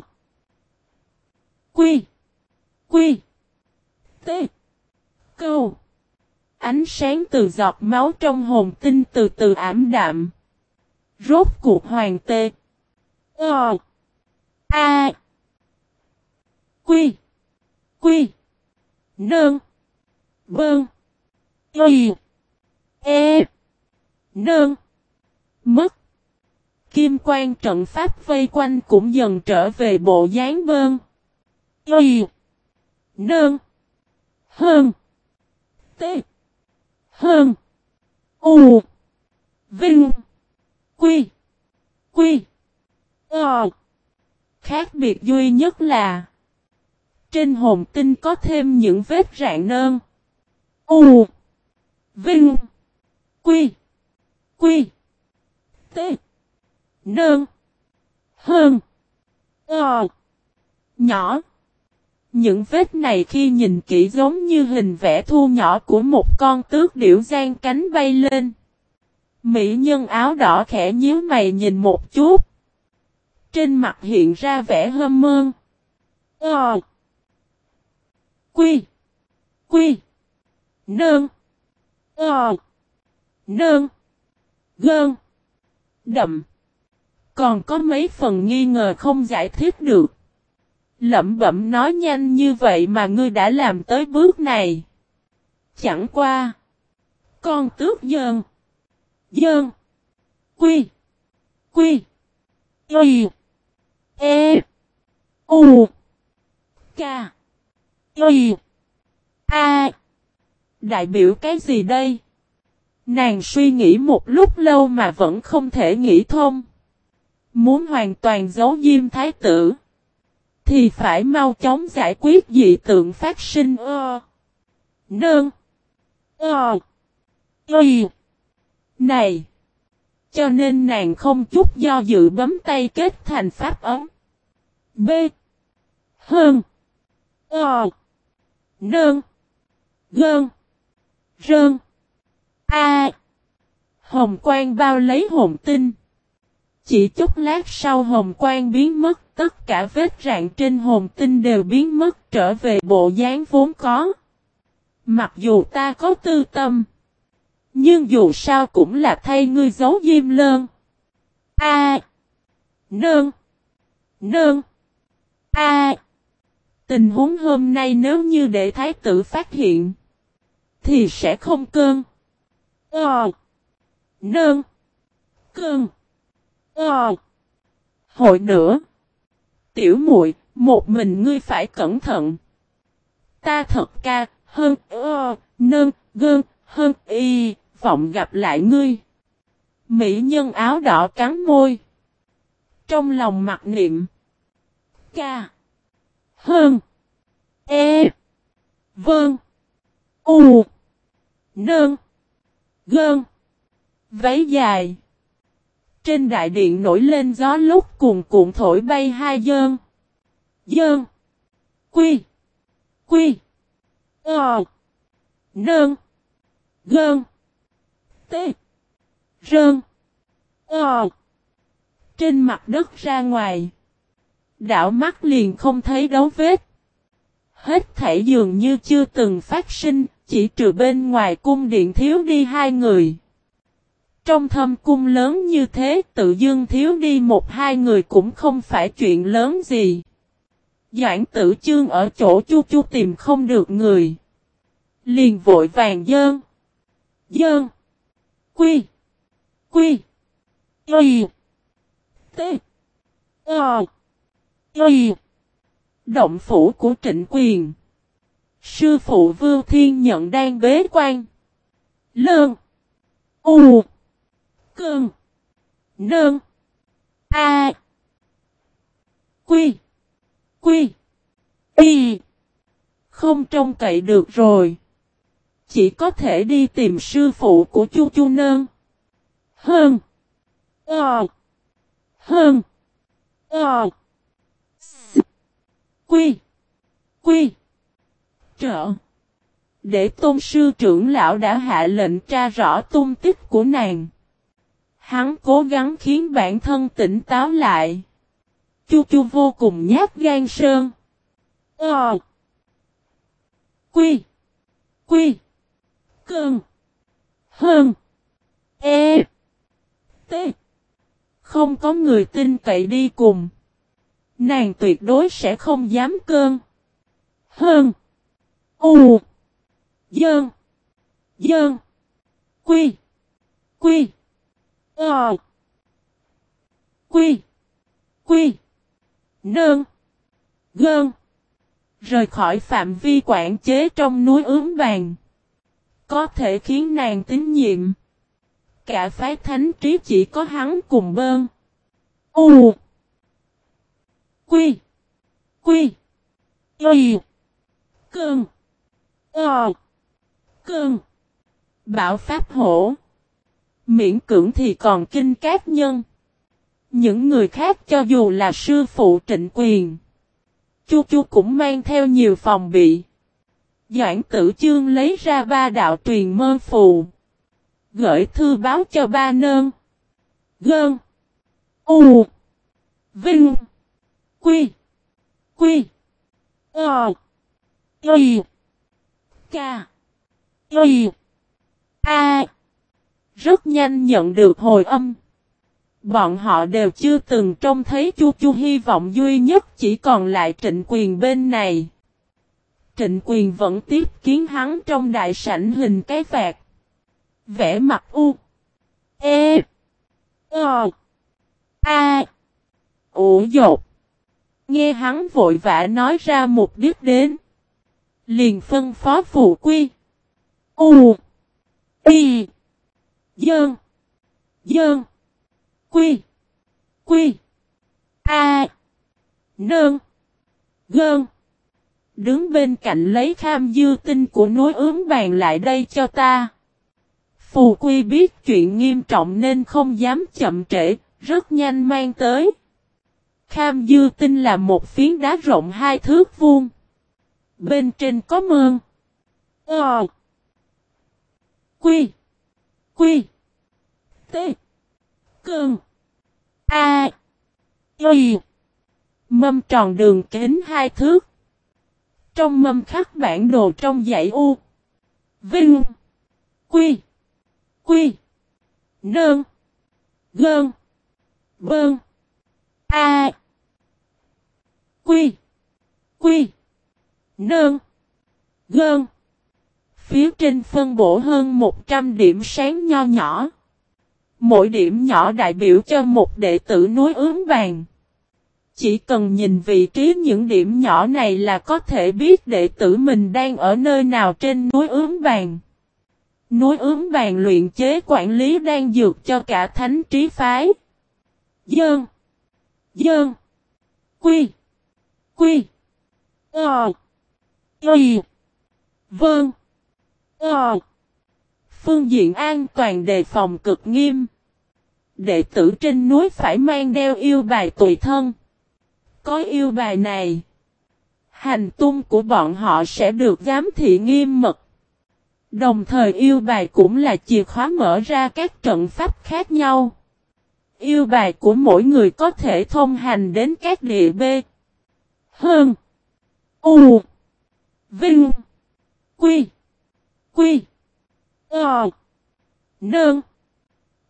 Quy. Quy. T. Câu. Ánh sáng từ giọt máu trong hồn tinh từ từ ảm đạm. Rốt cuộc hoàng tê. Ờ. A. Quy. Quy. Nương. Bơn. Y. E. Nương. Mất. Kim quan trận pháp vây quanh cũng dần trở về bộ dáng bơn. Y. Nơn. Hơn. T. Hơn. U. Vinh. Quy. Quy. Ờ. Khác biệt duy nhất là trên hồn tinh có thêm những vết rạn nơn. U. Vinh. Quy. Quy. T. Nơn. Hơn. Ờ. Nhỏ. Những vết này khi nhìn kỹ giống như hình vẽ thu nhỏ của một con tước điểu gian cánh bay lên. Mỹ nhân áo đỏ khẽ nhíu mày nhìn một chút. Trên mặt hiện ra vẻ hâm mơn. Ờ. Quy. Quy. Nương. Ờ. Nương. Gơn. Đậm. Còn có mấy phần nghi ngờ không giải thích được. Lẩm bẩm nói nhanh như vậy mà ngươi đã làm tới bước này. Chẳng qua. Con tước dơn. Dơn. Quy. Quy. Y. E. U. K. Y. A. Đại biểu cái gì đây? Nàng suy nghĩ một lúc lâu mà vẫn không thể nghĩ thông. Muốn hoàn toàn giấu diêm thái tử. Thì phải mau chóng giải quyết dị tượng phát sinh ơ. Nương. Ờ. Y. Này. Cho nên nàng không chút do dự bấm tay kết thành pháp ấm. B. Hơn. Ờ. Nương. Gơn. Rơn. A. Hồng quang bao lấy hồn tinh. Chỉ chút lát sau hồng quang biến mất, tất cả vết rạn trên hồn tinh đều biến mất trở về bộ dáng vốn có. Mặc dù ta có tư tâm, nhưng dù sao cũng là thay ngươi giấu diêm lơn. A. Nương. Nương. A. Tình huống hôm nay nếu như để thái tử phát hiện, thì sẽ không cơn. Ờ. Nương. Cơn. Ờ. Hội nữa. Tiểu muội, một mình ngươi phải cẩn thận. Ta thật ca, hơn, ơ, nơn, gơn, hơn, y, vọng gặp lại ngươi. Mỹ nhân áo đỏ cắn môi. Trong lòng mặc niệm. Ca. Hơn. E. Vâng. U. Nơn. Gơn. Váy dài. Trên đại điện nổi lên gió lúc cuồn cuộn thổi bay hai dơn. Dơn. Quy. Quy. Ờ. Nơn. Gơn. T. Rơn. Ờ. Trên mặt đất ra ngoài. Đảo mắt liền không thấy dấu vết. Hết thảy dường như chưa từng phát sinh, chỉ trừ bên ngoài cung điện thiếu đi hai người. Trong thâm cung lớn như thế, tự dưng thiếu đi một hai người cũng không phải chuyện lớn gì. Doãn tử chương ở chỗ chu chu tìm không được người. Liền vội vàng dơn. Dơn. Quy. Quy. Y. T. O. Y. Động phủ của trịnh quyền. Sư phụ Vưu Thiên Nhận đang bế quan. Lơn. U. Cơn. Nơn. A. Quy. Quy. Y. Không trông cậy được rồi. Chỉ có thể đi tìm sư phụ của Chu Chu Nơn. Hơn. Ờ. Hơn. Ờ. Quy. Quy. Trợ. Để tôn sư trưởng lão đã hạ lệnh tra rõ tung tích của nàng. Hắn cố gắng khiến bản thân tỉnh táo lại. Chu chu vô cùng nhát gan sơn. Ờ. Quy. Quy. Cơn. Hơn. E. T. Không có người tin cậy đi cùng. Nàng tuyệt đối sẽ không dám cơn. Hơn. U. Dơn. Dơn. Quy. Quy. Ờ. Quy. Quy. Nơn. Gơn. Rời khỏi phạm vi quản chế trong núi ướm vàng. Có thể khiến nàng tín nhiệm. Cả phái thánh trí chỉ có hắn cùng bơn. U. Quy. Quy. Y. Cơn. Ờ. Cơn. Bảo Pháp Hổ. Miễn cưỡng thì còn kinh cát nhân. Những người khác cho dù là sư phụ trịnh quyền. Chu Chu cũng mang theo nhiều phòng bị. Doãn tử chương lấy ra ba đạo truyền mơ phù. Gửi thư báo cho ba nơn. Gơn. U. Vinh. Quy. Quy. Ờ. Y. K. Y. A. Rất nhanh nhận được hồi âm. Bọn họ đều chưa từng trông thấy Chu Chu hy vọng duy nhất chỉ còn lại trịnh quyền bên này. Trịnh quyền vẫn tiếp kiến hắn trong đại sảnh hình cái vạt. Vẽ mặt U. E. O. A. Ủ dột. Nghe hắn vội vã nói ra mục đích đến. Liền phân phó phụ quy. U. Y. Dơn. Dơn. Quy. Quy. A. Nơn. Gơn. Đứng bên cạnh lấy kham dư tinh của núi ướm bàn lại đây cho ta. Phù Quy biết chuyện nghiêm trọng nên không dám chậm trễ, rất nhanh mang tới. Kham dư tinh là một phiến đá rộng hai thước vuông. Bên trên có mương. Ờ. Quy. Quy. T. Cơn. A. Y. Mâm tròn đường kính hai thước. Trong mâm khắc bản đồ trong dãy U. Vinh. Quy. Quy. Nơn. Gơn. Bơn. A. Quy. Quy. Nơn. Gơn. Phía trên phân bổ hơn 100 điểm sáng nho nhỏ. Mỗi điểm nhỏ đại biểu cho một đệ tử núi ướm vàng. Chỉ cần nhìn vị trí những điểm nhỏ này là có thể biết đệ tử mình đang ở nơi nào trên núi ướm vàng. Núi ướm vàng luyện chế quản lý đang dược cho cả thánh trí phái. Dơn. Dơn. Quy. Quy. Ờ. Y. Vâng. Ờ. Phương diện an toàn đề phòng cực nghiêm. Đệ tử trên núi phải mang đeo yêu bài tùy thân. Có yêu bài này. Hành tung của bọn họ sẽ được giám thị nghiêm mật. Đồng thời yêu bài cũng là chìa khóa mở ra các trận pháp khác nhau. Yêu bài của mỗi người có thể thông hành đến các địa B. Hơn. U. Vinh. Quy. Quy. Ờ. Nơn.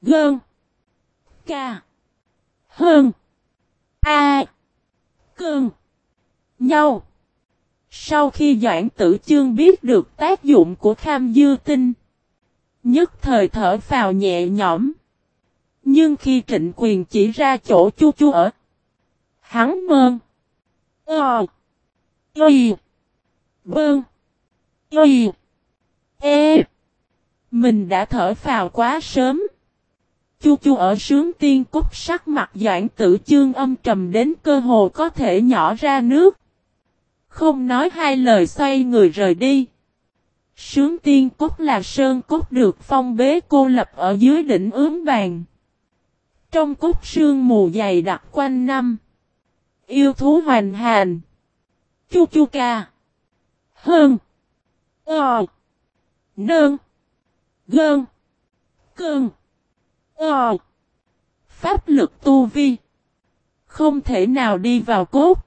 Gơn. Ca. Hơn. A. Cơn. Nhau. Sau khi Doãn Tử Chương biết được tác dụng của kham dư tinh, nhất thời thở phào nhẹ nhõm. Nhưng khi trịnh quyền chỉ ra chỗ chu chu ở, hắn mơn. Ờ. Y. Bơn. Y. Ê! Mình đã thở phào quá sớm. Chu chu ở sướng tiên cúc sắc mặt doãn tử chương âm trầm đến cơ hồ có thể nhỏ ra nước. Không nói hai lời xoay người rời đi. Sướng tiên cúc là sơn cúc được phong bế cô lập ở dưới đỉnh ướm vàng. Trong cúc sương mù dày đặc quanh năm. Yêu thú hoành hành. Chu chu ca. Hơn. Ờ. Nơn. Gơn. Cơn. Ờ. Pháp lực tu vi. Không thể nào đi vào cốt.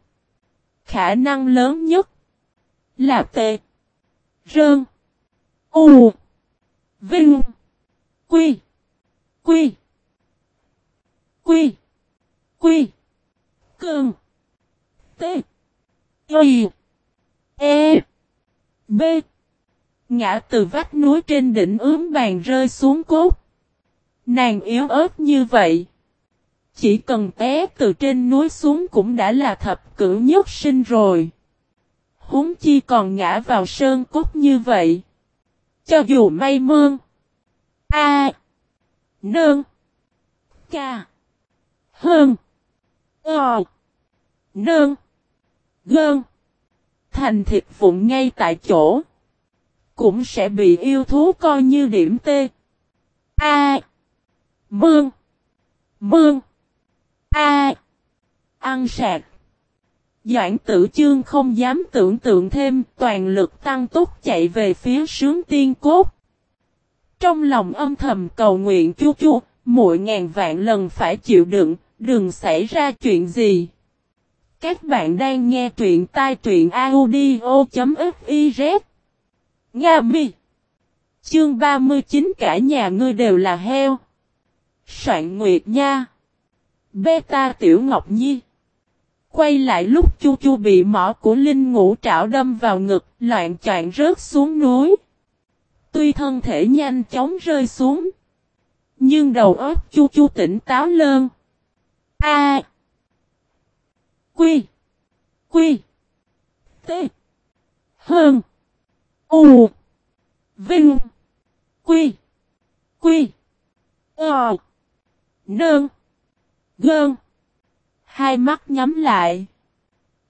Khả năng lớn nhất. Là tệ. Rơn. U. Vinh. Quy. Quy. Quy. Quy. Cơn. T. Y. E. B. Ngã từ vách núi trên đỉnh ướm bàn rơi xuống cốt. Nàng yếu ớt như vậy. Chỉ cần té từ trên núi xuống cũng đã là thập cử nhất sinh rồi. Húng chi còn ngã vào sơn cốt như vậy. Cho dù may mương. A. Nương. Ca. Hơn. Ờ. Nương. Gơn. Thành thịt vụn ngay tại chỗ. Cũng sẽ bị yêu thú coi như điểm T. A. Bương. Bương. A. Ăn sạc. Doãn tử chương không dám tưởng tượng thêm, toàn lực tăng tốc chạy về phía sướng tiên cốt. Trong lòng âm thầm cầu nguyện chu chu, mỗi ngàn vạn lần phải chịu đựng, đừng xảy ra chuyện gì. Các bạn đang nghe truyện tai truyện audio.fif Nga mi Chương 39 cả nhà ngươi đều là heo. Soạn Nguyệt Nha Beta Tiểu Ngọc Nhi Quay lại lúc Chu Chu bị mỏ của Linh ngũ trảo đâm vào ngực, loạn choạng rớt xuống núi. Tuy thân thể nhanh chóng rơi xuống, nhưng đầu óc Chu Chu tỉnh táo lơn. A. Quy. Quy. T. Hơn. U. Vinh. Quy. Quy. Ờ. Nơn. Gơn. Hai mắt nhắm lại.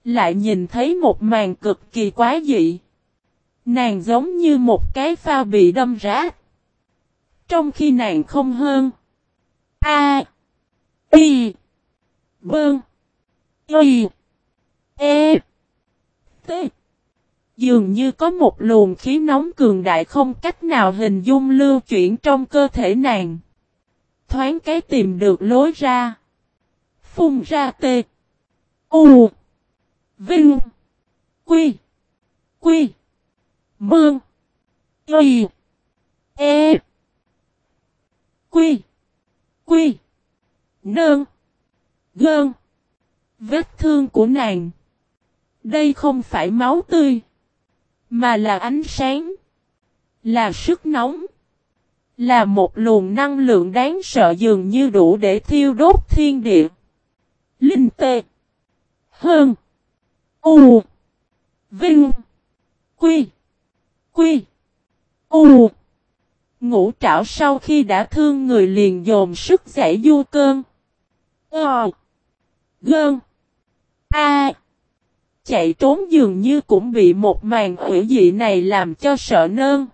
Lại nhìn thấy một màn cực kỳ quá dị. Nàng giống như một cái phao bị đâm rát. Trong khi nàng không hơn. A. Y. Bơn. Y. E. T. Dường như có một luồng khí nóng cường đại không cách nào hình dung lưu chuyển trong cơ thể nàng. Thoáng cái tìm được lối ra. Phun ra tê. U. Vinh. Quy. Quy. Mương. Y. E. Quy. Quy. Nương. Gơn. Vết thương của nàng. Đây không phải máu tươi. Mà là ánh sáng. Là sức nóng. Là một luồng năng lượng đáng sợ dường như đủ để thiêu đốt thiên địa. Linh tê. Hơn. U. Vinh. Quy. Quy. U. Ngũ trảo sau khi đã thương người liền dồn sức giải du cơn. Ờ. Gơn. A. Chạy trốn dường như cũng bị một màn hủy dị này làm cho sợ nơn.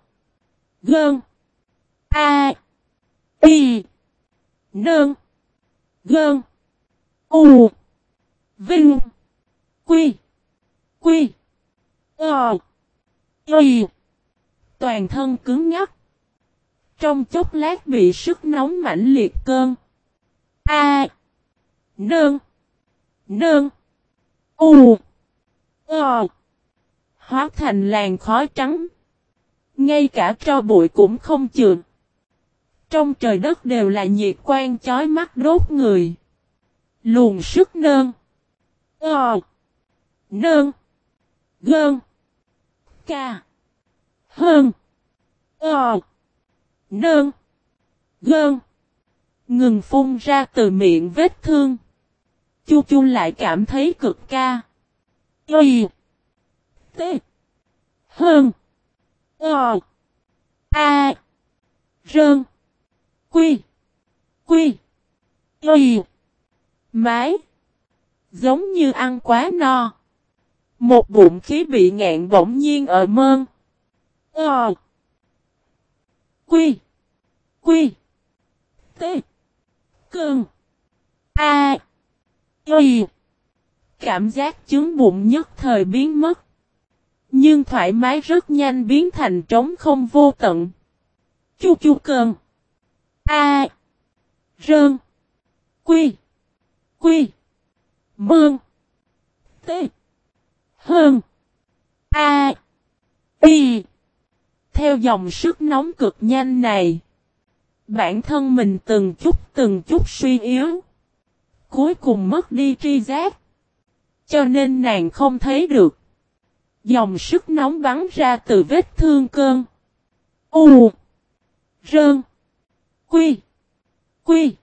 Gơn. A. Y. Nơn. Gơn. U. Vinh. Quy. Quy. Ờ. Y. Toàn thân cứng ngắc. Trong chốc lát bị sức nóng mãnh liệt cơn. A. Nương. Nương. U. Ờ. Hóa thành làn khói trắng. Ngay cả tro bụi cũng không chừa. Trong trời đất đều là nhiệt quang chói mắt đốt người. Luồn sức nơn. Ờ. Nơn. Gơn. Ca. Hơn. Ờ. Nơn. Gơn. Ngừng phun ra từ miệng vết thương. Chu chu lại cảm thấy cực ca. Y. T. Hơn. O. A. Rơn. Quy. Quy. Y. Mái. Giống như ăn quá no. Một bụng khí bị ngạn bỗng nhiên ở mơn. O. Quy. Quy. T. Cơn. A. Y. Cảm giác chướng bụng nhất thời biến mất. Nhưng thoải mái rất nhanh biến thành trống không vô tận. Chu chu cơn. A. Rơn. Quy. Quy. Mương. T. Hơn. A. Y. Theo dòng sức nóng cực nhanh này. Bản thân mình từng chút từng chút suy yếu. Cuối cùng mất đi tri giác. Cho nên nàng không thấy được. Dòng sức nóng bắn ra từ vết thương cơn. U. Rơn. Quy. Quy.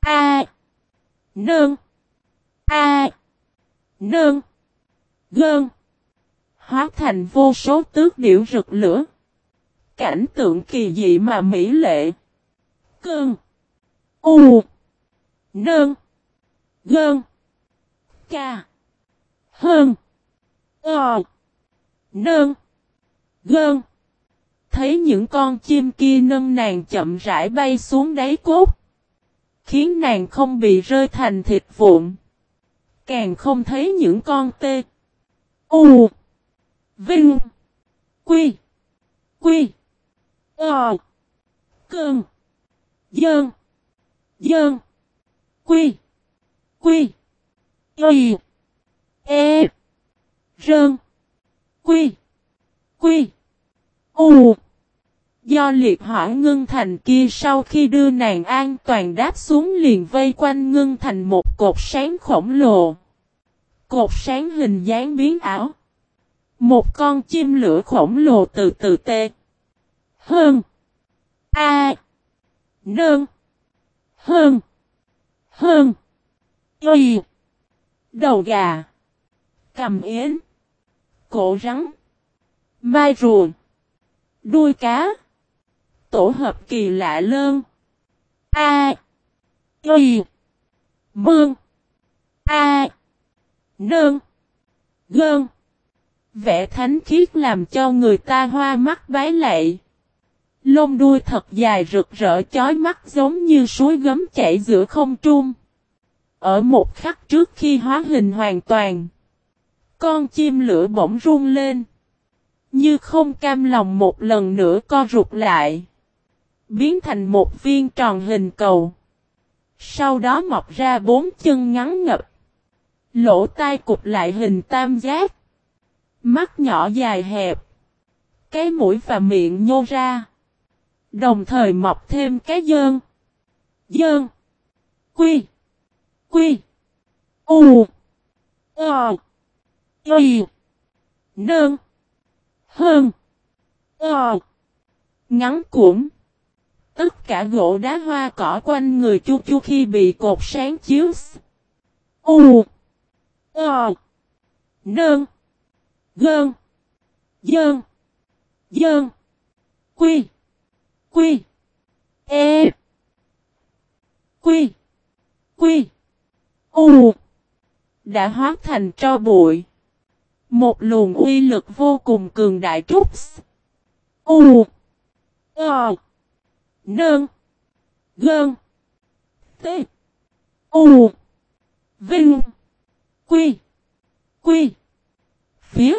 A. Nương. A. Nương. Gơn. Hóa thành vô số tước điểu rực lửa. Cảnh tượng kỳ dị mà mỹ lệ. Cơn. U. Nơn. Gơn. Ca. Hơn. Ờ. Nơn. Gơn. Thấy những con chim kia nâng nàng chậm rãi bay xuống đáy cốt. Khiến nàng không bị rơi thành thịt vụn. Càng không thấy những con tê. U. Vinh. Quy. Quy. Ờ. Cơn. Dơn. Dơn. Quy. Quy. Y. E. Rơn. Quy. Quy. U. Do liệt hỏa ngưng thành kia sau khi đưa nàng an toàn đáp xuống liền vây quanh ngưng thành một cột sáng khổng lồ. Cột sáng hình dáng biến ảo. Một con chim lửa khổng lồ từ từ tê. Hơn. A. Nơn. Hơn. Hơn. Y. Đầu gà. Cầm yến. Cổ rắn. Mai rùa. Đuôi cá. Tổ hợp kỳ lạ lơn. A. Y. Bương. A. nương Gơn. Vẽ thánh khiết làm cho người ta hoa mắt bái lệ. Lông đuôi thật dài rực rỡ chói mắt giống như suối gấm chảy giữa không trung. Ở một khắc trước khi hóa hình hoàn toàn. Con chim lửa bỗng run lên. Như không cam lòng một lần nữa co rụt lại. Biến thành một viên tròn hình cầu. Sau đó mọc ra bốn chân ngắn ngập. Lỗ tai cụp lại hình tam giác. Mắt nhỏ dài hẹp. Cái mũi và miệng nhô ra. Đồng thời mọc thêm cái dơn. Dơn. Quy. Quy. U. Ờ. Y. Nơn. Hơn. Ờ. Ngắn cuộn. Tất cả gỗ đá hoa cỏ quanh người chu chu khi bị cột sáng chiếu. U. Ờ. Nơn. Gơn. Dơn. Dơn. Quy. Quy. E. Quy. Quy. U. Đã hóa thành cho bụi. Một luồng uy lực vô cùng cường đại trúc. U. Ờ. Nơn. Gơn. T. U. Vinh. Quy. Quy. Phía.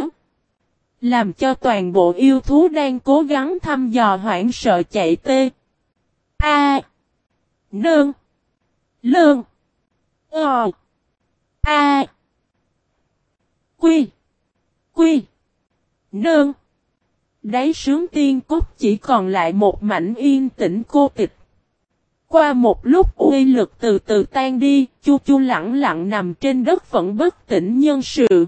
Làm cho toàn bộ yêu thú đang cố gắng thăm dò hoảng sợ chạy tê. A. Nơn. Lơn. Ờ. A. Quy. Quy. Nơn. Đáy sướng tiên cốt chỉ còn lại một mảnh yên tĩnh cô tịch. Qua một lúc uy lực từ từ tan đi, chu chu lặng lặng nằm trên đất vẫn bất tỉnh nhân sự.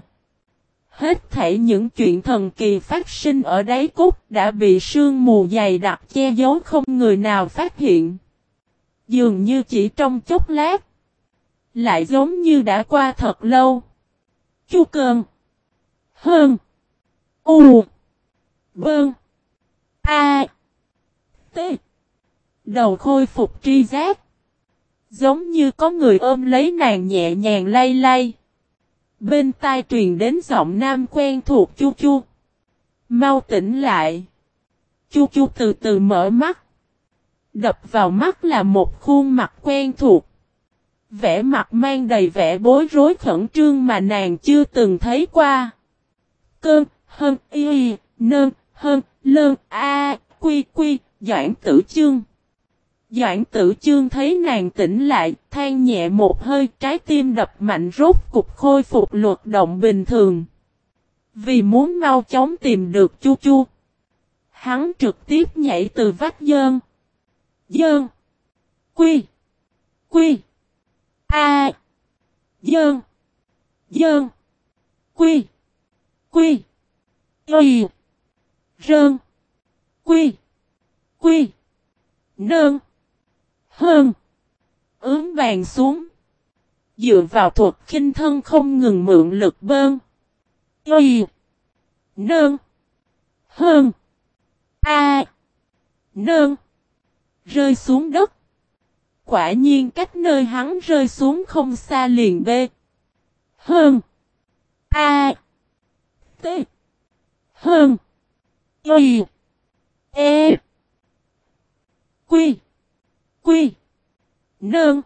Hết thảy những chuyện thần kỳ phát sinh ở đáy cốt đã bị sương mù dày đặc che giấu không người nào phát hiện. Dường như chỉ trong chốc lát. Lại giống như đã qua thật lâu. Chu cường. Hơn. U. Bơn. A. T. Đầu khôi phục tri giác. Giống như có người ôm lấy nàng nhẹ nhàng lay lay. Bên tai truyền đến giọng nam quen thuộc chu chu. Mau tỉnh lại. Chu chu từ từ mở mắt. Đập vào mắt là một khuôn mặt quen thuộc. Vẻ mặt mang đầy vẻ bối rối khẩn trương mà nàng chưa từng thấy qua. Cơn, hơn, y, nơn, hơn, lơn, a, quy, quy, doãn tử chương. Doãn tử chương thấy nàng tỉnh lại, than nhẹ một hơi trái tim đập mạnh rốt cục khôi phục luật động bình thường. Vì muốn mau chóng tìm được chu chu. Hắn trực tiếp nhảy từ vách dơn. Dơn. Quy. Quy. A. Dơn. Dơn. Quy. Quy. Y. Rơn. Quy. Quy. Nơn. Hơn. Ướm vàng xuống. Dựa vào thuật khinh thân không ngừng mượn lực bơn. Y. Nơn. Hơn. A. Nơn. Rơi xuống đất. Quả nhiên cách nơi hắn rơi xuống không xa liền B. Hơn. A. T. Hơn. Y. E. Quy. Quy. Nơn.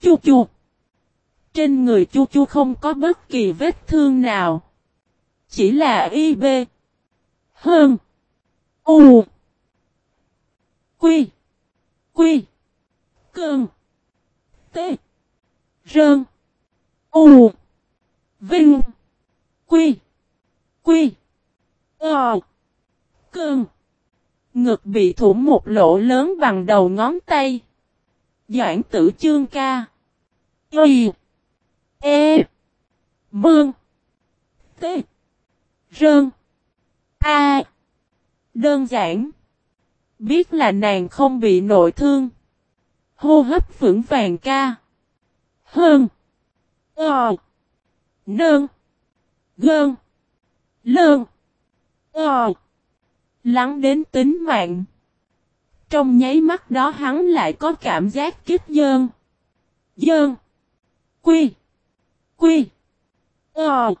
Chu chu. Trên người chu chu không có bất kỳ vết thương nào. Chỉ là y b. Hơn. U. Quy. Quy. Cơn. T. Rơn. U. Vinh. Quy. Quy. Ờ. Cơn. Ngực bị thủng một lỗ lớn bằng đầu ngón tay. Doãn tử chương ca. Y. E. Mương. T. Rơn. A. Đơn giản. Biết là nàng không bị nội thương. Hô hấp vững vàng ca. Hơn. Ờ. Nơn. Gơn. Lơn. Ờ. Lắng đến tính mạng. Trong nháy mắt đó hắn lại có cảm giác kích dơn. Dơn. Quy. Quy. Ờ.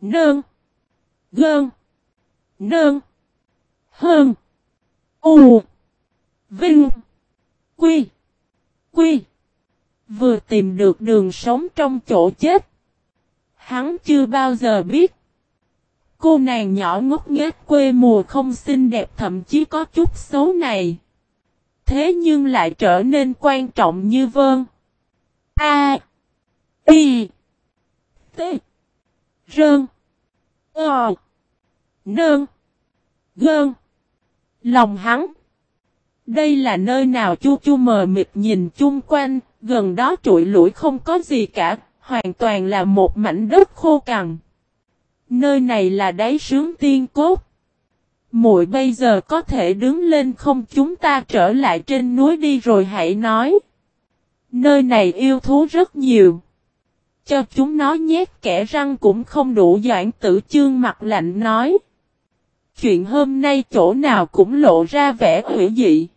Nơn. Gơn. Nơn. Hơn. U. Vinh. Quy. Quy. Vừa tìm được đường sống trong chỗ chết. Hắn chưa bao giờ biết. Cô nàng nhỏ ngốc nghếch quê mùa không xinh đẹp thậm chí có chút xấu này. Thế nhưng lại trở nên quan trọng như vơn. A. Y. T. Rơn. Ờ. Nơn. Gơn. Lòng hắn. Đây là nơi nào chu chu mờ mịt nhìn chung quanh, gần đó trụi lũi không có gì cả, hoàn toàn là một mảnh đất khô cằn. Nơi này là đáy sướng tiên cốt. Muội bây giờ có thể đứng lên không chúng ta trở lại trên núi đi rồi hãy nói. Nơi này yêu thú rất nhiều. Cho chúng nó nhét kẻ răng cũng không đủ doãn tử chương mặt lạnh nói. Chuyện hôm nay chỗ nào cũng lộ ra vẻ hủy dị.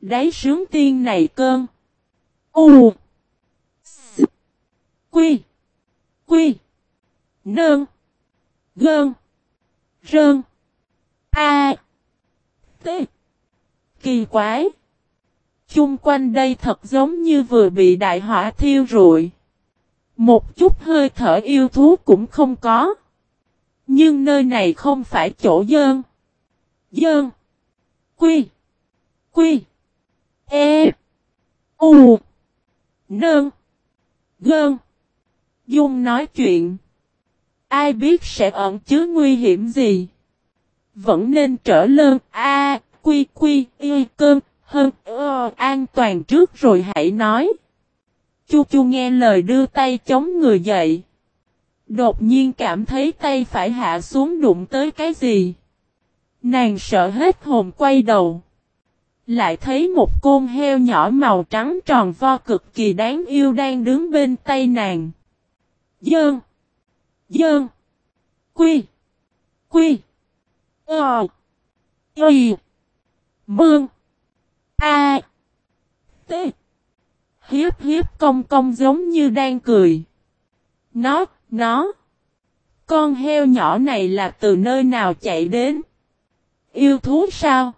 Đáy sướng tiên này cơn. U. S. Quy. Quy. nương. Gơn. Rơn. A. T. Kỳ quái. Chung quanh đây thật giống như vừa bị đại hỏa thiêu rụi. Một chút hơi thở yêu thú cũng không có. Nhưng nơi này không phải chỗ dơn. Dơn. Quy. Quy. E. U. Nơn. Gơn. Dung nói chuyện. Ai biết sẽ ẩn chứa nguy hiểm gì. Vẫn nên trở lơn A. quy quy, y, cơm hơn ơ, an toàn trước rồi hãy nói. Chu chu nghe lời đưa tay chống người dậy. Đột nhiên cảm thấy tay phải hạ xuống đụng tới cái gì. Nàng sợ hết hồn quay đầu. Lại thấy một con heo nhỏ màu trắng tròn vo cực kỳ đáng yêu đang đứng bên tay nàng. Dơn. Dơn. Quy. Quy. Ờ. Y. Mương. A. T. Hiếp hiếp công công giống như đang cười. Nó, nó. Con heo nhỏ này là từ nơi nào chạy đến? Yêu thú sao?